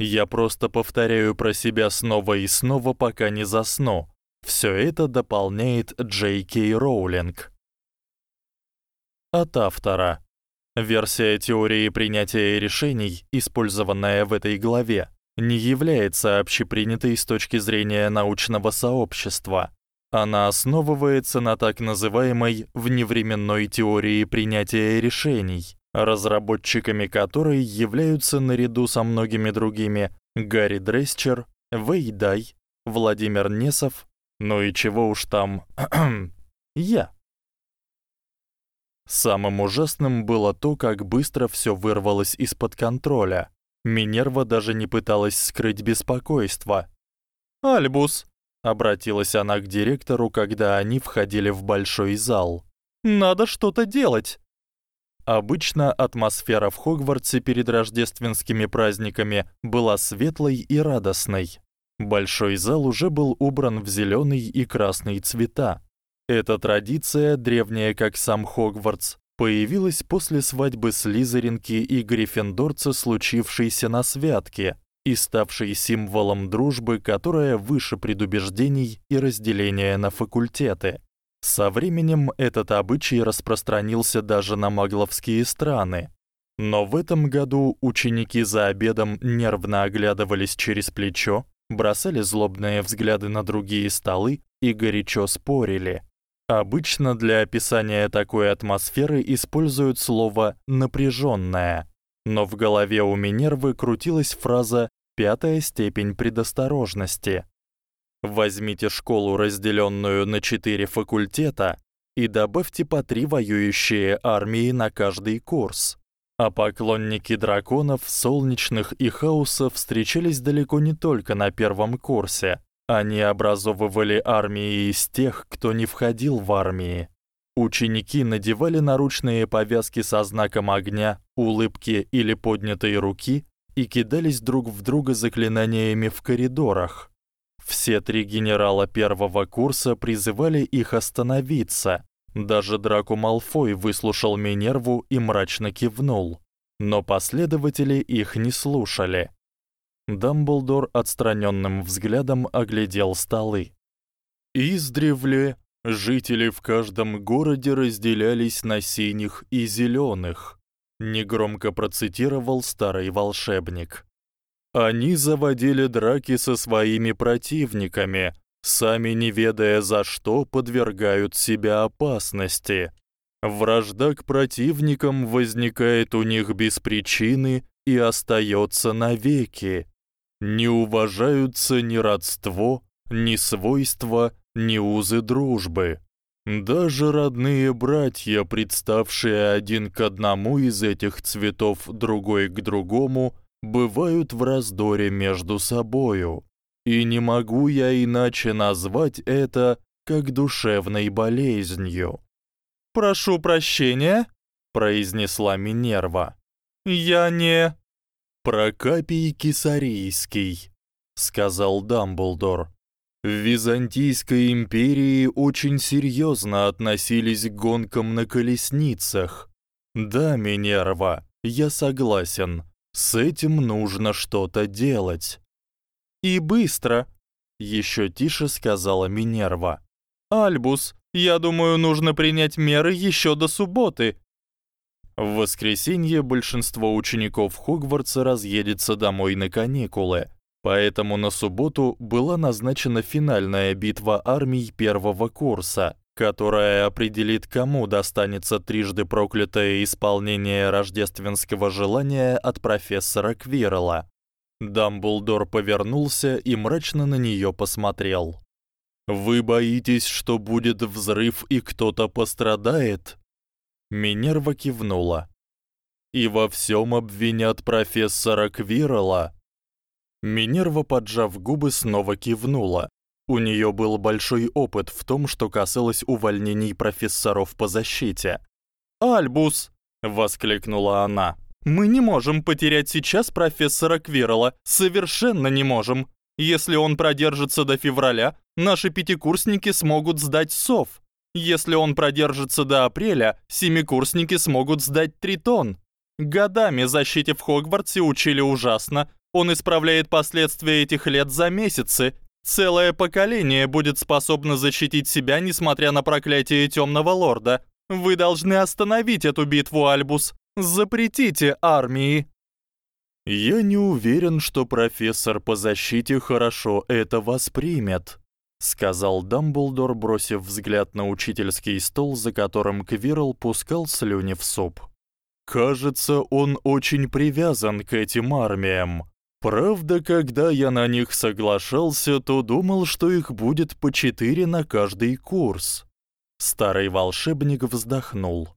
Я просто повторяю про себя снова и снова, пока не засну. Всё это дополняет Джей Кей Роулинг. От автора. Версия теории принятия решений, использованная в этой главе, не является общепринятой с точки зрения научного сообщества. Она основывается на так называемой вневременной теории принятия решений, разработчиками которой являются наряду со многими другими Гарри Дресчер, Вэй Дай, Владимир Несов, ну и чего уж там, я. Самым ужасным было то, как быстро всё вырвалось из-под контроля. Минерва даже не пыталась скрыть беспокойство. "Альбус", обратилась она к директору, когда они входили в большой зал. "Надо что-то делать". Обычно атмосфера в Хогвартсе перед рождественскими праздниками была светлой и радостной. Большой зал уже был убран в зелёный и красный цвета. Эта традиция, древняя как сам Хогвартс, появилась после свадьбы Слизеринки и Гриффиндорца, случившейся на святке и ставшей символом дружбы, которая выше предубеждений и разделения на факультеты. Со временем этот обычай распространился даже на магловские страны. Но в этом году ученики за обедом нервно оглядывались через плечо, бросали злобные взгляды на другие столы и горячо спорили. Обычно для описания такой атмосферы используют слово напряжённая, но в голове у Минервы крутилась фраза пятая степень предосторожности. Возьмите школу, разделённую на четыре факультета, и добавьте по три воюющие армии на каждый курс. А поклонники драконов, солнечных и хаоса встречались далеко не только на первом курсе, они образовывали армии из тех, кто не входил в армии. Ученики надевали наручные повязки со знаком огня, улыбки или поднятой руки и кидались друг в друга заклинаниями в коридорах. Все три генерала первого курса призывали их остановиться. Даже Драко Малфой выслушал Минерву и мрачно кивнул. Но последователи их не слушали. Дамблдор отстранённым взглядом оглядел столы. Издревле жители в каждом городе разделялись на синих и зелёных, негромко процитировал старый волшебник. Они заводили драки со своими противниками, сами не ведая за что подвергают себя опасности. Вражда к противникам возникает у них без причины и остаётся навеки. Не уважаются ни родство, ни свойства, ни узы дружбы. Даже родные братья, представшие один к одному из этих цветов, другой к другому, бывают в раздоре между собою. И не могу я иначе назвать это, как душевной болезнью. Прошу прощения, произнесла Минерва. Я не Прокопий Кесарийский, сказал Дамблдор. В Византийской империи очень серьёзно относились к гонкам на колесницах. Да, Минерва, я согласен. С этим нужно что-то делать. И быстро, ещё тише сказала Минерва. Альбус, я думаю, нужно принять меры ещё до субботы. В воскресенье большинство учеников Хогвартса разъедется домой на каникулы, поэтому на субботу была назначена финальная битва армий первого курса, которая определит, кому достанется трижды проклятое исполнение рождественского желания от профессора Квирла. Дамблдор повернулся и мрачно на неё посмотрел. Вы боитесь, что будет взрыв и кто-то пострадает? Минерва кивнула. И во всём обвинят профессора Квирла. Минерва, поджав губы, снова кивнула. У неё был большой опыт в том, что касалось увольнений профессоров по защите. "Альбус!" воскликнула она. Мы не можем потерять сейчас профессора Квирла, совершенно не можем. Если он продержится до февраля, наши пятикурсники смогут сдать СОВ. Если он продержится до апреля, семикурсники смогут сдать Тритон. Годами защите в Хогвартсе учили ужасно. Он исправляет последствия этих лет за месяцы. Целое поколение будет способно защитить себя, несмотря на проклятие Тёмного лорда. Вы должны остановить эту битву, Альбус. Запретите армии. Я не уверен, что профессор по защите хорошо это воспримет, сказал Дамблдор, бросив взгляд на учительский стол, за которым Квирл пускал слюни в суп. Кажется, он очень привязан к этим армиям. Правда, когда я на них соглашался, то думал, что их будет по четыре на каждый курс. Старый волшебник вздохнул.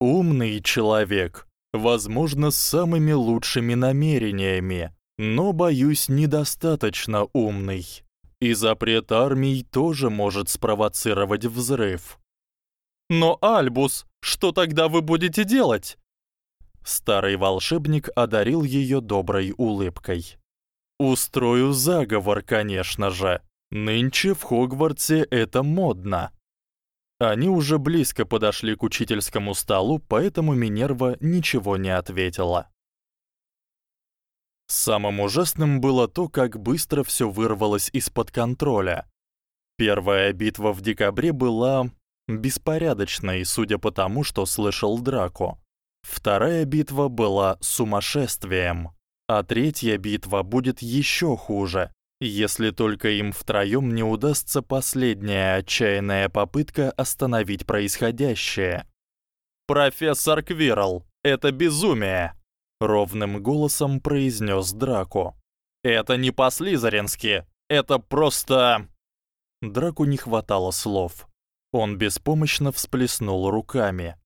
Умный человек, возможно, с самыми лучшими намерениями, но боюсь, недостаточно умный. И запрет армий тоже может спровоцировать взрыв. Но Альбус, что тогда вы будете делать? Старый волшебник одарил её доброй улыбкой. Устрою заговор, конечно же. Нынче в Хогвартсе это модно. Они уже близко подошли к учительскому столу, поэтому Минерва ничего не ответила. Самым ужасным было то, как быстро всё вырвалось из-под контроля. Первая битва в декабре была беспорядочной, судя по тому, что слышал Драко. Вторая битва была сумасшествием, а третья битва будет ещё хуже, если только им втроём не удастся последняя отчаянная попытка остановить происходящее. Профессор Квирл, это безумие, ровным голосом произнёс Драко. Это не по-слизерински, это просто Драку не хватало слов. Он беспомощно всплеснул руками.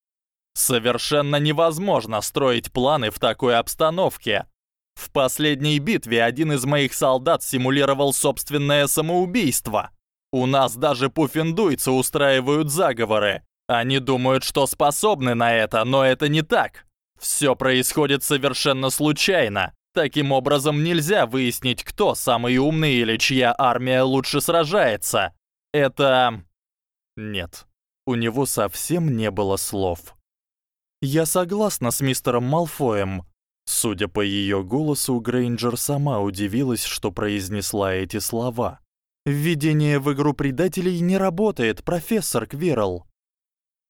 Совершенно невозможно строить планы в такой обстановке. В последней битве один из моих солдат симулировал собственное самоубийство. У нас даже пуффендуйцы устраивают заговоры. Они думают, что способны на это, но это не так. Всё происходит совершенно случайно. Таким образом нельзя выяснить, кто самый умный или чья армия лучше сражается. Это Нет. У него совсем не было слов. Я согласна с мистером Малфоем. Судя по её голосу, Грейнджер сама удивилась, что произнесла эти слова. Введение в игру предателей не работает, профессор Квирл.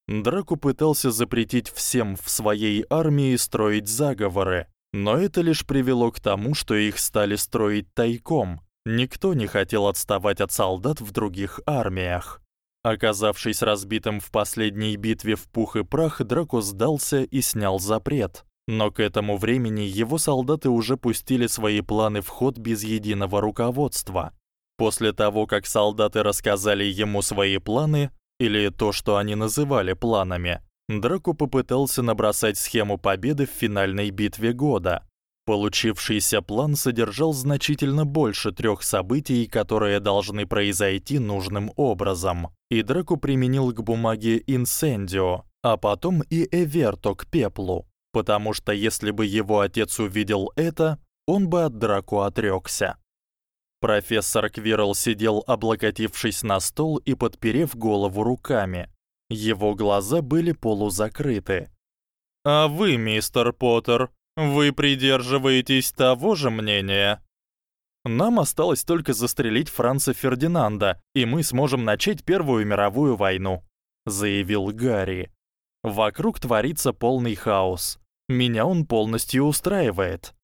Драку пытался запретить всем в своей армии строить заговоры, но это лишь привело к тому, что их стали строить тайком. Никто не хотел отставать от солдат в других армиях. Оказавшись разбитым в последней битве в пух и прах, Драко сдался и снял запрет. Но к этому времени его солдаты уже пустили свои планы в ход без единого руководства. После того, как солдаты рассказали ему свои планы или то, что они называли планами, Драко попытался набросать схему победы в финальной битве года. Получившийся план содержал значительно больше трёх событий, которые должны произойти нужным образом. И Драко применил к бумаге инсендио, а потом и эверто к пеплу, потому что если бы его отец увидел это, он бы от Драко отрёкся. Профессор Квирл сидел, облокотившись на стол и подперев голову руками. Его глаза были полузакрыты. А вы, мистер Поттер, вы придерживаетесь того же мнения? Нам осталось только застрелить Франца Фердинанда, и мы сможем начать Первую мировую войну, заявил Гарри. Вокруг творится полный хаос. Меня он полностью устраивает.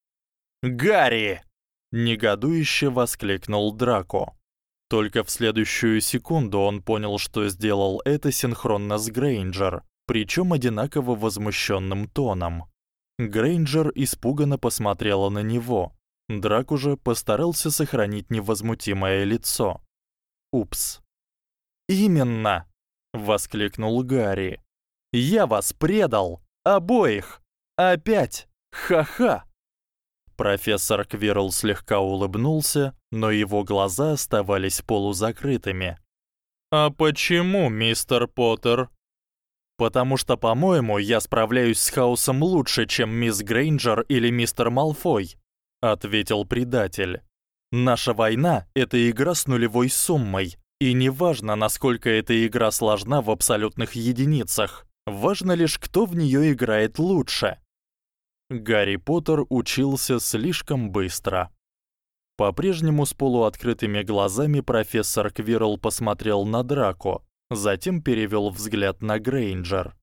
Гарри, негодующе воскликнул Драко. Только в следующую секунду он понял, что сделал это синхронно с Грейнджер, причём одинаково возмущённым тоном. Грейнджер испуганно посмотрела на него. Драк уже постарался сохранить невозмутимое лицо. Упс. Именно, воскликнул Гарри. Я вас предал, обоих. Опять. Ха-ха. Профессор Квирл слегка улыбнулся, но его глаза оставались полузакрытыми. А почему, мистер Поттер? Потому что, по-моему, я справляюсь с хаосом лучше, чем мисс Грейнджер или мистер Малфой, ответил предатель. Наша война это игра с нулевой суммой, и неважно, насколько эта игра сложна в абсолютных единицах, важно лишь кто в неё играет лучше. Гарри Поттер учился слишком быстро. По-прежнему с полуоткрытыми глазами профессор Квирл посмотрел на Драко, затем перевёл взгляд на Грейнджер.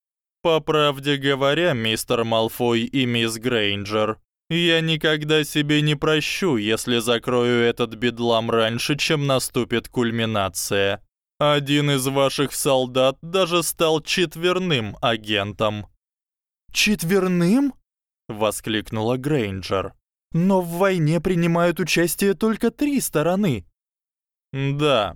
По правде говоря, мистер Малфой и мисс Грейнджер, я никогда себе не прощу, если закрою этот бедлам раньше, чем наступит кульминация. Один из ваших солдат даже стал четверным агентом. Четверным? воскликнула Грейнджер. Но в войне принимают участие только три стороны. Да,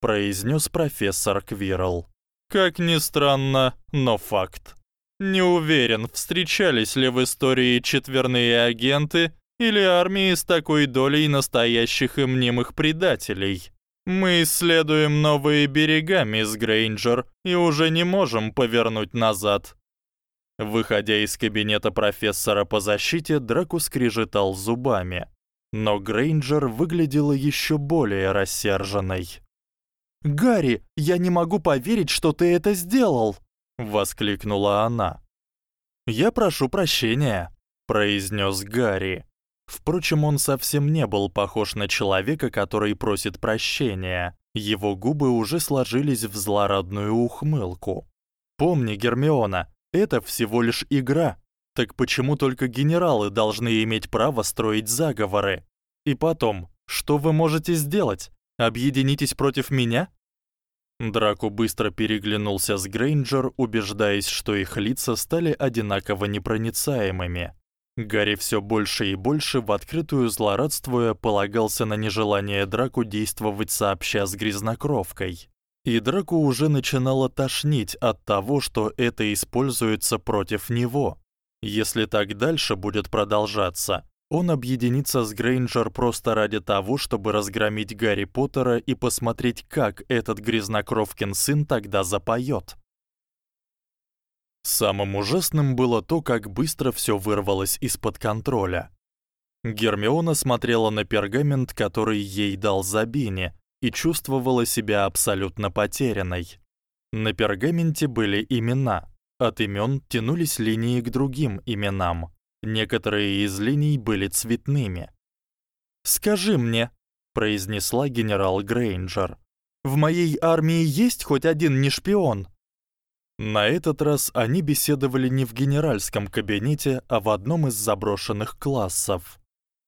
произнёс профессор Квирл. Как ни странно, но факт. Не уверен, встречались ли в истории четверные агенты или армии с такой долей настоящих и мнимых предателей. Мы исследуем новые берега, мисс Грейнджер, и уже не можем повернуть назад. Выходя из кабинета профессора по защите, Драко скрежетал зубами, но Грейнджер выглядела ещё более рассерженной. "Гарри, я не могу поверить, что ты это сделал", воскликнула она. "Я прошу прощения", произнёс Гарри. Впрочем, он совсем не был похож на человека, который просит прощения. Его губы уже сложились в злорадную ухмылку. Помни, Гермиона, это всего лишь игра. Так почему только генералы должны иметь право строить заговоры? И потом, что вы можете сделать? Объединитесь против меня? Драко быстро переглянулся с Грейнджер, убеждаясь, что их лица стали одинаково непроницаемыми. Гарри всё больше и больше в открытую злорадствуя полагался на нежелание Драко действовать сообща с грязнокровкой. И Драко уже начинало тошнить от того, что это используется против него. Если так дальше будет продолжаться, он объединится с Грейнджер просто ради того, чтобы разгромить Гарри Поттера и посмотреть, как этот грязнокровкин сын тогда запоёт. Самым ужасным было то, как быстро всё вырвалось из-под контроля. Гермиона смотрела на пергамент, который ей дал Забини, и чувствовала себя абсолютно потерянной. На пергаменте были имена. От имён тянулись линии к другим именам. Некоторые из линий были цветными. "Скажи мне", произнесла генерал Грейнджер. "В моей армии есть хоть один не шпион?" На этот раз они беседовали не в генеральском кабинете, а в одном из заброшенных классов.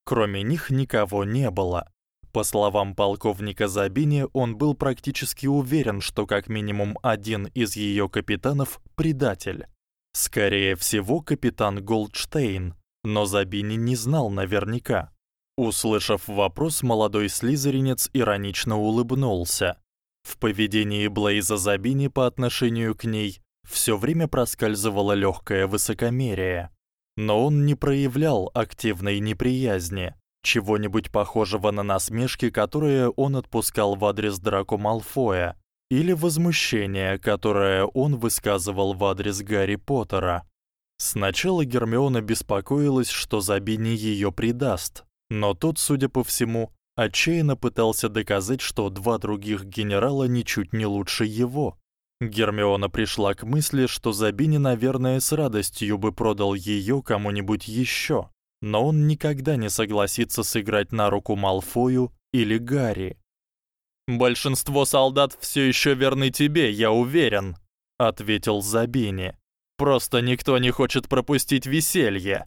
Кроме них никого не было. По словам полковника Забини, он был практически уверен, что как минимум один из её капитанов предатель. Скорее всего, капитан Голдштейн, но Забини не знал наверняка. Услышав вопрос, молодой слизеринец иронично улыбнулся. В поведении Блейза Забини по отношению к ней всё время проскальзывало лёгкое высокомерие, но он не проявлял активной неприязни, чего-нибудь похожего на насмешки, которые он отпускал в адрес Драко Малфоя или возмущение, которое он высказывал в адрес Гарри Поттера. Сначала Гермиона беспокоилась, что Забини её предаст, но тот, судя по всему, отчаянно пытался доказать, что два других генерала ничуть не лучше его. Гермиона пришла к мысли, что Забини, наверное, с радостью бы продал её кому-нибудь ещё, но он никогда не согласится сыграть на руку Малфою или Гарри. Большинство солдат всё ещё верны тебе, я уверен, ответил Забини. Просто никто не хочет пропустить веселье.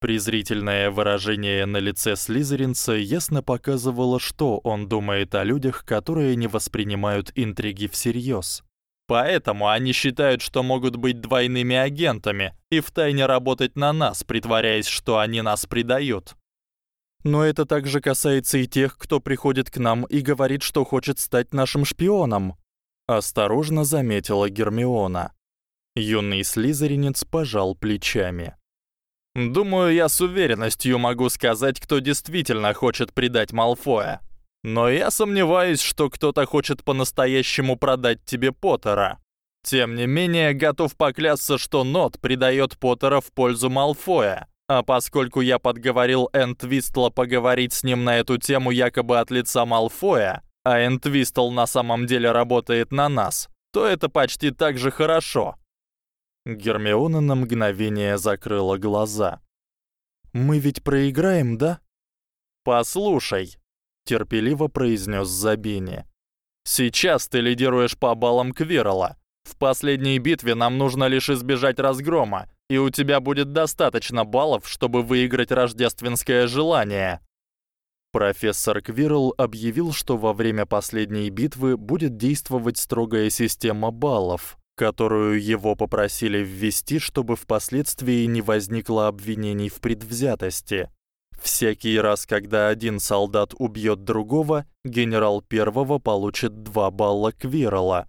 Презрительное выражение на лице слизеринца ясно показывало, что он думает о людях, которые не воспринимают интриги всерьёз. Поэтому они считают, что могут быть двойными агентами и втайне работать на нас, притворяясь, что они нас предают. Но это также касается и тех, кто приходит к нам и говорит, что хочет стать нашим шпионом, осторожно заметила Гермиона. Юный слизеринец пожал плечами. Думаю, я с уверенностью могу сказать, кто действительно хочет предать Малфоя. Но я сомневаюсь, что кто-то хочет по-настоящему продать тебе Поттера. Тем не менее, готов поклясться, что Нот предаёт Поттера в пользу Малфоя. А поскольку я подговорил Энтвистла поговорить с ним на эту тему якобы от лица Малфоя, а Энтвистл на самом деле работает на нас, то это почти так же хорошо. Гермиона на мгновение закрыла глаза. Мы ведь проиграем, да? Послушай, терпеливо произнёс Забини. Сейчас ты лидируешь по баллам Квирла. В последней битве нам нужно лишь избежать разгрома, и у тебя будет достаточно баллов, чтобы выиграть рождественское желание. Профессор Квирл объявил, что во время последней битвы будет действовать строгая система баллов, которую его попросили ввести, чтобы впоследствии не возникло обвинений в предвзятости. Всякий раз, когда один солдат убьёт другого, генерал первого получит 2 балла Квирла.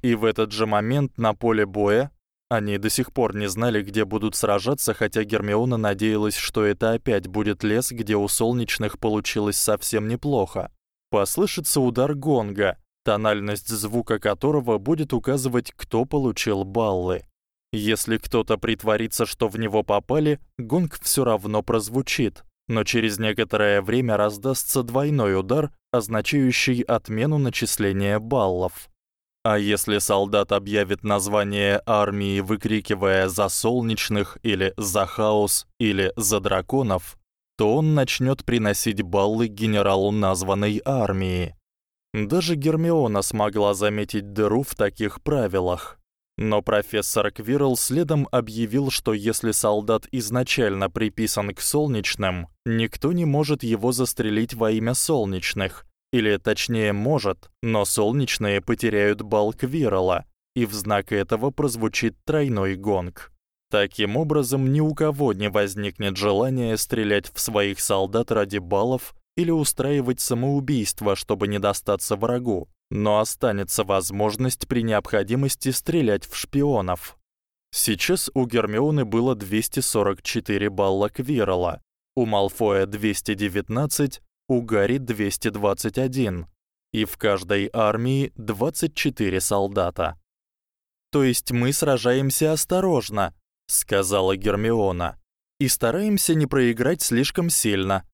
И в этот же момент на поле боя они до сих пор не знали, где будут сражаться, хотя Гермиона надеялась, что это опять будет лес, где у солнечных получилось совсем неплохо. Послышится удар гонга, тональность звука которого будет указывать, кто получил баллы. Если кто-то притворится, что в него попали, гонг всё равно прозвучит но через некоторое время раздастся двойной удар, означающий отмену начисления баллов. А если солдат объявит название армии, выкрикивая за солнечных или за хаос или за драконов, то он начнёт приносить баллы генералу названной армии. Даже Гермиона смогла заметить дыру в таких правилах. Но профессор Квирл следом объявил, что если солдат изначально приписан к солнечным, никто не может его застрелить во имя солнечных, или точнее может, но солнечные потеряют балл Квирла, и в знак этого прозвучит тройной гонг. Таким образом, ни у кого не возникнет желания стрелять в своих солдат ради баллов или устраивать самоубийство, чтобы не достаться врагу но останется возможность при необходимости стрелять в шпионов. Сейчас у Гермионы было 244 балла Квирла, у Малфоя 219, у Гарри 221, и в каждой армии 24 солдата. То есть мы сражаемся осторожно, сказала Гермиона. И стараемся не проиграть слишком сильно.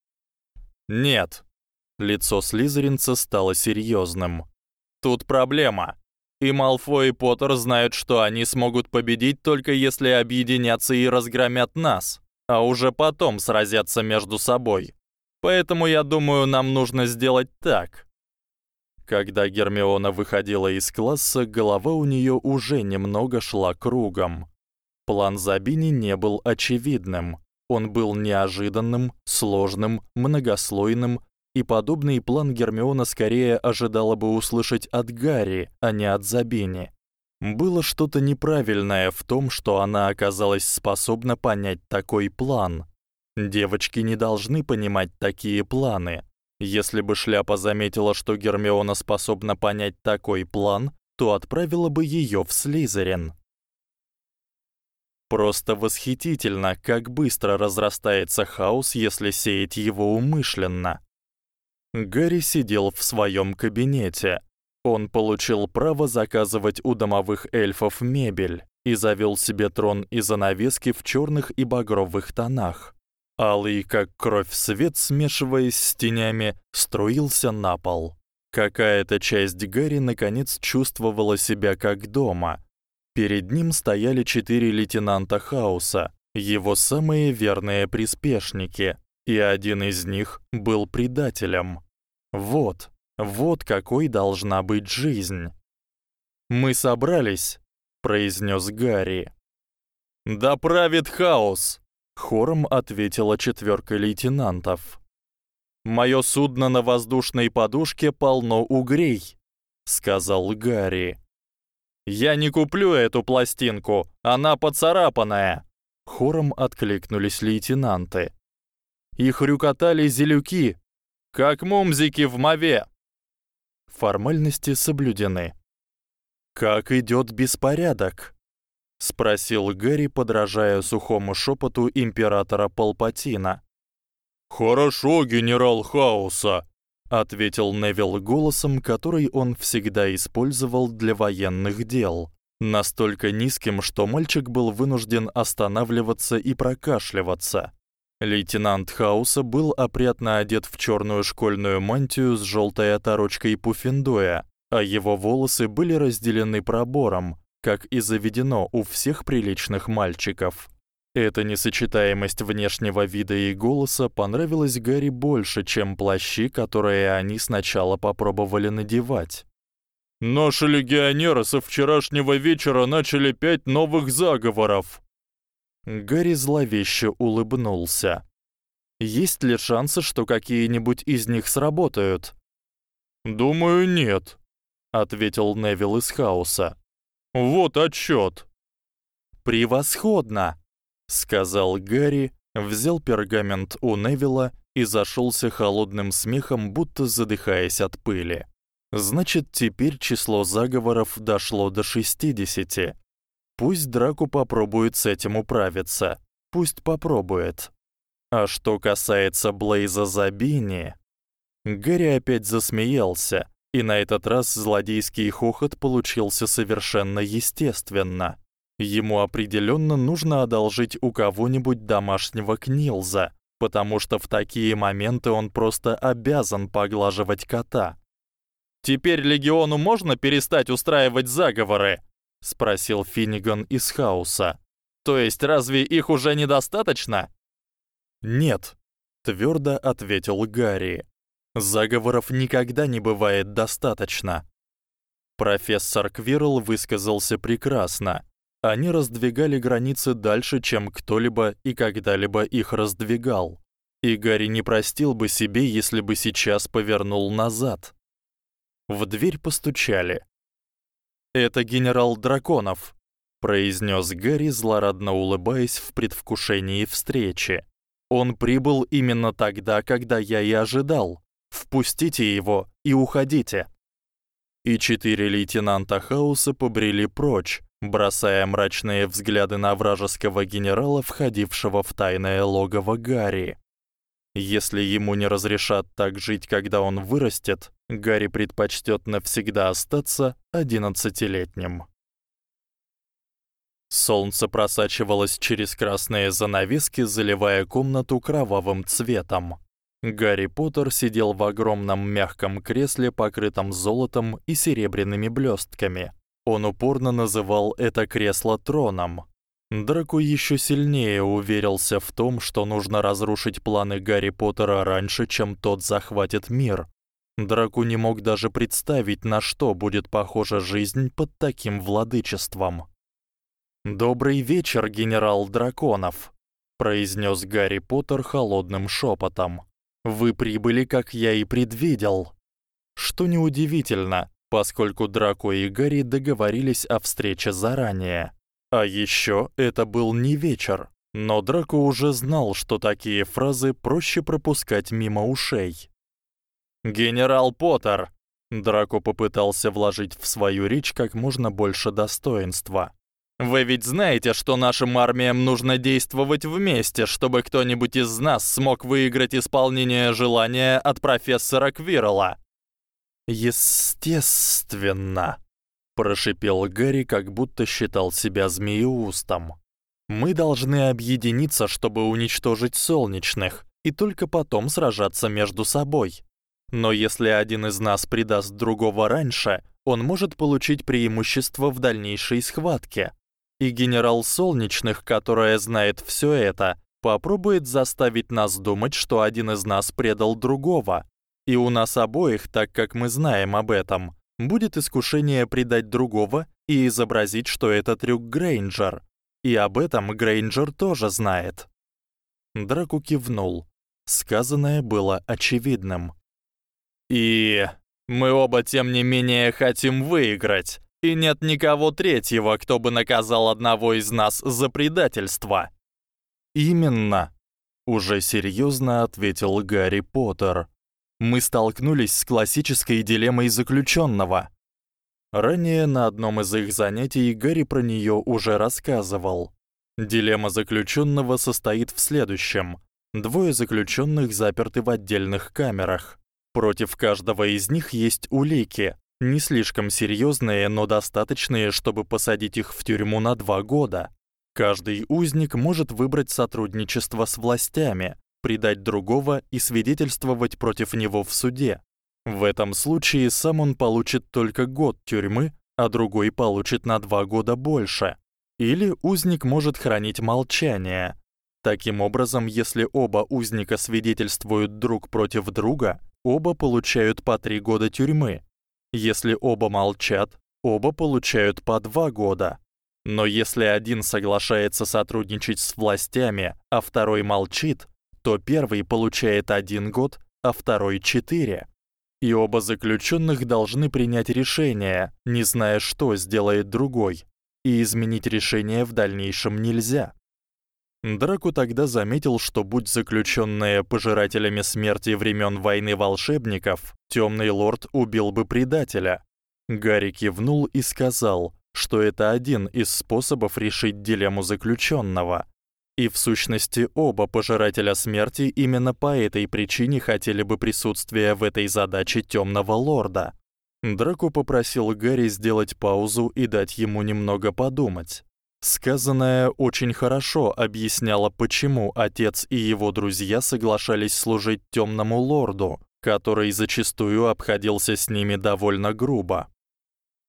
Нет. Лицо слизеринца стало серьёзным. Тут проблема. И Малфой и Поттер знают, что они смогут победить только если объединятся и разгромят нас, а уже потом сразятся между собой. Поэтому я думаю, нам нужно сделать так. Когда Гермиона выходила из класса, голова у неё уже немного шла кругом. План Забини не был очевидным. Он был неожиданным, сложным, многослойным и подобный план Гермиона скорее ожидала бы услышать от Гарри, а не от Забини. Было что-то неправильное в том, что она оказалась способна понять такой план. Девочки не должны понимать такие планы. Если бы Шляпа заметила, что Гермиона способна понять такой план, то отправила бы её в Слизерин. Просто восхитительно, как быстро разрастается хаос, если сеять его умышленно. Гарри сидел в своём кабинете. Он получил право заказывать у домовых эльфов мебель и завёл себе трон и занавески в чёрных и багровых тонах. Алый, как кровь свет, смешиваясь с тенями, струился на пол. Какая-то часть Гарри наконец чувствовала себя как дома. Перед ним стояли четыре лейтенанта Хауса, его самые верные приспешники, и один из них был предателем. Вот, вот какой должна быть жизнь. Мы собрались, произнёс Гарри. Да правит хаос, хором ответила четвёрка лейтенантов. Моё судно на воздушной подушке полно угрей, сказал Гарри. Я не куплю эту пластинку, она поцарапанная. Хором откликнулись лейтенанты. Их рюкотали зелюки, как мумзики в мове. Формальности соблюдены. Как идёт беспорядок? Спросил Гэри, подражая сухому шёпоту императора Палпатина. Хорошо, генерал Хауса, ответил Невилл голосом, который он всегда использовал для военных дел настолько низким, что мальчик был вынужден останавливаться и прокашливаться. Лейтенант Хауса был опрятно одет в чёрную школьную мантию с жёлтой оторочкой пуффендуя, а его волосы были разделены пробором, как и заведено у всех приличных мальчиков. Эта несочетаемость внешнего вида и голоса понравилась Гарри больше, чем плащи, которые они сначала попробовали надевать. Наши легионеры со вчерашнего вечера начали пять новых заговоров. Гарри зловеще улыбнулся. Есть ли шансы, что какие-нибудь из них сработают? Думаю, нет, ответил Невил из хаоса. Вот отчёт. Превосходно, сказал Гарри, взял пергамент у Невила и зашёлся холодным смехом, будто задыхаясь от пыли. Значит, теперь число заговоров дошло до 60. Пусть Драку попробует с этим управиться. Пусть попробует. А что касается Блейза Забини, Гэри опять засмеялся, и на этот раз злодейский хохот получился совершенно естественно. Ему определённо нужно одолжить у кого-нибудь домашнего Книлза, потому что в такие моменты он просто обязан поглаживать кота. Теперь легиону можно перестать устраивать заговоры, спросил Финиган из хаоса. То есть разве их уже недостаточно? Нет, твёрдо ответил Гарри. Заговоров никогда не бывает достаточно. Профессор Квирл высказался прекрасно. Они раздвигали границы дальше, чем кто-либо и когда-либо их раздвигал. И Гарри не простил бы себе, если бы сейчас повернул назад. В дверь постучали. Это генерал Драконов, произнёс Гарри, злорадно улыбаясь в предвкушении встречи. Он прибыл именно тогда, когда я и ожидал. Впустите его и уходите. И четыре лейтенанта Хауса побрели прочь, бросая мрачные взгляды на вражеского генерала, входившего в тайное логово Гарри. Если ему не разрешат так жить, когда он вырастет, Гарри предпочтёт навсегда остаться одиннадцатилетним. Солнце просачивалось через красные занавески, заливая комнату кровавым цветом. Гарри Поттер сидел в огромном мягком кресле, покрытом золотом и серебряными блёстками. Он упорно называл это кресло троном. Драко ещё сильнее уверился в том, что нужно разрушить планы Гарри Поттера раньше, чем тот захватит мир. Драко не мог даже представить, на что будет похожа жизнь под таким владычеством. Добрый вечер, генерал драконов, произнёс Гарри Поттер холодным шёпотом. Вы прибыли, как я и предвидел. Что неудивительно, поскольку Драко и Гарри договорились о встрече заранее. А ещё это был не вечер, но Драко уже знал, что такие фразы проще пропускать мимо ушей. Генерал Поттер, Драко попытался вложить в свою речь как можно больше достоинства. Вы ведь знаете, что нашим армиям нужно действовать вместе, чтобы кто-нибудь из нас смог выиграть исполнение желания от профессора Квирла. Естественно, прошипел Гарри, как будто считал себя змееустом. Мы должны объединиться, чтобы уничтожить солнечных, и только потом сражаться между собой. Но если один из нас предаст другого раньше, он может получить преимущество в дальнейшей схватке. И генерал Солнечных, которая знает всё это, попробует заставить нас думать, что один из нас предал другого. И у нас обоих, так как мы знаем об этом, будет искушение предать другого и изобразить, что это трюк Грейнджер. И об этом Грейнджер тоже знает. Драку кивнул. Сказанное было очевидным. И мы оба тем не менее хотим выиграть, и нет никого третьего, кто бы наказал одного из нас за предательство. Именно, уже серьёзно ответил Гарри Поттер мы столкнулись с классической дилеммой заключённого. Ранее на одном из их занятий Гарри про неё уже рассказывал. Дилемма заключённого состоит в следующем: двое заключённых заперты в отдельных камерах. Против каждого из них есть улики, не слишком серьёзные, но достаточные, чтобы посадить их в тюрьму на 2 года. Каждый узник может выбрать сотрудничество с властями, предать другого и свидетельствовать против него в суде. В этом случае сам он получит только год тюрьмы, а другой получит на 2 года больше. Или узник может хранить молчание. Таким образом, если оба узника свидетельствуют друг против друга, оба получают по 3 года тюрьмы. Если оба молчат, оба получают по 2 года. Но если один соглашается сотрудничать с властями, а второй молчит, то первый получает 1 год, а второй 4. И оба заключённых должны принять решение, не зная, что сделает другой, и изменить решение в дальнейшем нельзя. Драку тогда заметил, что будь заключённые пожирателями смерти времён войны волшебников, Тёмный лорд убил бы предателя. Гарри кивнул и сказал, что это один из способов решить дилемму заключённого. И в сущности оба пожирателя смерти именно по этой причине хотели бы присутствия в этой задаче Тёмного лорда. Драко попросил Гарри сделать паузу и дать ему немного подумать. Сказанное очень хорошо объясняло, почему отец и его друзья соглашались служить Тёмному лорду, который зачастую обходился с ними довольно грубо.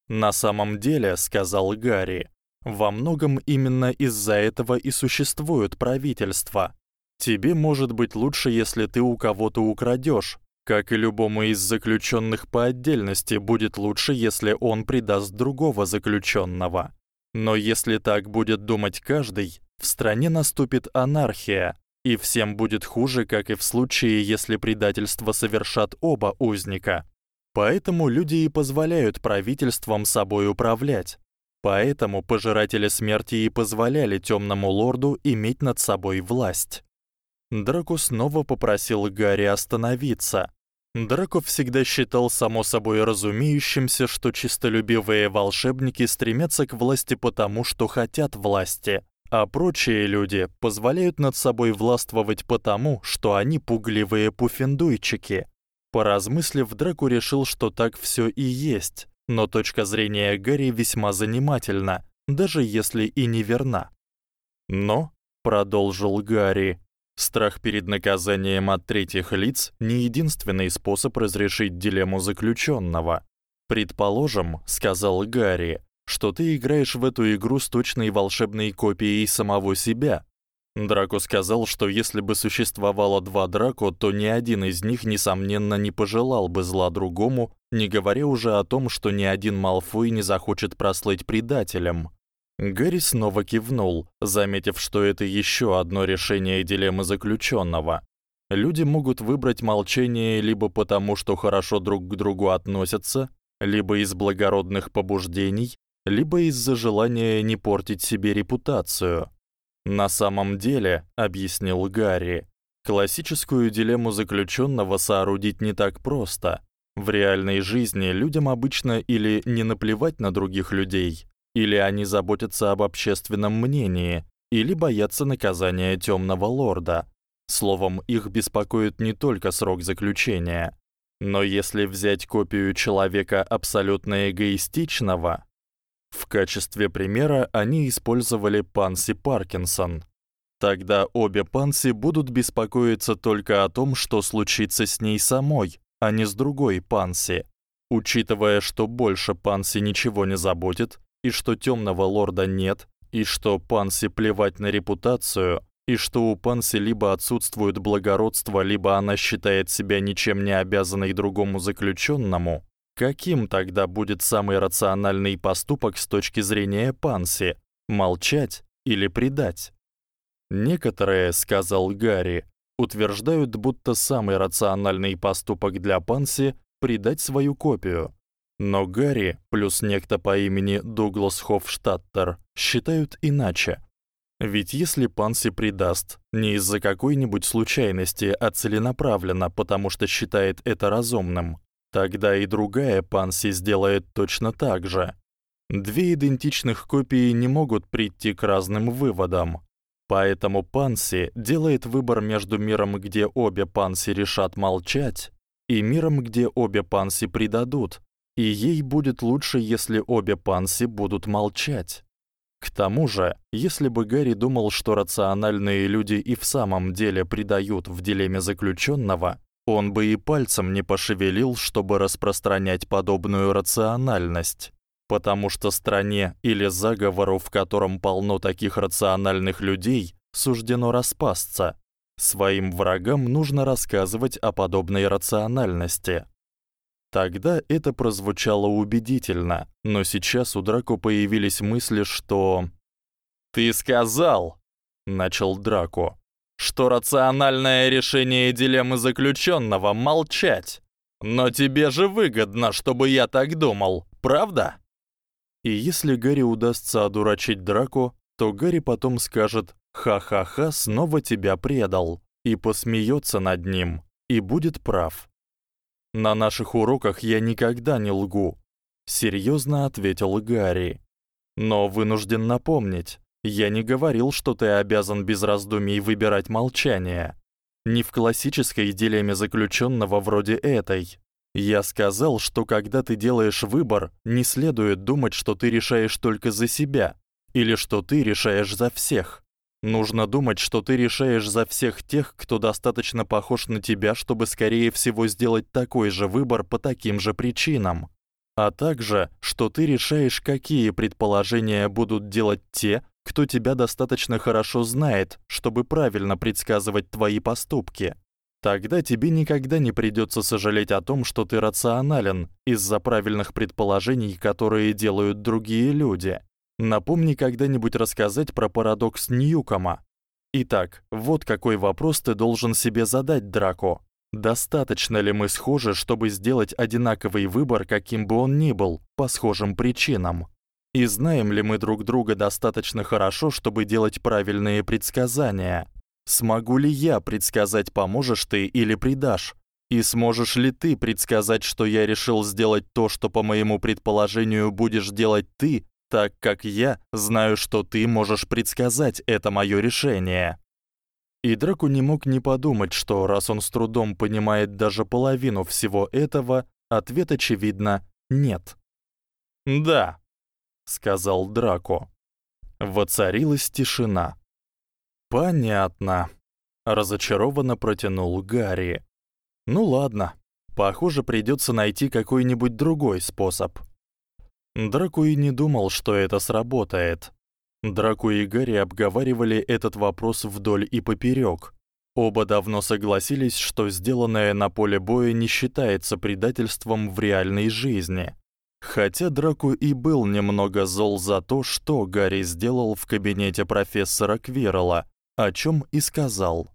На самом деле, сказал Гарри, во многом именно из-за этого и существуют правительства. Тебе может быть лучше, если ты у кого-то украдёшь, как и любому из заключённых по отдельности будет лучше, если он предаст другого заключённого. Но если так будет думать каждый, в стране наступит анархия, и всем будет хуже, как и в случае, если предательство совершат оба узника. Поэтому люди и позволяют правительствам собой управлять. Поэтому пожиратели смерти и позволяли Тёмному лорду иметь над собой власть. Драко снова попросил Гарри остановиться. Драко всегда считал само собой разумеющимся, что чистолюбивые волшебники стремятся к власти потому, что хотят власти, а прочие люди позволяют над собой властвовать потому, что они пугливые пуфендуйчики. Поразмыслив, Драко решил, что так всё и есть но точка зрения Гарри весьма занимательна, даже если и неверна. Но, продолжил Гарри, страх перед наказанием от третьих лиц не единственный способ разрешить дилемму заключённого. Предположим, сказал Гарри, что ты играешь в эту игру с точной волшебной копией самого себя, Драко сказал, что если бы существовало два Драко, то ни один из них несомненно не пожелал бы зла другому, не говоря уже о том, что ни один Малфой не захочет прослыть предателем. Гарри снова кивнул, заметив, что это ещё одно решение дилеммы заключённого. Люди могут выбрать молчание либо потому, что хорошо друг к другу относятся, либо из благородных побуждений, либо из-за желания не портить себе репутацию. На самом деле, объяснил Гарри, классическую дилемму заключённого соорудить не так просто. В реальной жизни людям обычно или не наплевать на других людей, или они заботятся об общественном мнении, или боятся наказания Тёмного лорда. Словом, их беспокоит не только срок заключения. Но если взять копию человека абсолютно эгоистичного, в качестве примера они использовали Панси Паркинсон. Тогда обе Панси будут беспокоиться только о том, что случится с ней самой, а не с другой Панси. Учитывая, что больше Панси ничего не заботит, и что Тёмного лорда нет, и что Панси плевать на репутацию, и что у Панси либо отсутствует благородство, либо она считает себя ничем не обязанной другому заключённому, Каким тогда будет самый рациональный поступок с точки зрения Панси? Молчать или предать? Некоторые, сказал Гарри, утверждают, будто самый рациональный поступок для Панси предать свою копию. Но Гарри плюс некто по имени Дуглас Хофштаттер считают иначе. Ведь если Панси предаст не из-за какой-нибудь случайности, а целенаправленно, потому что считает это разумным, Тогда и другая Панси сделает точно так же. Две идентичных копии не могут прийти к разным выводам. Поэтому Панси делает выбор между миром, где обе Панси решат молчать, и миром, где обе Панси предадут, И ей будет лучше, если обе панси будут молчать. К тому же, если бы Гарри думал, что рациональные люди и в самом деле предают в дилемме заключённого, он бы и пальцем не пошевелил, чтобы распространять подобную рациональность, потому что стране или заговору, в котором полно таких рациональных людей, суждено распасться. Своим врагам нужно рассказывать о подобной рациональности. Тогда это прозвучало убедительно, но сейчас у Драко появились мысли, что Ты сказал, начал Драко что рациональное решение дилеммы заключённого молчать. Но тебе же выгодно, чтобы я так думал, правда? И если Гарри удастся одурачить Драко, то Гарри потом скажет: "Ха-ха-ха, снова тебя предал" и посмеётся над ним, и будет прав. На наших уроках я никогда не лгу, серьёзно ответил Гарри. Но вынужден напомнить, я не говорил, что ты обязан без раздумий выбирать молчание. Не в классической дилемме заключённого вроде этой. Я сказал, что когда ты делаешь выбор, не следует думать, что ты решаешь только за себя или что ты решаешь за всех. Нужно думать, что ты решаешь за всех тех, кто достаточно похож на тебя, чтобы скорее всего сделать такой же выбор по таким же причинам. А также, что ты решаешь, какие предположения будут делать те, кто тебя достаточно хорошо знает, чтобы правильно предсказывать твои поступки. Тогда тебе никогда не придётся сожалеть о том, что ты рационален из-за правильных предположений, которые делают другие люди. Напомни когда-нибудь рассказать про парадокс Ньюкома. Итак, вот какой вопрос ты должен себе задать, Драко. Достаточно ли мы схожи, чтобы сделать одинаковый выбор, каким бы он ни был, по схожим причинам? И знаем ли мы друг друга достаточно хорошо, чтобы делать правильные предсказания? Смогу ли я предсказать, поможешь ты или предашь? И сможешь ли ты предсказать, что я решил сделать то, что по моему предположению будешь делать ты, так как я знаю, что ты можешь предсказать это моё решение? И Драку не мог не подумать, что раз он с трудом понимает даже половину всего этого, ответ очевидно нет. Да, сказал Драко. Воцарилась тишина. Понятно, разочарованно протянул Гарри. Ну ладно, похоже, придётся найти какой-нибудь другой способ. Драко и не думал, что это сработает. Драко и Гарри обговаривали этот вопрос вдоль и поперёк. Оба давно согласились, что сделанное на поле боя не считается предательством в реальной жизни. Хотя Драку и был немного зол за то, что Гарри сделал в кабинете профессора Квирла, о чём и сказал.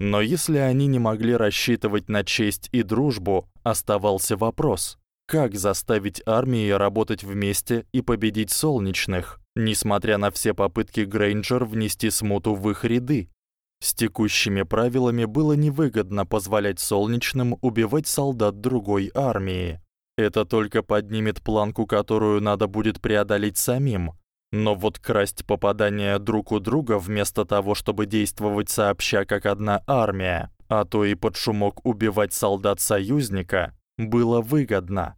Но если они не могли рассчитывать на честь и дружбу, оставался вопрос: как заставить армии работать вместе и победить солнечных, несмотря на все попытки Грейнджер внести смуту в их ряды? С текущими правилами было невыгодно позволять солнечным убивать солдат другой армии. Это только поднимет планку, которую надо будет преодолеть самим. Но вот красть попадания друг у друга вместо того, чтобы действовать сообща как одна армия, а то и под шумок убивать солдат союзника, было выгодно.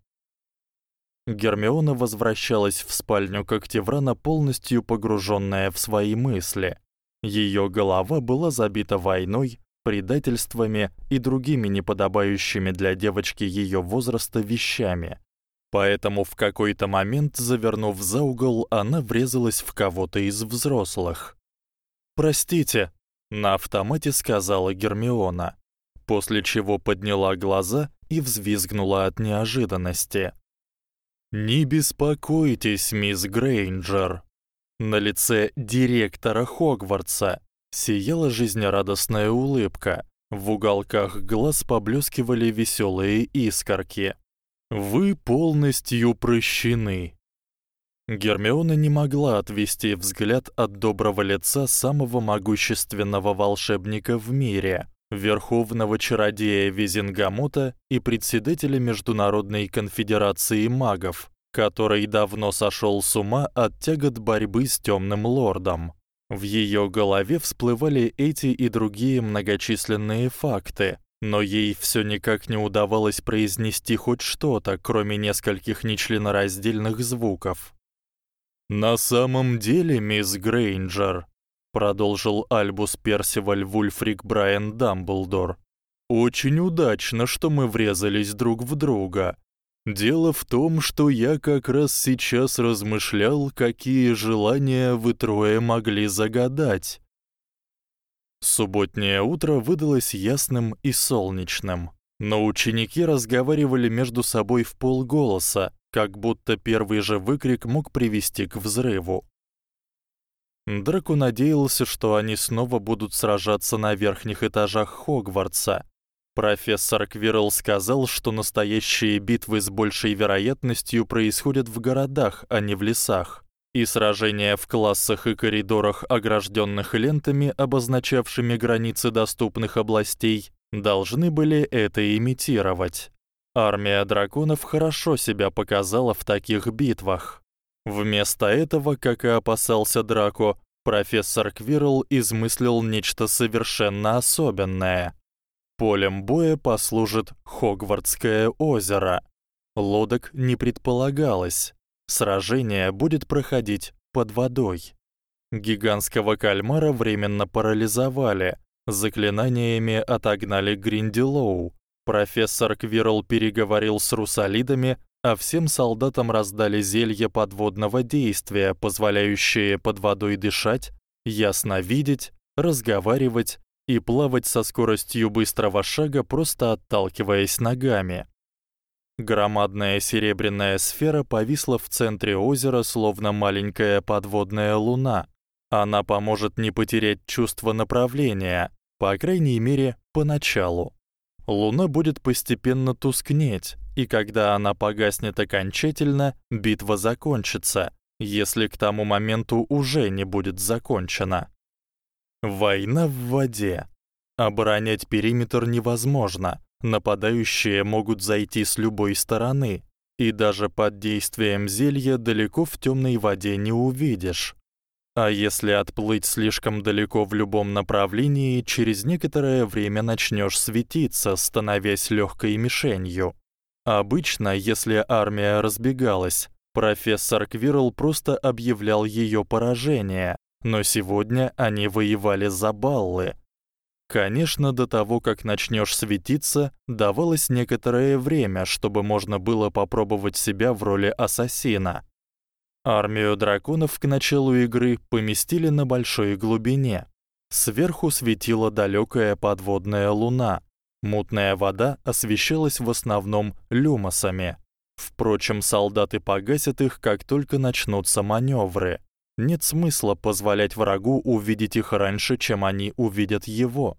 Гермиона возвращалась в спальню Когтеврана полностью погружённая в свои мысли. Её голова была забита войной, предательствами и другими неподобающими для девочки её возраста вещами. Поэтому в какой-то момент, завернув за угол, она врезалась в кого-то из взрослых. "Простите", на автомате сказала Гермиона, после чего подняла глаза и взвизгнула от неожиданности. "Не беспокойтесь, мисс Грейнджер". На лице директора Хогвартса сияла жизнерадостная улыбка. В уголках глаз поблескивали веселые искорки. Вы полностью прощены. Гермиона не могла отвести взгляд от доброго лица самого могущественного волшебника в мире, верховного чародея Визенгамота и председателя Международной конфедерации магов, который давно сошёл с ума от тягот борьбы с тёмным лордом. В её голове всплывали эти и другие многочисленные факты, но ей всё никак не удавалось произнести хоть что-то, кроме нескольких нечленораздельных звуков. На самом деле, мисс Грейнджер, продолжил Альбус Персиваль Вульфрик Брайан Дамблдор. Очень удачно, что мы врезались друг в друга. Дело в том, что я как раз сейчас размышлял, какие желания вы трое могли загадать. Субботнее утро выдалось ясным и солнечным, но ученики разговаривали между собой в полголоса, как будто первый же выкрик мог привести к взрыву. Драко надеялся, что они снова будут сражаться на верхних этажах Хогвартса. Профессор Квирл сказал, что настоящие битвы с большей вероятностью происходят в городах, а не в лесах и сражения в классах и коридорах, ограждённых лентами, обозначавшими границы доступных областей, должны были это имитировать. Армия драконов хорошо себя показала в таких битвах. Вместо этого, как и опасался Драко, профессор Квирл измыслил нечто совершенно особенное. Полем боя послужит Хогвартское озеро. Лодок не предполагалось. Сражение будет проходить под водой. Гигантского кальмара временно парализовали, заклинаниями отогнали Гринделоу. Профессор Квирл переговорил с русалидами, а всем солдатам раздали зелья подводного действия, позволяющие под водой дышать, ясно видеть, разговаривать и плавать со скоростью быстрого шага, просто отталкиваясь ногами. Громадная серебряная сфера повисла в центре озера, словно маленькая подводная луна. Она поможет не потерять чувство направления, по крайней мере, поначалу. Луна будет постепенно тускнеть, и когда она погаснет окончательно, битва закончится, если к тому моменту уже не будет закончена. Война в воде. Оборонять периметр невозможно. Нападающие могут зайти с любой стороны, и даже под действием зелья далеко в тёмной воде не увидишь. А если отплыть слишком далеко в любом направлении, через некоторое время начнёшь светиться, становясь лёгкой мишенью. Обычно, если армия разбегалась, профессор Квирл просто объявлял её поражение, но сегодня они воевали за баллы, Конечно, до того, как начнёшь светиться, давалось некоторое время, чтобы можно было попробовать себя в роли ассасина. Армию драконов к началу игры поместили на большой глубине. Сверху светила далёкая подводная луна. Мутная вода освещалась в основном люмосами. Впрочем, солдаты погасят их, как только начнутся манёвры. Нет смысла позволять врагу увидеть их раньше, чем они увидят его.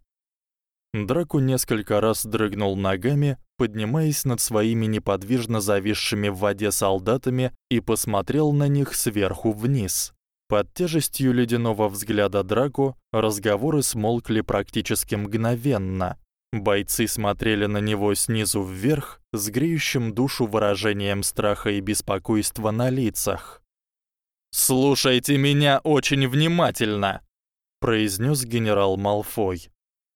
Драку несколько раз дрыгнул ногами, поднимаясь над своими неподвижно зависшими в воде солдатами и посмотрел на них сверху вниз. Под тяжестью ледяного взгляда Драку разговоры смолкли практически мгновенно. Бойцы смотрели на него снизу вверх с греющим душу выражением страха и беспокойства на лицах. Слушайте меня очень внимательно, произнёс генерал Малфой.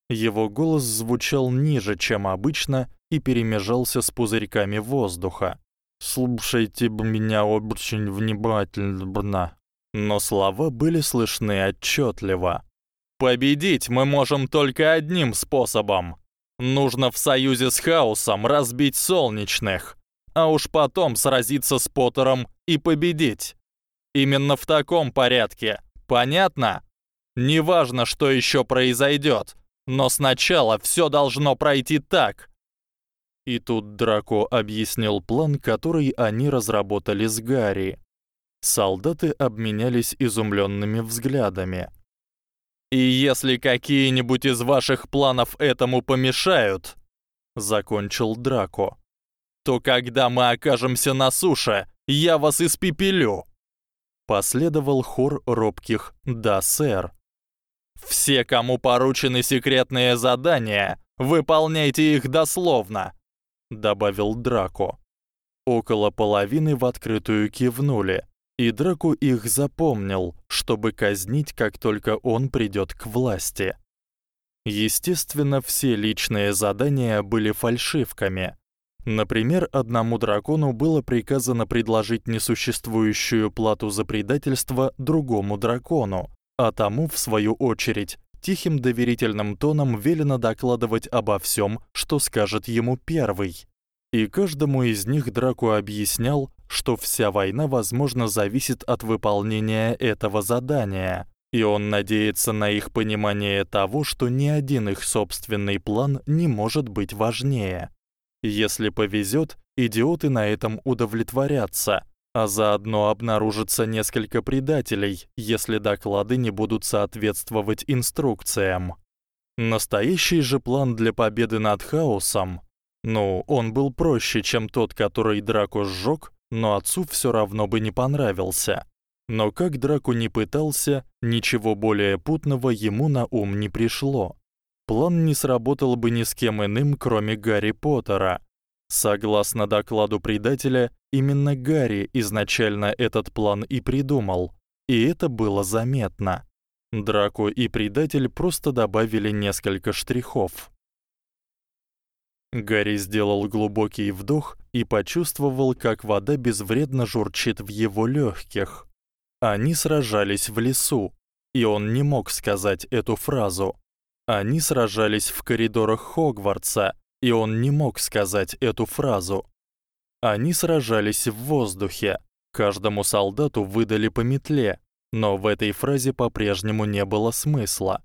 Его голос звучал ниже, чем обычно, и перемежался с пузырьками воздуха. Слушайте меня очень внимательно. Но слова были слышны отчётливо. Победить мы можем только одним способом. Нужно в союзе с хаосом разбить солнечных, а уж потом сразиться с Поттером и победить. Именно в таком порядке. Понятно? Неважно, что ещё произойдёт, но сначала всё должно пройти так. И тут Драко объяснил план, который они разработали с Гарри. Солдаты обменялись изумлёнными взглядами. И если какие-нибудь из ваших планов этому помешают, закончил Драко, то когда мы окажемся на суше, я вас испепелю. Последовал хор робких «Да, сэр». «Все, кому поручены секретные задания, выполняйте их дословно», — добавил Драко. Около половины в открытую кивнули, и Драко их запомнил, чтобы казнить, как только он придёт к власти. Естественно, все личные задания были фальшивками. Например, одному дракону было приказано предложить несуществующую плату за предательство другому дракону, а тому в свою очередь тихим доверительным тоном велено докладывать обо всём, что скажет ему первый. И каждому из них Драко объяснял, что вся война, возможно, зависит от выполнения этого задания, и он надеется на их понимание того, что ни один их собственный план не может быть важнее. Если повезёт, идиоты на этом удовлетворятся, а заодно обнаружится несколько предателей, если доклады не будут соответствовать инструкциям. Настоящий же план для победы над хаосом, ну, он был проще, чем тот, который Драко сжёг, но отцу всё равно бы не понравился. Но как Драко не пытался, ничего более путного ему на ум не пришло. План не сработал бы ни с кем иным, кроме Гарри Поттера. Согласно докладу предателя, именно Гарри изначально этот план и придумал, и это было заметно. Драко и предатель просто добавили несколько штрихов. Гарри сделал глубокий вдох и почувствовал, как вода безвредно журчит в его лёгких. Они сражались в лесу, и он не мог сказать эту фразу. Они сражались в коридорах Хогвартса, и он не мог сказать эту фразу. Они сражались в воздухе. Каждому солдату выдали по метле, но в этой фразе по-прежнему не было смысла.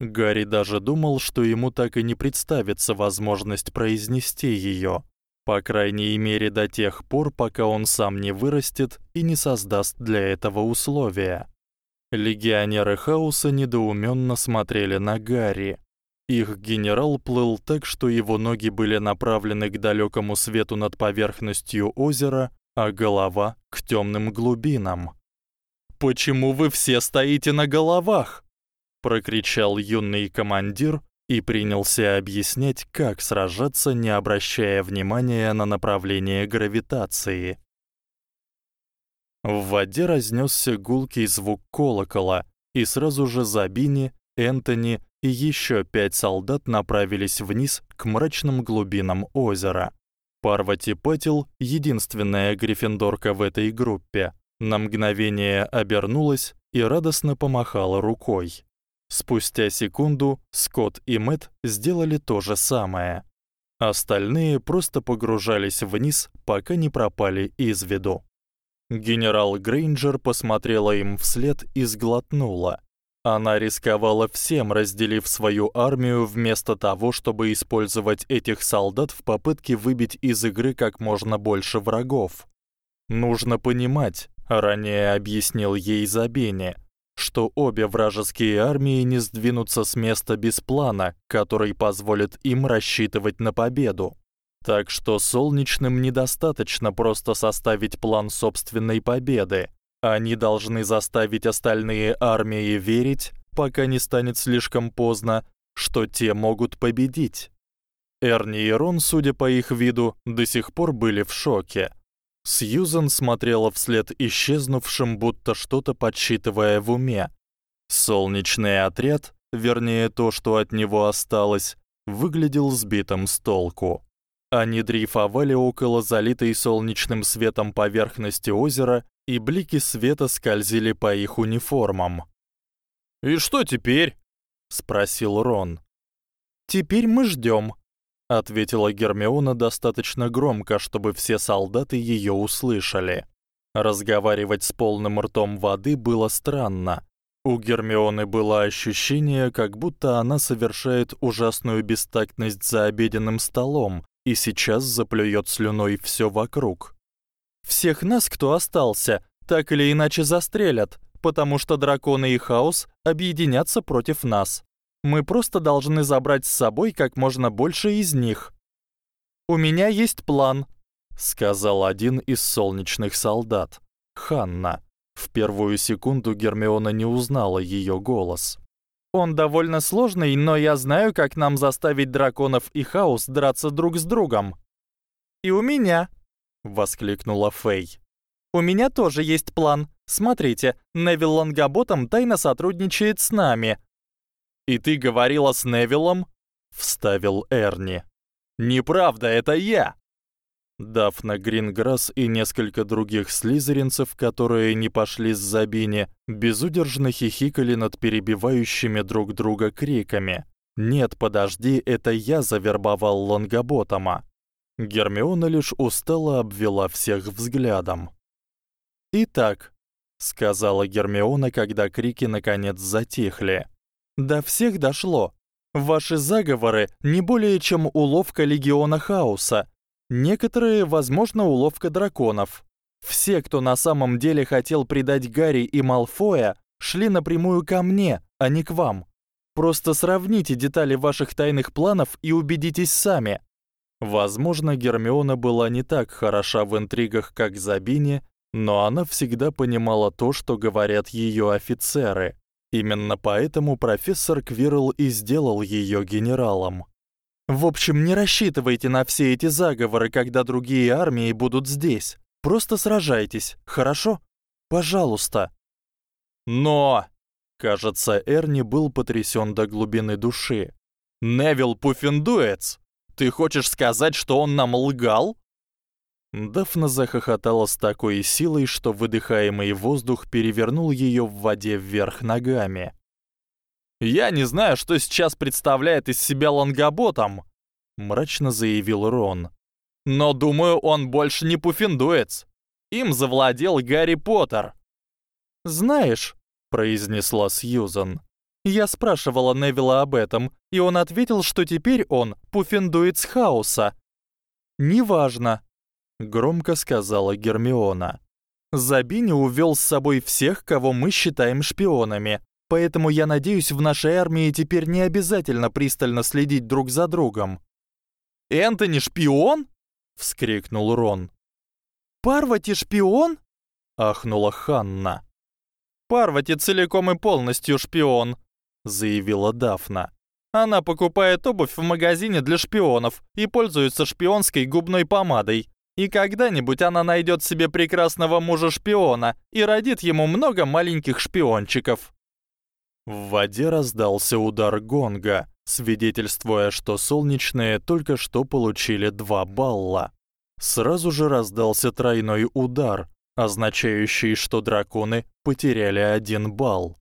Гарри даже думал, что ему так и не представится возможность произнести её, по крайней мере до тех пор, пока он сам не вырастет и не создаст для этого условия. Легионеры Хаоса недоумённо смотрели на Гарри. Их генерал плыл так, что его ноги были направлены к далёкому свету над поверхностью озера, а голова к тёмным глубинам. Почему вы все стоите на головах? Прокричал юный командир и принялся объяснять, как сражаться, не обращая внимания на направление гравитации. В воде разнесся гулкий звук колокола, и сразу же Забини, Энтони и ещё пять солдат направились вниз к мрачным глубинам озера. Парвати Патил, единственная гриффиндорка в этой группе, на мгновение обернулась и радостно помахала рукой. Спустя секунду Скотт и Мэт сделали то же самое. Остальные просто погружались вниз, пока не пропали из виду. Генерал Грейнджер посмотрела им вслед и сглотнула. Она рисковала всем, разделив свою армию вместо того, чтобы использовать этих солдат в попытке выбить из игры как можно больше врагов. Нужно понимать, ранее объяснил ей Забене, что обе вражеские армии не сдвинутся с места без плана, который позволит им рассчитывать на победу. Так что солнечным недостаточно просто составить план собственной победы. Они должны заставить остальные армии верить, пока не станет слишком поздно, что те могут победить. Эрни и Рон, судя по их виду, до сих пор были в шоке. Сьюзен смотрела вслед исчезнувшим, будто что-то подсчитывая в уме. Солнечный отряд, вернее то, что от него осталось, выглядел сбитым с толку. Они дрейфовали около залитой солнечным светом поверхности озера и блики света скользили по их униформам. «И что теперь?» — спросил Рон. «Теперь мы ждём», — ответила Гермиона достаточно громко, чтобы все солдаты её услышали. Разговаривать с полным ртом воды было странно. У Гермионы было ощущение, как будто она совершает ужасную бестактность за обеденным столом и сейчас заплюёт слюной всё вокруг. Всех нас, кто остался, так или иначе застрелят, потому что драконы и хаос объединятся против нас. Мы просто должны забрать с собой как можно больше из них. У меня есть план, сказал один из солнечных солдат. Ханна. В первую секунду Гермиона не узнала её голос. Он довольно сложный, но я знаю, как нам заставить драконов и хаос драться друг с другом. И у меня, воскликнула Фэй. У меня тоже есть план. Смотрите, Невил Лонгаботом тайно сотрудничает с нами. И ты говорила с Невиллом? вставил Эрни. Неправда, это я. Дафна Гринграсс и несколько других слизеринцев, которые не пошли с Забини, безудержно хихикали над перебивающими друг друга криками. Нет, подожди, это я завербовал Лонгоботома. Гермиона лишь устало обвела всех взглядом. Итак, сказала Гермиона, когда крики наконец затихли. До всех дошло. Ваши заговоры не более чем уловка легиона хаоса, некоторые, возможно, уловка драконов. Все, кто на самом деле хотел предать Гарри и Малфоя, шли напрямую ко мне, а не к вам. Просто сравните детали ваших тайных планов и убедитесь сами. Возможно, Гермиона была не так хороша в интригах, как Забини, но она всегда понимала то, что говорят её офицеры. Именно поэтому профессор Квирл и сделал её генералом. В общем, не рассчитывайте на все эти заговоры, когда другие армии будут здесь. Просто сражайтесь, хорошо? Пожалуйста. Но, кажется, Эрни был потрясён до глубины души. Невил Пуффендуец, ты хочешь сказать, что он нам лгал? Дафна захохотала с такой силой, что выдыхаемый воздух перевернул её в воде вверх ногами. Я не знаю, что сейчас представляет из себя Лангоботом, мрачно заявил Рон. Но думаю, он больше не пуффендуец. Им завладел Гарри Поттер. Знаешь, произнесла Сьюзан. Я спрашивала Невилла об этом, и он ответил, что теперь он пуффендуец хаоса. Неважно, громко сказала Гермиона. Забини увёл с собой всех, кого мы считаем шпионами. Поэтому я надеюсь, в нашей армии теперь не обязательно пристально следить друг за другом. Энтони шпион? вскрикнул Рон. Парвати шпион? ахнула Ханна. Парвати целиком и полностью шпион, заявила Дафна. Она покупает обувь в магазине для шпионов и пользуется шпионской губной помадой. И когда-нибудь она найдёт себе прекрасного мужа-шпиона и родит ему много маленьких шпиончиков. В воде раздался удар гонга, свидетельствуя, что солнечные только что получили 2 балла. Сразу же раздался тройной удар, означающий, что драконы потеряли 1 балл.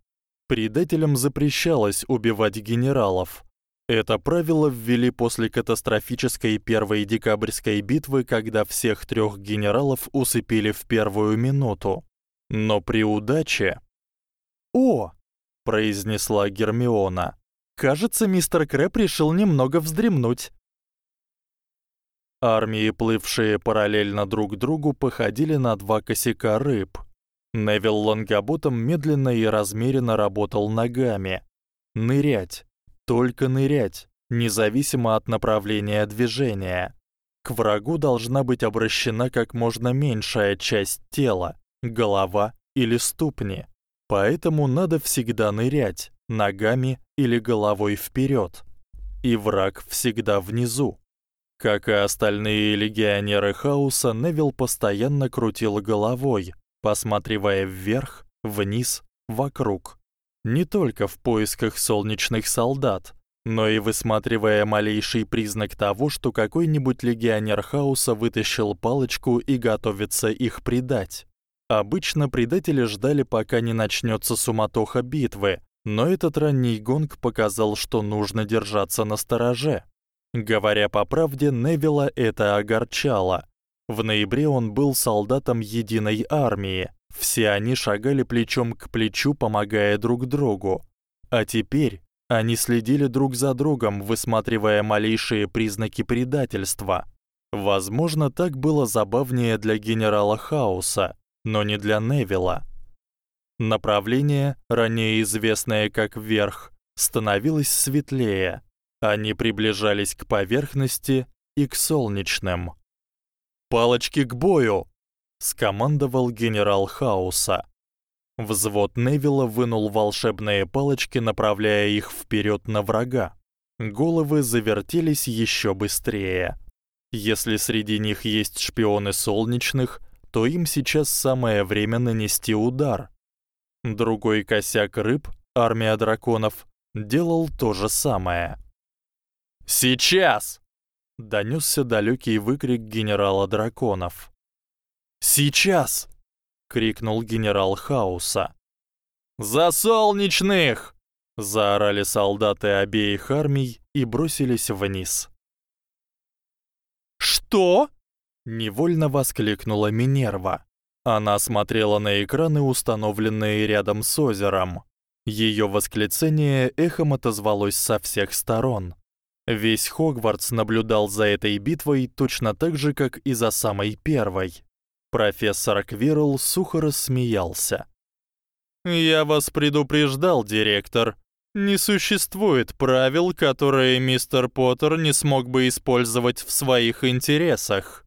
Предателям запрещалось убивать генералов. Это правило ввели после катастрофической первой декабрьской битвы, когда всех трёх генералов усыпили в первую минуту. Но при удаче О, произнесла Гермиона. Кажется, мистер Крэп решил немного вздремнуть. Армии, плывшие параллельно друг другу, походили на два косяка рыб. Невил Лонгоботом медленно и размеренно работал ногами. Нырять, только нырять, независимо от направления движения. К врагу должна быть обращена как можно меньшая часть тела, голова или ступни. Поэтому надо всегда нырять ногами или головой вперёд. И враг всегда внизу. Как и остальные легионеры хаоса, Невил постоянно крутил головой, посматривая вверх, вниз, вокруг. Не только в поисках солнечных солдат, но и высматривая малейший признак того, что какой-нибудь легионер хаоса вытащил палочку и готовится их предать. Обычно предатели ждали, пока не начнётся суматоха битвы, но этот ранний гонг показал, что нужно держаться настороже. Говоря по правде, Невилла это огорчало. В ноябре он был солдатом единой армии. Все они шагали плечом к плечу, помогая друг другу. А теперь они следили друг за другом, высматривая малейшие признаки предательства. Возможно, так было забавнее для генерала Хауса, но не для Невилла. Направление, ранее известное как вверх, становилось светлее. Они приближались к поверхности и к солнечным. Палочки к бою, скомандовал генерал Хауса. Взвод Невилла вынул волшебные палочки, направляя их вперёд на врага. Головы завертелись ещё быстрее. Если среди них есть шпионы солнечных, то им сейчас самое время нанести удар. Другой косяк рыб, армия драконов, делал то же самое. «Сейчас!» — донёсся далёкий выкрик генерала драконов. «Сейчас!» — крикнул генерал Хауса. «За солнечных!» — заорали солдаты обеих армий и бросились вниз. «Что?» — невольно воскликнула Минерва. Она смотрела на экраны, установленные рядом с озером. Её восклицание эхом отозвалось со всех сторон. Весь Хогвартс наблюдал за этой битвой точно так же, как и за самой первой. Профессор Квирл сухо рассмеялся. Я вас предупреждал, директор. Не существует правил, которые мистер Поттер не смог бы использовать в своих интересах.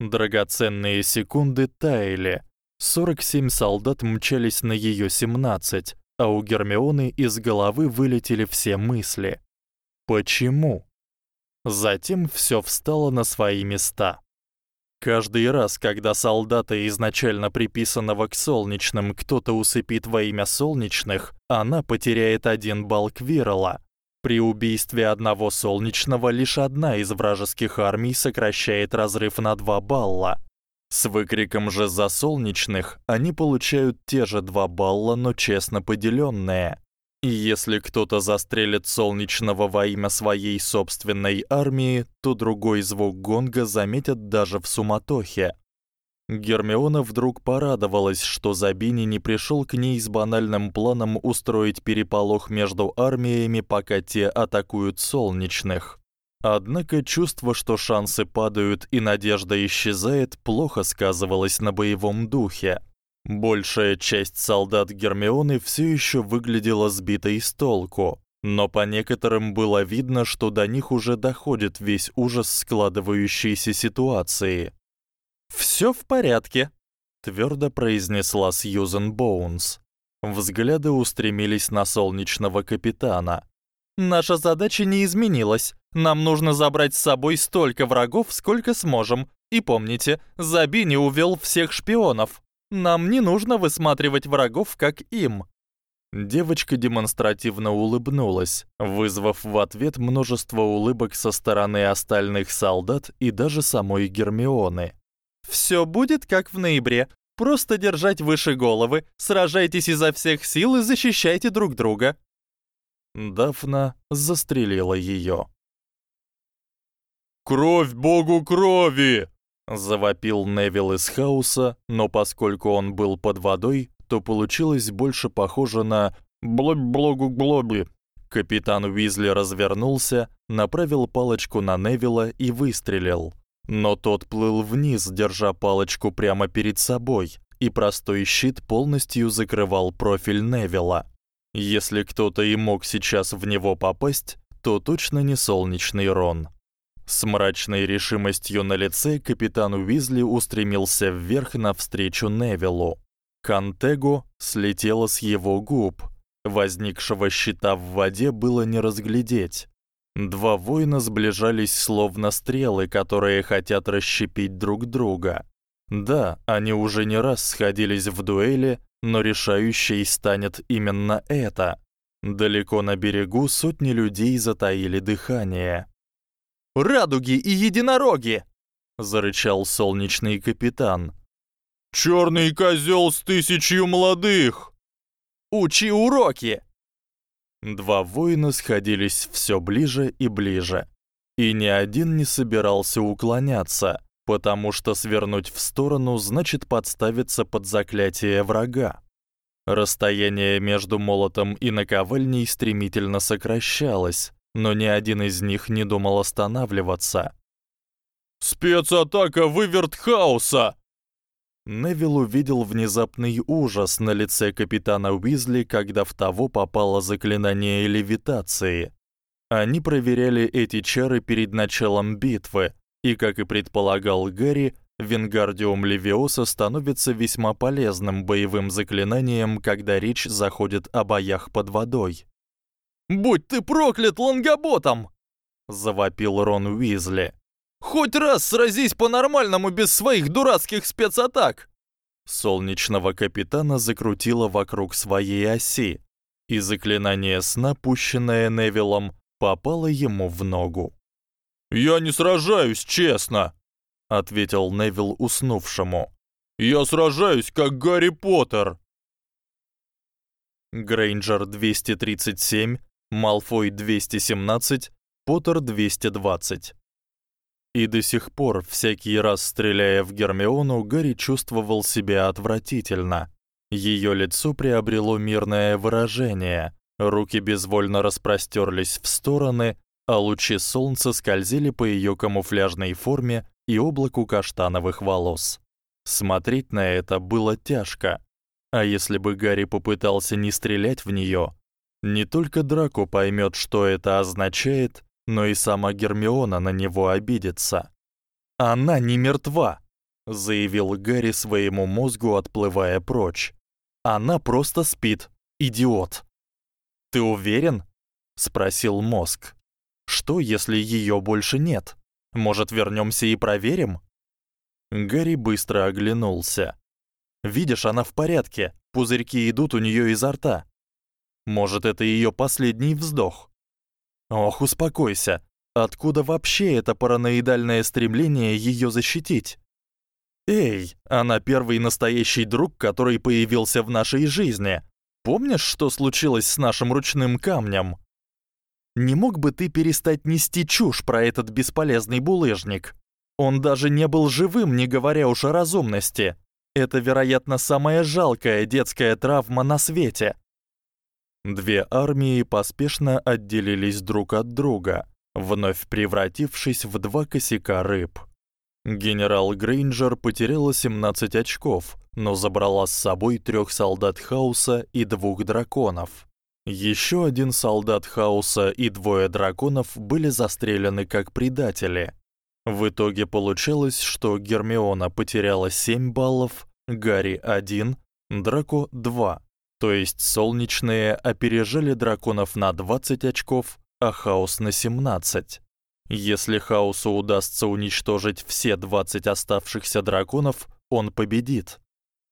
Драгоценные секунды таяли. 47 солдат мчались на её 17, а у Гермионы из головы вылетели все мысли. Почему? Затем всё встало на свои места. Каждый раз, когда солдата изначально приписанного к солнечным кто-то усыпит во имя солнечных, она потеряет один балл Квирла. При убийстве одного солнечного лишь одна из вражеских армий сокращает разрыв на 2 балла. С выкриком же за солнечных они получают те же 2 балла, но честно поделённые. Если кто-то застрелит солнечного во имя своей собственной армии, то другой звук гонга заметят даже в суматохе. Гермиона вдруг порадовалась, что Забини не пришёл к ней с банальным планом устроить переполох между армиями, пока те атакуют солнечных. Однако чувство, что шансы падают и надежда исчезает, плохо сказывалось на боевом духе. Большая часть солдат Гермионы всё ещё выглядела сбитой с толку, но по некоторым было видно, что до них уже доходит весь ужас складывающейся ситуации. «Всё в порядке», — твёрдо произнесла Сьюзен Боунс. Взгляды устремились на солнечного капитана. «Наша задача не изменилась. Нам нужно забрать с собой столько врагов, сколько сможем. И помните, Забини увёл всех шпионов». Нам не нужно высматривать врагов, как им. Девочка демонстративно улыбнулась, вызвав в ответ множество улыбок со стороны остальных солдат и даже самой Гермионы. Всё будет как в ноябре. Просто держать выше головы, сражайтесь изо всех сил и защищайте друг друга. Дафна застрелила её. Кровь богу крови, завопил Невил из хаоса, но поскольку он был под водой, то получилось больше похоже на блоб-блогу-глоби. Капитан Уизли развернулся, направил палочку на Невила и выстрелил. Но тот плыл вниз, держа палочку прямо перед собой, и простой щит полностью закрывал профиль Невила. Если кто-то и мог сейчас в него попасть, то точно не солнечный Рон. С мрачной решимостью на лице капитан Уизли устремился вверх навстречу Невилу. Кантего слетело с его губ. Возникшего щита в воде было не разглядеть. Два воина сближались словно стрелы, которые хотят расщепить друг друга. Да, они уже не раз сходились в дуэли, но решающей станет именно это. Далеко на берегу сотни людей затаили дыхание радуги и единороги!» — зарычал солнечный капитан. «Чёрный козёл с тысячью молодых!» «Учи уроки!» Два воина сходились всё ближе и ближе, и ни один не собирался уклоняться, потому что свернуть в сторону значит подставиться под заклятие врага. Расстояние между молотом и наковальней стремительно сокращалось, но ни один из них не думал останавливаться. «Спецатака выверт хаоса!» Невил увидел внезапный ужас на лице капитана Уизли, когда в того попало заклинание левитации. Они проверяли эти чары перед началом битвы, и, как и предполагал Гарри, Вингардиум Левиоса становится весьма полезным боевым заклинанием, когда речь заходит о боях под водой. Будь ты проклят лонгоботом!» — завопил Рон Уизли. «Хоть раз сразись по-нормальному без своих дурацких спецатак!» Солнечного капитана закрутило вокруг своей оси, и заклинание сна, пущенное Невилом, попало ему в ногу. "Я не сражаюсь, честно", ответил Невил уснувшему. "Я сражаюсь как Гарри Поттер". Грейнджер 237, Малфой 217, Поттер 220. И до сих пор, всякий раз стреляя в Гермиону, Гарри чувствовал себя отвратительно. Её лицо приобрело мирное выражение, руки безвольно распростёрлись в стороны, а лучи солнца скользили по её камуфляжной форме и облаку каштановых волос. Смотреть на это было тяжко. А если бы Гарри попытался не стрелять в неё, не только Драко поймёт, что это означает, но и сама Гермиона на него обидится. Она не мертва, заявил Гарри своему мозгу, отплывая прочь. Она просто спит, идиот. Ты уверен? спросил мозг. Что, если её больше нет? Может, вернёмся и проверим? Гарри быстро оглянулся. Видишь, она в порядке. Пузырьки идут у неё изо рта. Может, это её последний вздох. Ох, успокойся. Откуда вообще это параноидальное стремление её защитить? Эй, она первый настоящий друг, который появился в нашей жизни. Помнишь, что случилось с нашим ручным камнем? Не мог бы ты перестать нести чушь про этот бесполезный булыжник? Он даже не был живым, не говоря уж о разумности. Это, вероятно, самая жалкая детская травма на свете. Две армии поспешно отделились друг от друга, вновь превратившись в два косяка рыб. Генерал Грейнджер потеряла 17 очков, но забрала с собой трёх солдат Хаоса и двух драконов. Ещё один солдат Хаоса и двое драконов были застрелены как предатели. В итоге получилось, что Гермиона потеряла 7 баллов, Гарри 1, Драко 2. То есть солнечные опережали драконов на 20 очков, а хаос на 17. Если хаосу удастся уничтожить все 20 оставшихся драконов, он победит.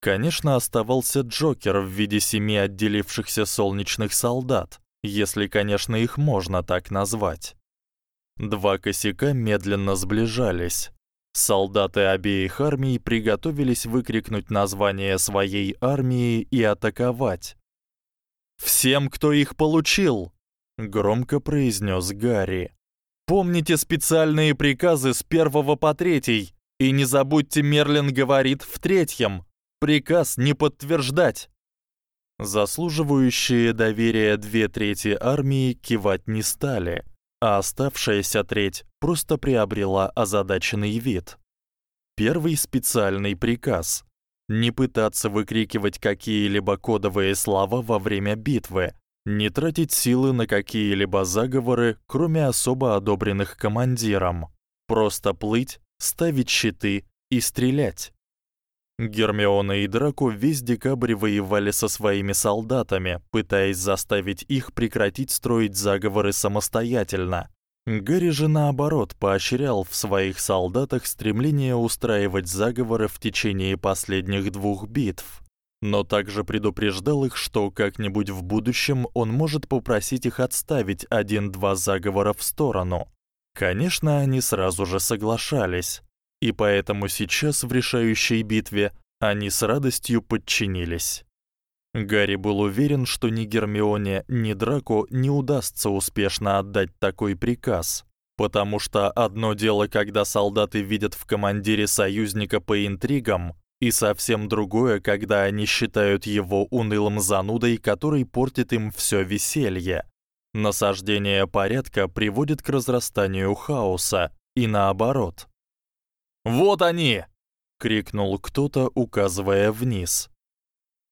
Конечно, оставался Джокер в виде семи отделившихся солнечных солдат, если, конечно, их можно так назвать. Два косяка медленно сближались. Солдаты обеих армий приготовились выкрикнуть название своей армии и атаковать. Всем, кто их получил, громко произнёс Гарри. Помните специальные приказы с первого по третий, и не забудьте, Мерлин говорит в третьем. Приказ не подтверждать. Заслуживающие доверия две трети армии кивать не стали а оставшаяся треть просто приобрела озадаченный вид. Первый специальный приказ не пытаться выкрикивать какие-либо кодовые слова во время битвы, не тратить силы на какие-либо заговоры, кроме особо одобренных командиром. Просто плыть, ставить щиты и стрелять. Гермиона и Драко весь декабрь воевали со своими солдатами, пытаясь заставить их прекратить строить заговоры самостоятельно. Гарри же наоборот поощрял в своих солдатах стремление устраивать заговоры в течение последних двух битв. Но также предупреждал их, что как-нибудь в будущем он может попросить их отставить один-два заговора в сторону. Конечно, они сразу же соглашались и поэтому сейчас в решающей битве они с радостью подчинились. Гарри был уверен, что ни Гермионе, ни Драко не удастся успешно отдать такой приказ, потому что одно дело, когда солдаты видят в командире союзника по интригам, и совсем другое, когда они считают его унылым занудой, который портит им всё веселье. Насаждение порядка приводит к разрастанию хаоса, и наоборот. Вот они, крикнул кто-то, указывая вниз.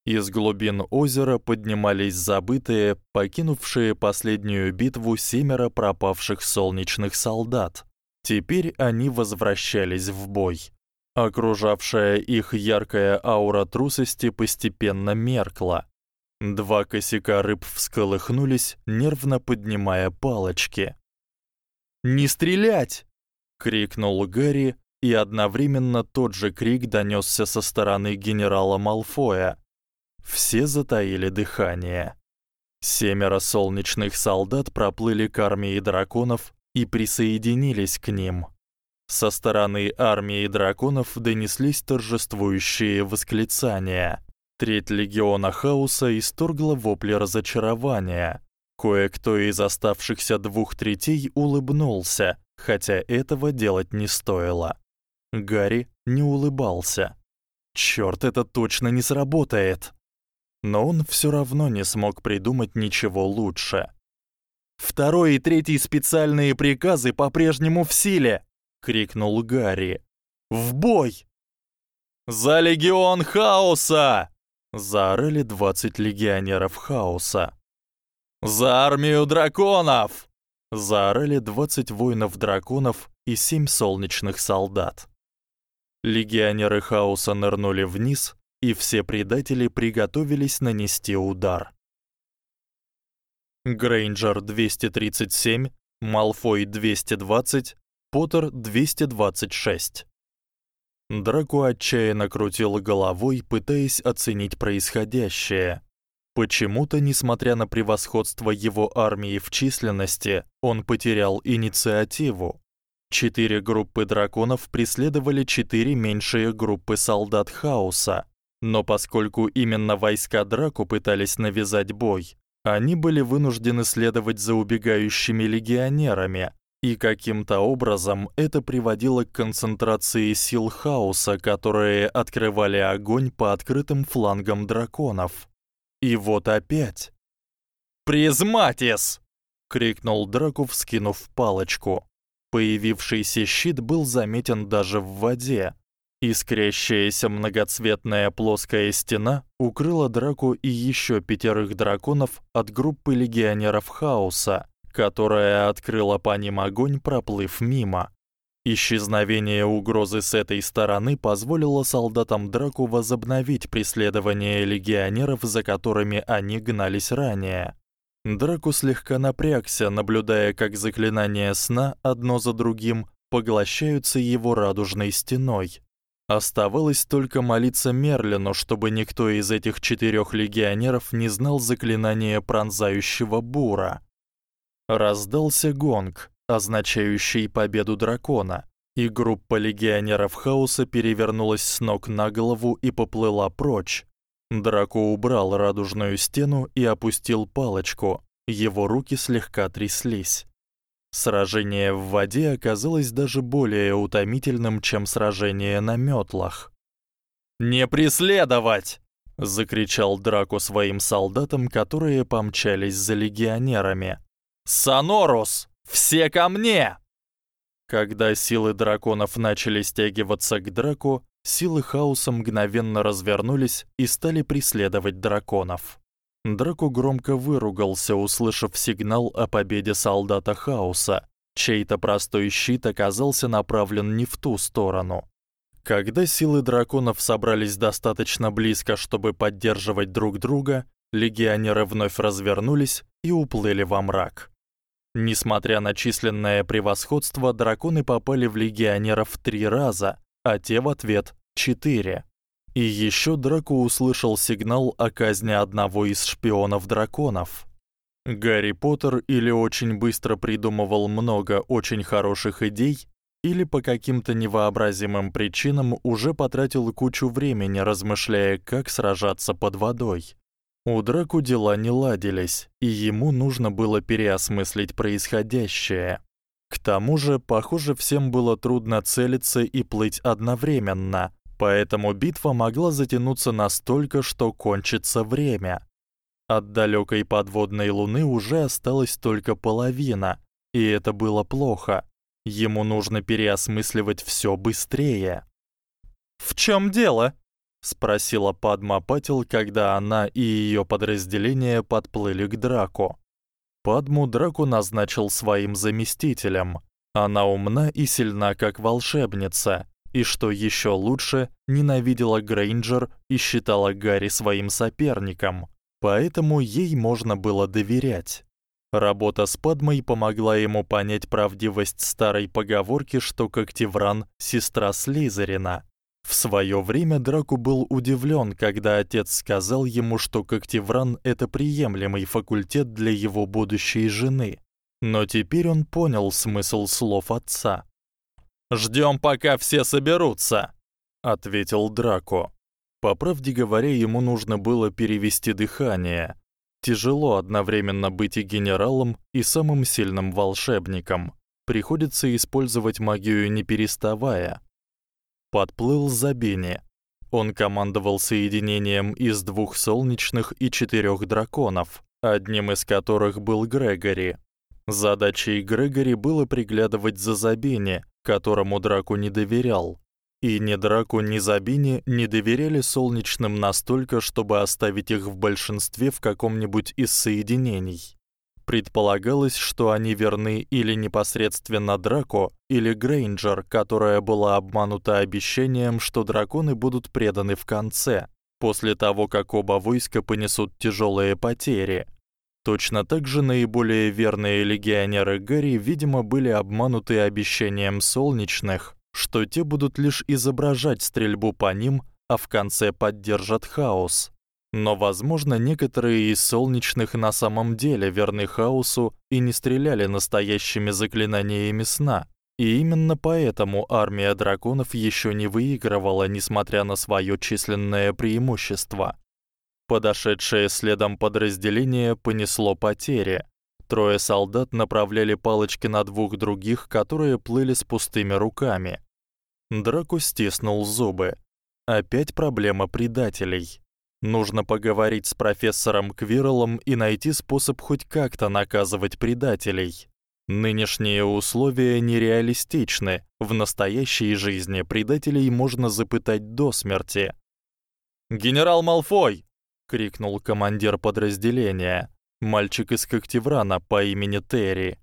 Из глубин озера поднимались забытые, покинувшие последнюю битву семеро пропавших солнечных солдат. Теперь они возвращались в бой. Окружавшая их яркая аура трусости постепенно меркла. Два косяка рыб всколыхнулись, нервно поднимая палочки. "Не стрелять!" крикнул Гарри, и одновременно тот же крик донёсся со стороны генерала Малфоя. Все затаили дыхание. Семеро солнечных солдат проплыли к армии драконов и присоединились к ним. Со стороны армии драконов донеслись торжествующие восклицания. Треть легиона хаоса исторгла вопли разочарования. Кое-кто из оставшихся двух третей улыбнулся, хотя этого делать не стоило. Гарри не улыбался. Чёрт, это точно не сработает. Но он всё равно не смог придумать ничего лучше. Второй и третий специальные приказы по-прежнему в силе, крикнул Гарри. В бой! За легион хаоса! заорали 20 легионеров хаоса. За армию драконов! заорали 20 воинов-драконов и 7 солнечных солдат. Легионеры хаоса нырнули вниз, и все предатели приготовились нанести удар. Грейнджер 237, Малфой 220, Поттер 226. Драко отчаянно крутил головой, пытаясь оценить происходящее. Почему-то, несмотря на превосходство его армии в численности, он потерял инициативу. Четыре группы драконов преследовали четыре меньшие группы солдат хаоса, но поскольку именно войска Драко пытались навязать бой, они были вынуждены следовать за убегающими легионерами, и каким-то образом это приводило к концентрации сил хаоса, которые открывали огонь по открытым флангам драконов. И вот опять. «Призматис!» — крикнул Драку, вскинув палочку. Появившийся щит был заметен даже в воде. Искрящаяся многоцветная плоская стена укрыла Драку и ещё пятерых драконов от группы легионеров хаоса, которая открыла по ним огонь, проплыв мимо. Исчезновение угрозы с этой стороны позволило солдатам Драку возобновить преследование легионеров, за которыми они гнались ранее. Драку слегка напрягся, наблюдая, как заклинания сна одно за другим поглощаются его радужной стеной. Оставалось только молиться Мерлину, чтобы никто из этих четырёх легионеров не знал заклинания пронзающего бура. Раздался гонг, означающий победу дракона, и группа легионеров хаоса перевернулась с ног на голову и поплыла прочь. Драко убрал радужную стену и опустил палочку. Его руки слегка тряслись. Сражение в воде оказалось даже более утомительным, чем сражение на мётлах. "Не преследовать!" закричал Драко своим солдатам, которые помчались за легионерами. Сонорус, все ко мне!» Когда силы драконов начали стягиваться к Драку, силы хаоса мгновенно развернулись и стали преследовать драконов. Драку громко выругался, услышав сигнал о победе солдата хаоса. Чей-то простой щит оказался направлен не в ту сторону. Когда силы драконов собрались достаточно близко, чтобы поддерживать друг друга, легионеры вновь развернулись и уплыли во мрак. Несмотря на численное превосходство, драконы попали в легионеров три раза, а те в ответ четыре. И ещё Драко услышал сигнал о казни одного из шпионов драконов. Гарри Поттер или очень быстро придумывал много очень хороших идей, или по каким-то невообразимым причинам уже потратил кучу времени, размышляя, как сражаться под водой. У Драку дела не ладились, и ему нужно было переосмыслить происходящее. К тому же, похоже, всем было трудно целиться и плыть одновременно, поэтому битва могла затянуться настолько, что кончится время. От далёкой подводной луны уже осталась только половина, и это было плохо. Ему нужно переосмысливать всё быстрее. В чём дело? спросила Падма Патил, когда она и её подразделение подплыли к Драко. Падму Драко назначил своим заместителем. Она умна и сильна как волшебница, и что ещё лучше, ненавидела Грейнджер и считала Гарри своим соперником. Поэтому ей можно было доверять. Работа с Падмой помогла ему понять правдивость старой поговорки, что Когтевран сестра Слизерина. В своё время Драку был удивлён, когда отец сказал ему, что Когтевран это приемлемый факультет для его будущей жены. Но теперь он понял смысл слов отца. Ждём, пока все соберутся, ответил Драко. По правде говоря, ему нужно было перевести дыхание. Тяжело одновременно быть и генералом, и самым сильным волшебником. Приходится использовать магию не переставая. Подплыл Забини. Он командовал соединением из двух солнечных и четырёх драконов, одним из которых был Грегори. Задачей Грегори было приглядывать за Забини, которому Драку не доверял. И ни Драку, ни Забини не доверяли солнечным настолько, чтобы оставить их в большинстве в каком-нибудь из соединений. Предполагалось, что они верны или непосредственно Драко, или Грейнджер, которая была обманута обещанием, что драконы будут преданы в конце, после того, как оба войска понесут тяжёлые потери. Точно так же наиболее верные легионеры Гарри, видимо, были обмануты обещанием солнечных, что те будут лишь изображать стрельбу по ним, а в конце поддержат хаос. Но, возможно, некоторые из солнечных на самом деле верны хаосу и не стреляли настоящими заклинаниями сна. И именно поэтому армия драконов ещё не выигрывала, несмотря на своё численное преимущество. Подошедшее следом подразделение понесло потери. Трое солдат направляли палочки на двух других, которые плыли с пустыми руками. Драко стиснул зубы. Опять проблема предателей. Нужно поговорить с профессором Квирлом и найти способ хоть как-то наказывать предателей. Нынешние условия нереалистичны. В настоящей жизни предателей можно запытать до смерти. Генерал Малфой, крикнул командир подразделения, мальчик из Когтеврана по имени Терри.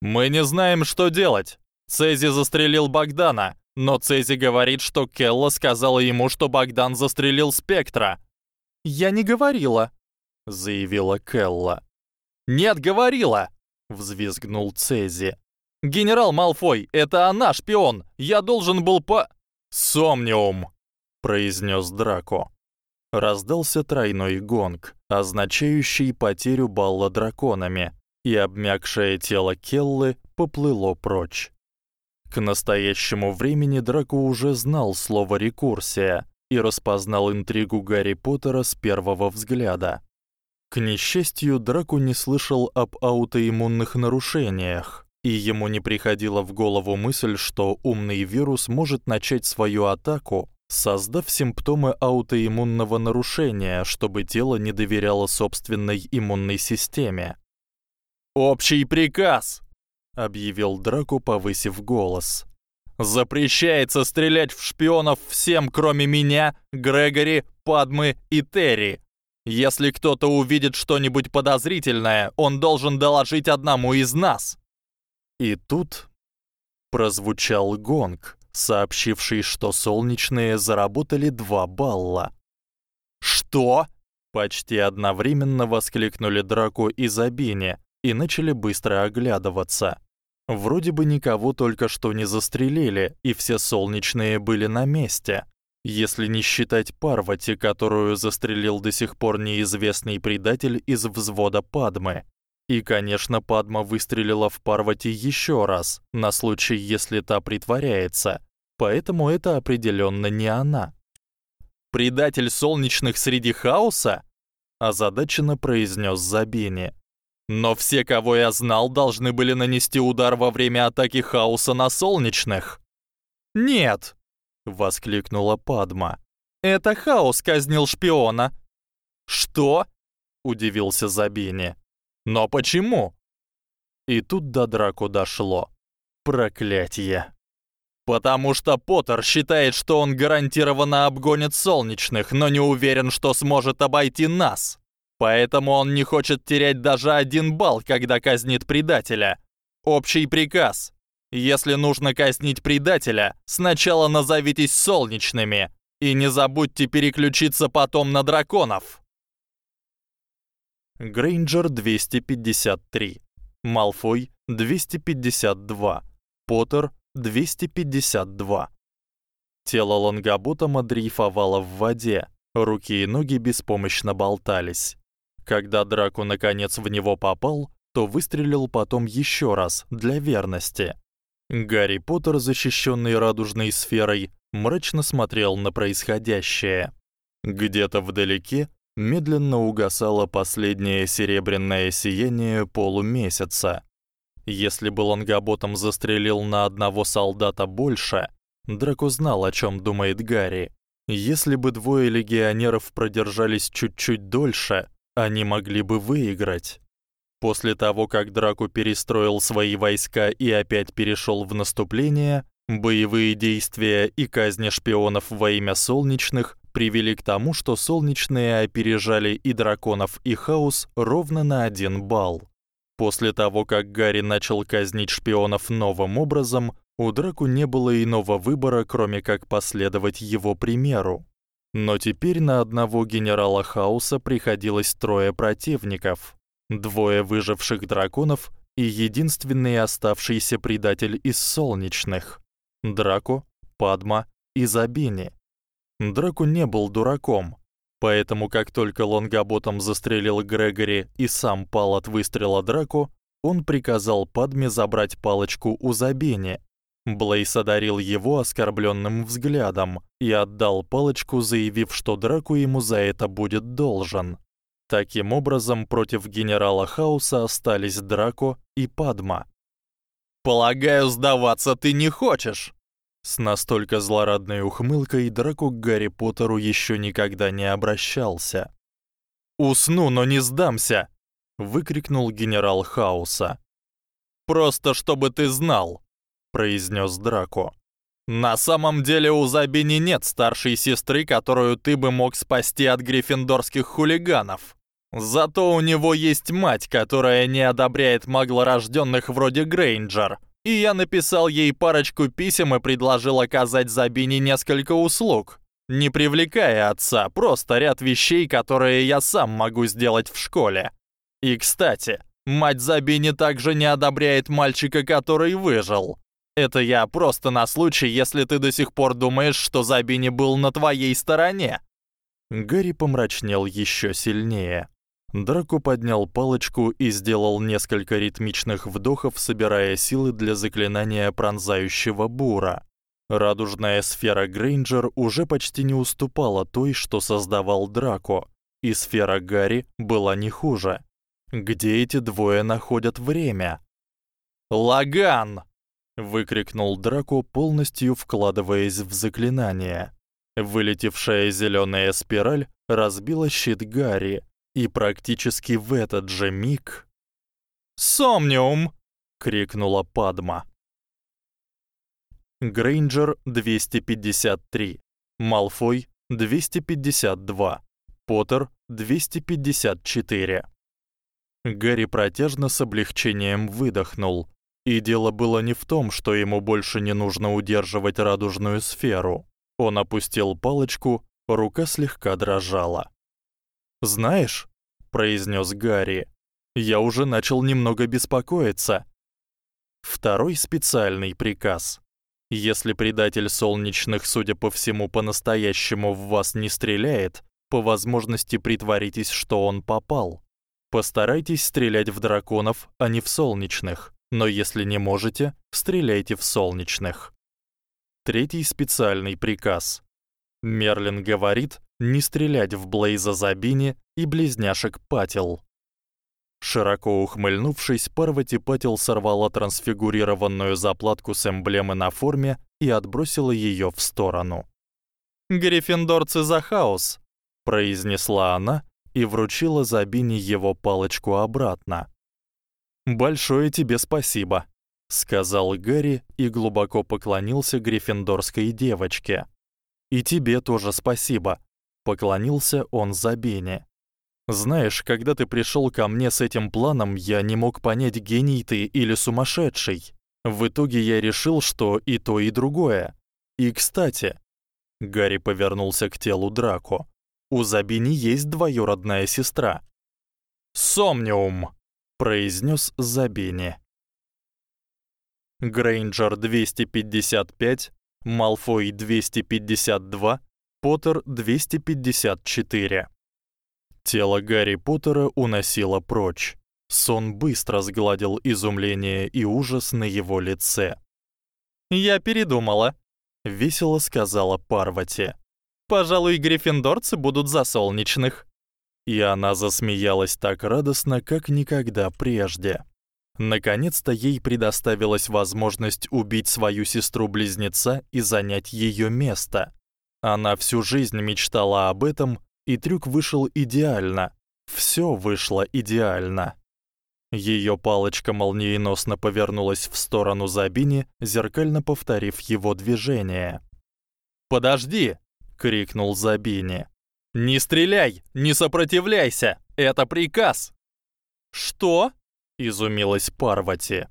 Мы не знаем, что делать. Цези застрелил Богдана, но Цези говорит, что Келла сказала ему, что Богдан застрелил Спектра. «Я не говорила», — заявила Келла. «Нет, говорила!» — взвизгнул Цези. «Генерал Малфой, это она шпион! Я должен был по...» «Сомниум!» — произнес Драко. Раздался тройной гонг, означающий потерю балла драконами, и обмякшее тело Келлы поплыло прочь. К настоящему времени Драко уже знал слово рекурсия, и распознал интригу Гарри Поттера с первого взгляда. К несчастью, Драко не слышал об аутоиммунных нарушениях, и ему не приходила в голову мысль, что умный вирус может начать свою атаку, создав симптомы аутоиммунного нарушения, чтобы тело не доверяло собственной иммунной системе. Общий приказ, объявил Драко, повысив голос. Запрещается стрелять в шпионов всем, кроме меня, Грегори, Падмы и Терри. Если кто-то увидит что-нибудь подозрительное, он должен доложить одному из нас. И тут прозвучал гонг, сообщивший, что солнечные заработали 2 балла. Что? Почти одновременно воскликнули Драко и Забини и начали быстро оглядываться. Вроде бы никого только что не застрелили, и все солнечные были на месте. Если не считать Парвати, которую застрелил до сих пор неизвестный предатель из взвода Падмы. И, конечно, Падма выстрелила в Парвати ещё раз, на случай, если та притворяется. Поэтому это определённо не она. Предатель солнечных среди хаоса, озадаченно произнёс Забини. Но все, кого я знал, должны были нанести удар во время атаки хаоса на солнечных. Нет, воскликнула Падма. Это хаос казнил шпиона. Что? удивился Забини. Но почему? И тут до драку дошло. Проклятье. Потому что Поттер считает, что он гарантированно обгонит солнечных, но не уверен, что сможет обойти нас. Поэтому он не хочет терять даже один балл, когда казнит предателя. Общий приказ. Если нужно казнить предателя, сначала назовитесь солнечными и не забудьте переключиться потом на драконов. Грейнджер 253. Малфой 252. Поттер 252. Тело Лонгоботома дрейфовало в воде, руки и ноги беспомощно болтались. Когда Драко наконец в него попал, то выстрелил потом ещё раз для верности. Гарри Поттер, защищённый радужной сферой, мрачно смотрел на происходящее. Где-то вдалеке медленно угасало последнее серебряное сияние полумесяца. Если бы Лонгоботом застрелил на одного солдата больше, Драко знал, о чём думает Гарри. Если бы двое легионеров продержались чуть-чуть дольше, они могли бы выиграть. После того, как Драко перестроил свои войска и опять перешёл в наступление, боевые действия и казнь шпионов во имя солнечных привели к тому, что солнечные опережали и драконов, и хаос ровно на 1 балл. После того, как Гарри начал казнить шпионов новым образом, у Драку не было иного выбора, кроме как последовать его примеру. Но теперь на одного генерала Хаоса приходилось трое противников: двое выживших драконов и единственный оставшийся предатель из солнечных Драко, Падма и Забини. Драку не был дураком, поэтому как только Лонгоботом застрелил Грегори и сам пал от выстрела Драку, он приказал Падме забрать палочку у Забини. Блейс одарил его оскорблённым взглядом и отдал палочку, заявив, что Драку ему за это будет должен. Таким образом, против генерала Хауса остались Драко и Падма. Полагаю, сдаваться ты не хочешь. С настолько злорадной ухмылкой Драко к Гарри Поттеру ещё никогда не обращался. «Усну, но не сдамся!» — выкрикнул генерал Хауса. «Просто чтобы ты знал», — произнёс Драко. «На самом деле у Забини нет старшей сестры, которую ты бы мог спасти от гриффиндорских хулиганов. Зато у него есть мать, которая не одобряет маглорождённых вроде Грейнджер, и я написал ей парочку писем и предложил оказать Забини несколько услуг. Не привлекая отца, просто ряд вещей, которые я сам могу сделать в школе. И, кстати, мать Забини также не одобряет мальчика, который выжил. Это я просто на случай, если ты до сих пор думаешь, что Забини был на твоей стороне. Гарри помрачнел ещё сильнее. Драко поднял палочку и сделал несколько ритмичных вдохов, собирая силы для заклинания пронзающего бура. Радужная сфера Грейнджер уже почти не уступала той, что создавал Драко, и сфера Гарри была не хуже. Где эти двое находят время? Лаган, выкрикнул Драко, полностью вкладываясь в заклинание. Вылетевшая зелёная спираль разбила щит Гарри, и практически в этот же миг «Сомниум!» — крикнула Падма. Грейнджер 253, Малфой 252, Поттер 254. Гарри протяжно с облегчением выдохнул. И дело было не в том, что ему больше не нужно удерживать радужную сферу. Он опустил палочку, рука слегка дрожала. "Знаешь", произнёс Гарри. "Я уже начал немного беспокоиться". Второй специальный приказ. Если предатель солнечных, судя по всему, по-настоящему в вас не стреляет, по возможности притворитесь, что он попал. Постарайтесь стрелять в драконов, а не в солнечных. Но если не можете, стреляйте в солнечных. Третий специальный приказ. Мерлин говорит, не стрелять в Блейза Забини и близняшек Патил. Широко ухмыльнувшись, Парвати Патил сорвала трансфигурированную заплатку с эмблемой на форме и отбросила её в сторону. «Гриффиндорцы за хаос», — произнесла она и вручила Забини его палочку обратно. «Большое тебе спасибо», — сказал Гарри и глубоко поклонился гриффиндорской девочке. «И тебе тоже спасибо», Поклонился он Забене. Знаешь, когда ты пришёл ко мне с этим планом, я не мог понять, гений ты или сумасшедший. В итоге я решил, что и то, и другое. И, кстати, Гарри повернулся к телу Драко. У Забини есть двоюродная сестра. Сомниум, произнёс Забини. Грейнджер 255, Малфой 252, Поттер 254. Тело Гарри Поттера уносило прочь. Сон быстро сгладил изумление и ужас на его лице. "Я передумала", весело сказала Парвати. "Пожалуй, гриффиндорцы будут за солнечных". И она засмеялась так радостно, как никогда прежде. Наконец-то ей предоставилась возможность убить свою сестру-близнеца и занять её место. Она всю жизнь мечтала об этом, и трюк вышел идеально. Всё вышло идеально. Её палочка молниеносно повернулась в сторону Забини, зеркально повторив его движение. "Подожди!" крикнул Забини. "Не стреляй, не сопротивляйся. Это приказ". "Что?" изумилась Парвати.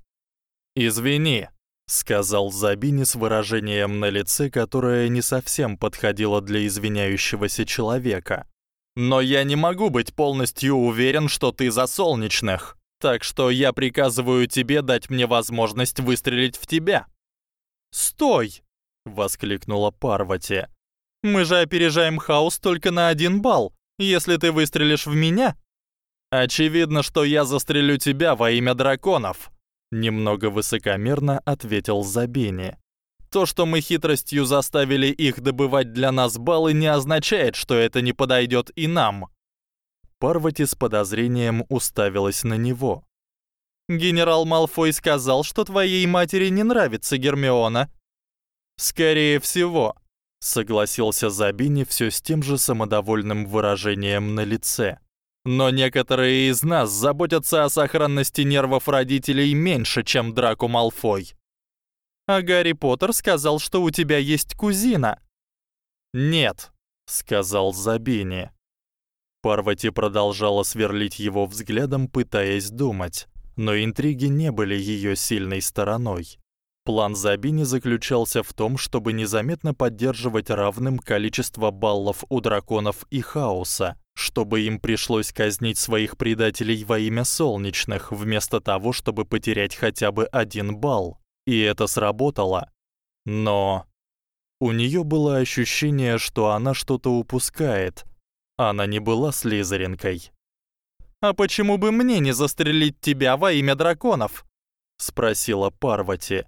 "Извини", сказал Забини с выражением на лице, которое не совсем подходило для извиняющегося человека. "Но я не могу быть полностью уверен, что ты за солнечных". Так что я приказываю тебе дать мне возможность выстрелить в тебя. Стой, воскликнула Парвати. Мы же опережаем хаос только на один балл. Если ты выстрелишь в меня, очевидно, что я застрелю тебя во имя драконов, немного высокомерно ответил Забини. То, что мы хитростью заставили их добывать для нас баллы, не означает, что это не подойдёт и нам. Парвати с подозрением уставилась на него. Генерал Малфой сказал, что твоей матери не нравится Гермиона. Скорее всего, согласился Забини всё с тем же самодовольным выражением на лице. Но некоторые из нас заботятся о сохранности нервов родителей меньше, чем Драко Малфой. А Гарри Поттер сказал, что у тебя есть кузина. Нет, сказал Забини. Парвати продолжала сверлить его взглядом, пытаясь думать, но интриги не были её сильной стороной. План Забини заключался в том, чтобы незаметно поддерживать равным количество баллов у драконов и хаоса, чтобы им пришлось казнить своих предателей во имя солнечных, вместо того, чтобы потерять хотя бы один балл. И это сработало. Но у неё было ощущение, что она что-то упускает, она не была слизеринкой. А почему бы мне не застрелить тебя во имя драконов? спросила Парвати.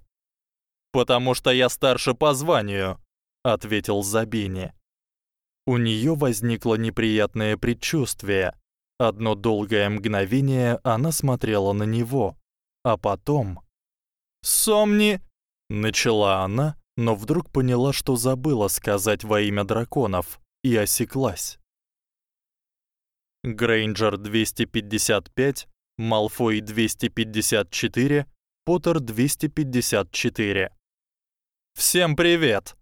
Потому что я старше по званию, ответил Забини. У неё возникло неприятное предчувствие. Одно долгое мгновение она смотрела на него, а потом "Сомни", начала она, но вдруг поняла, что забыла сказать во имя драконов и осеклась. Грейнджер 255, Малфой 254, Поттер 254. Всем привет.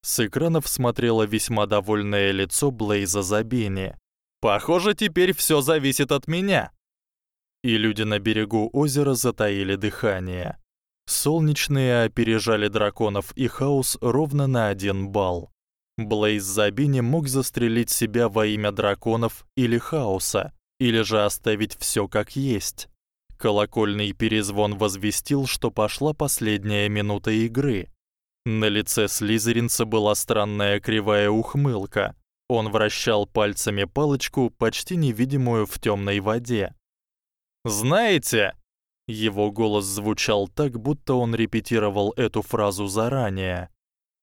С экранов смотрело весьма довольное лицо Блейза Забини. Похоже, теперь всё зависит от меня. И люди на берегу озера затаили дыхание. Солнечные опережали драконов и хаос ровно на 1 балл. Блейз Забини мог застрелить себя во имя драконов или хаоса, или же оставить всё как есть. Колокольный перезвон возвестил, что пошла последняя минута игры. На лице слизеринца была странная кривая ухмылка. Он вращал пальцами палочку, почти невидимую в тёмной воде. Знаете, его голос звучал так, будто он репетировал эту фразу заранее.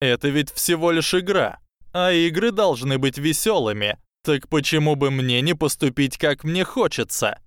Это ведь всего лишь игра. А игры должны быть весёлыми. Так почему бы мне не поступить, как мне хочется?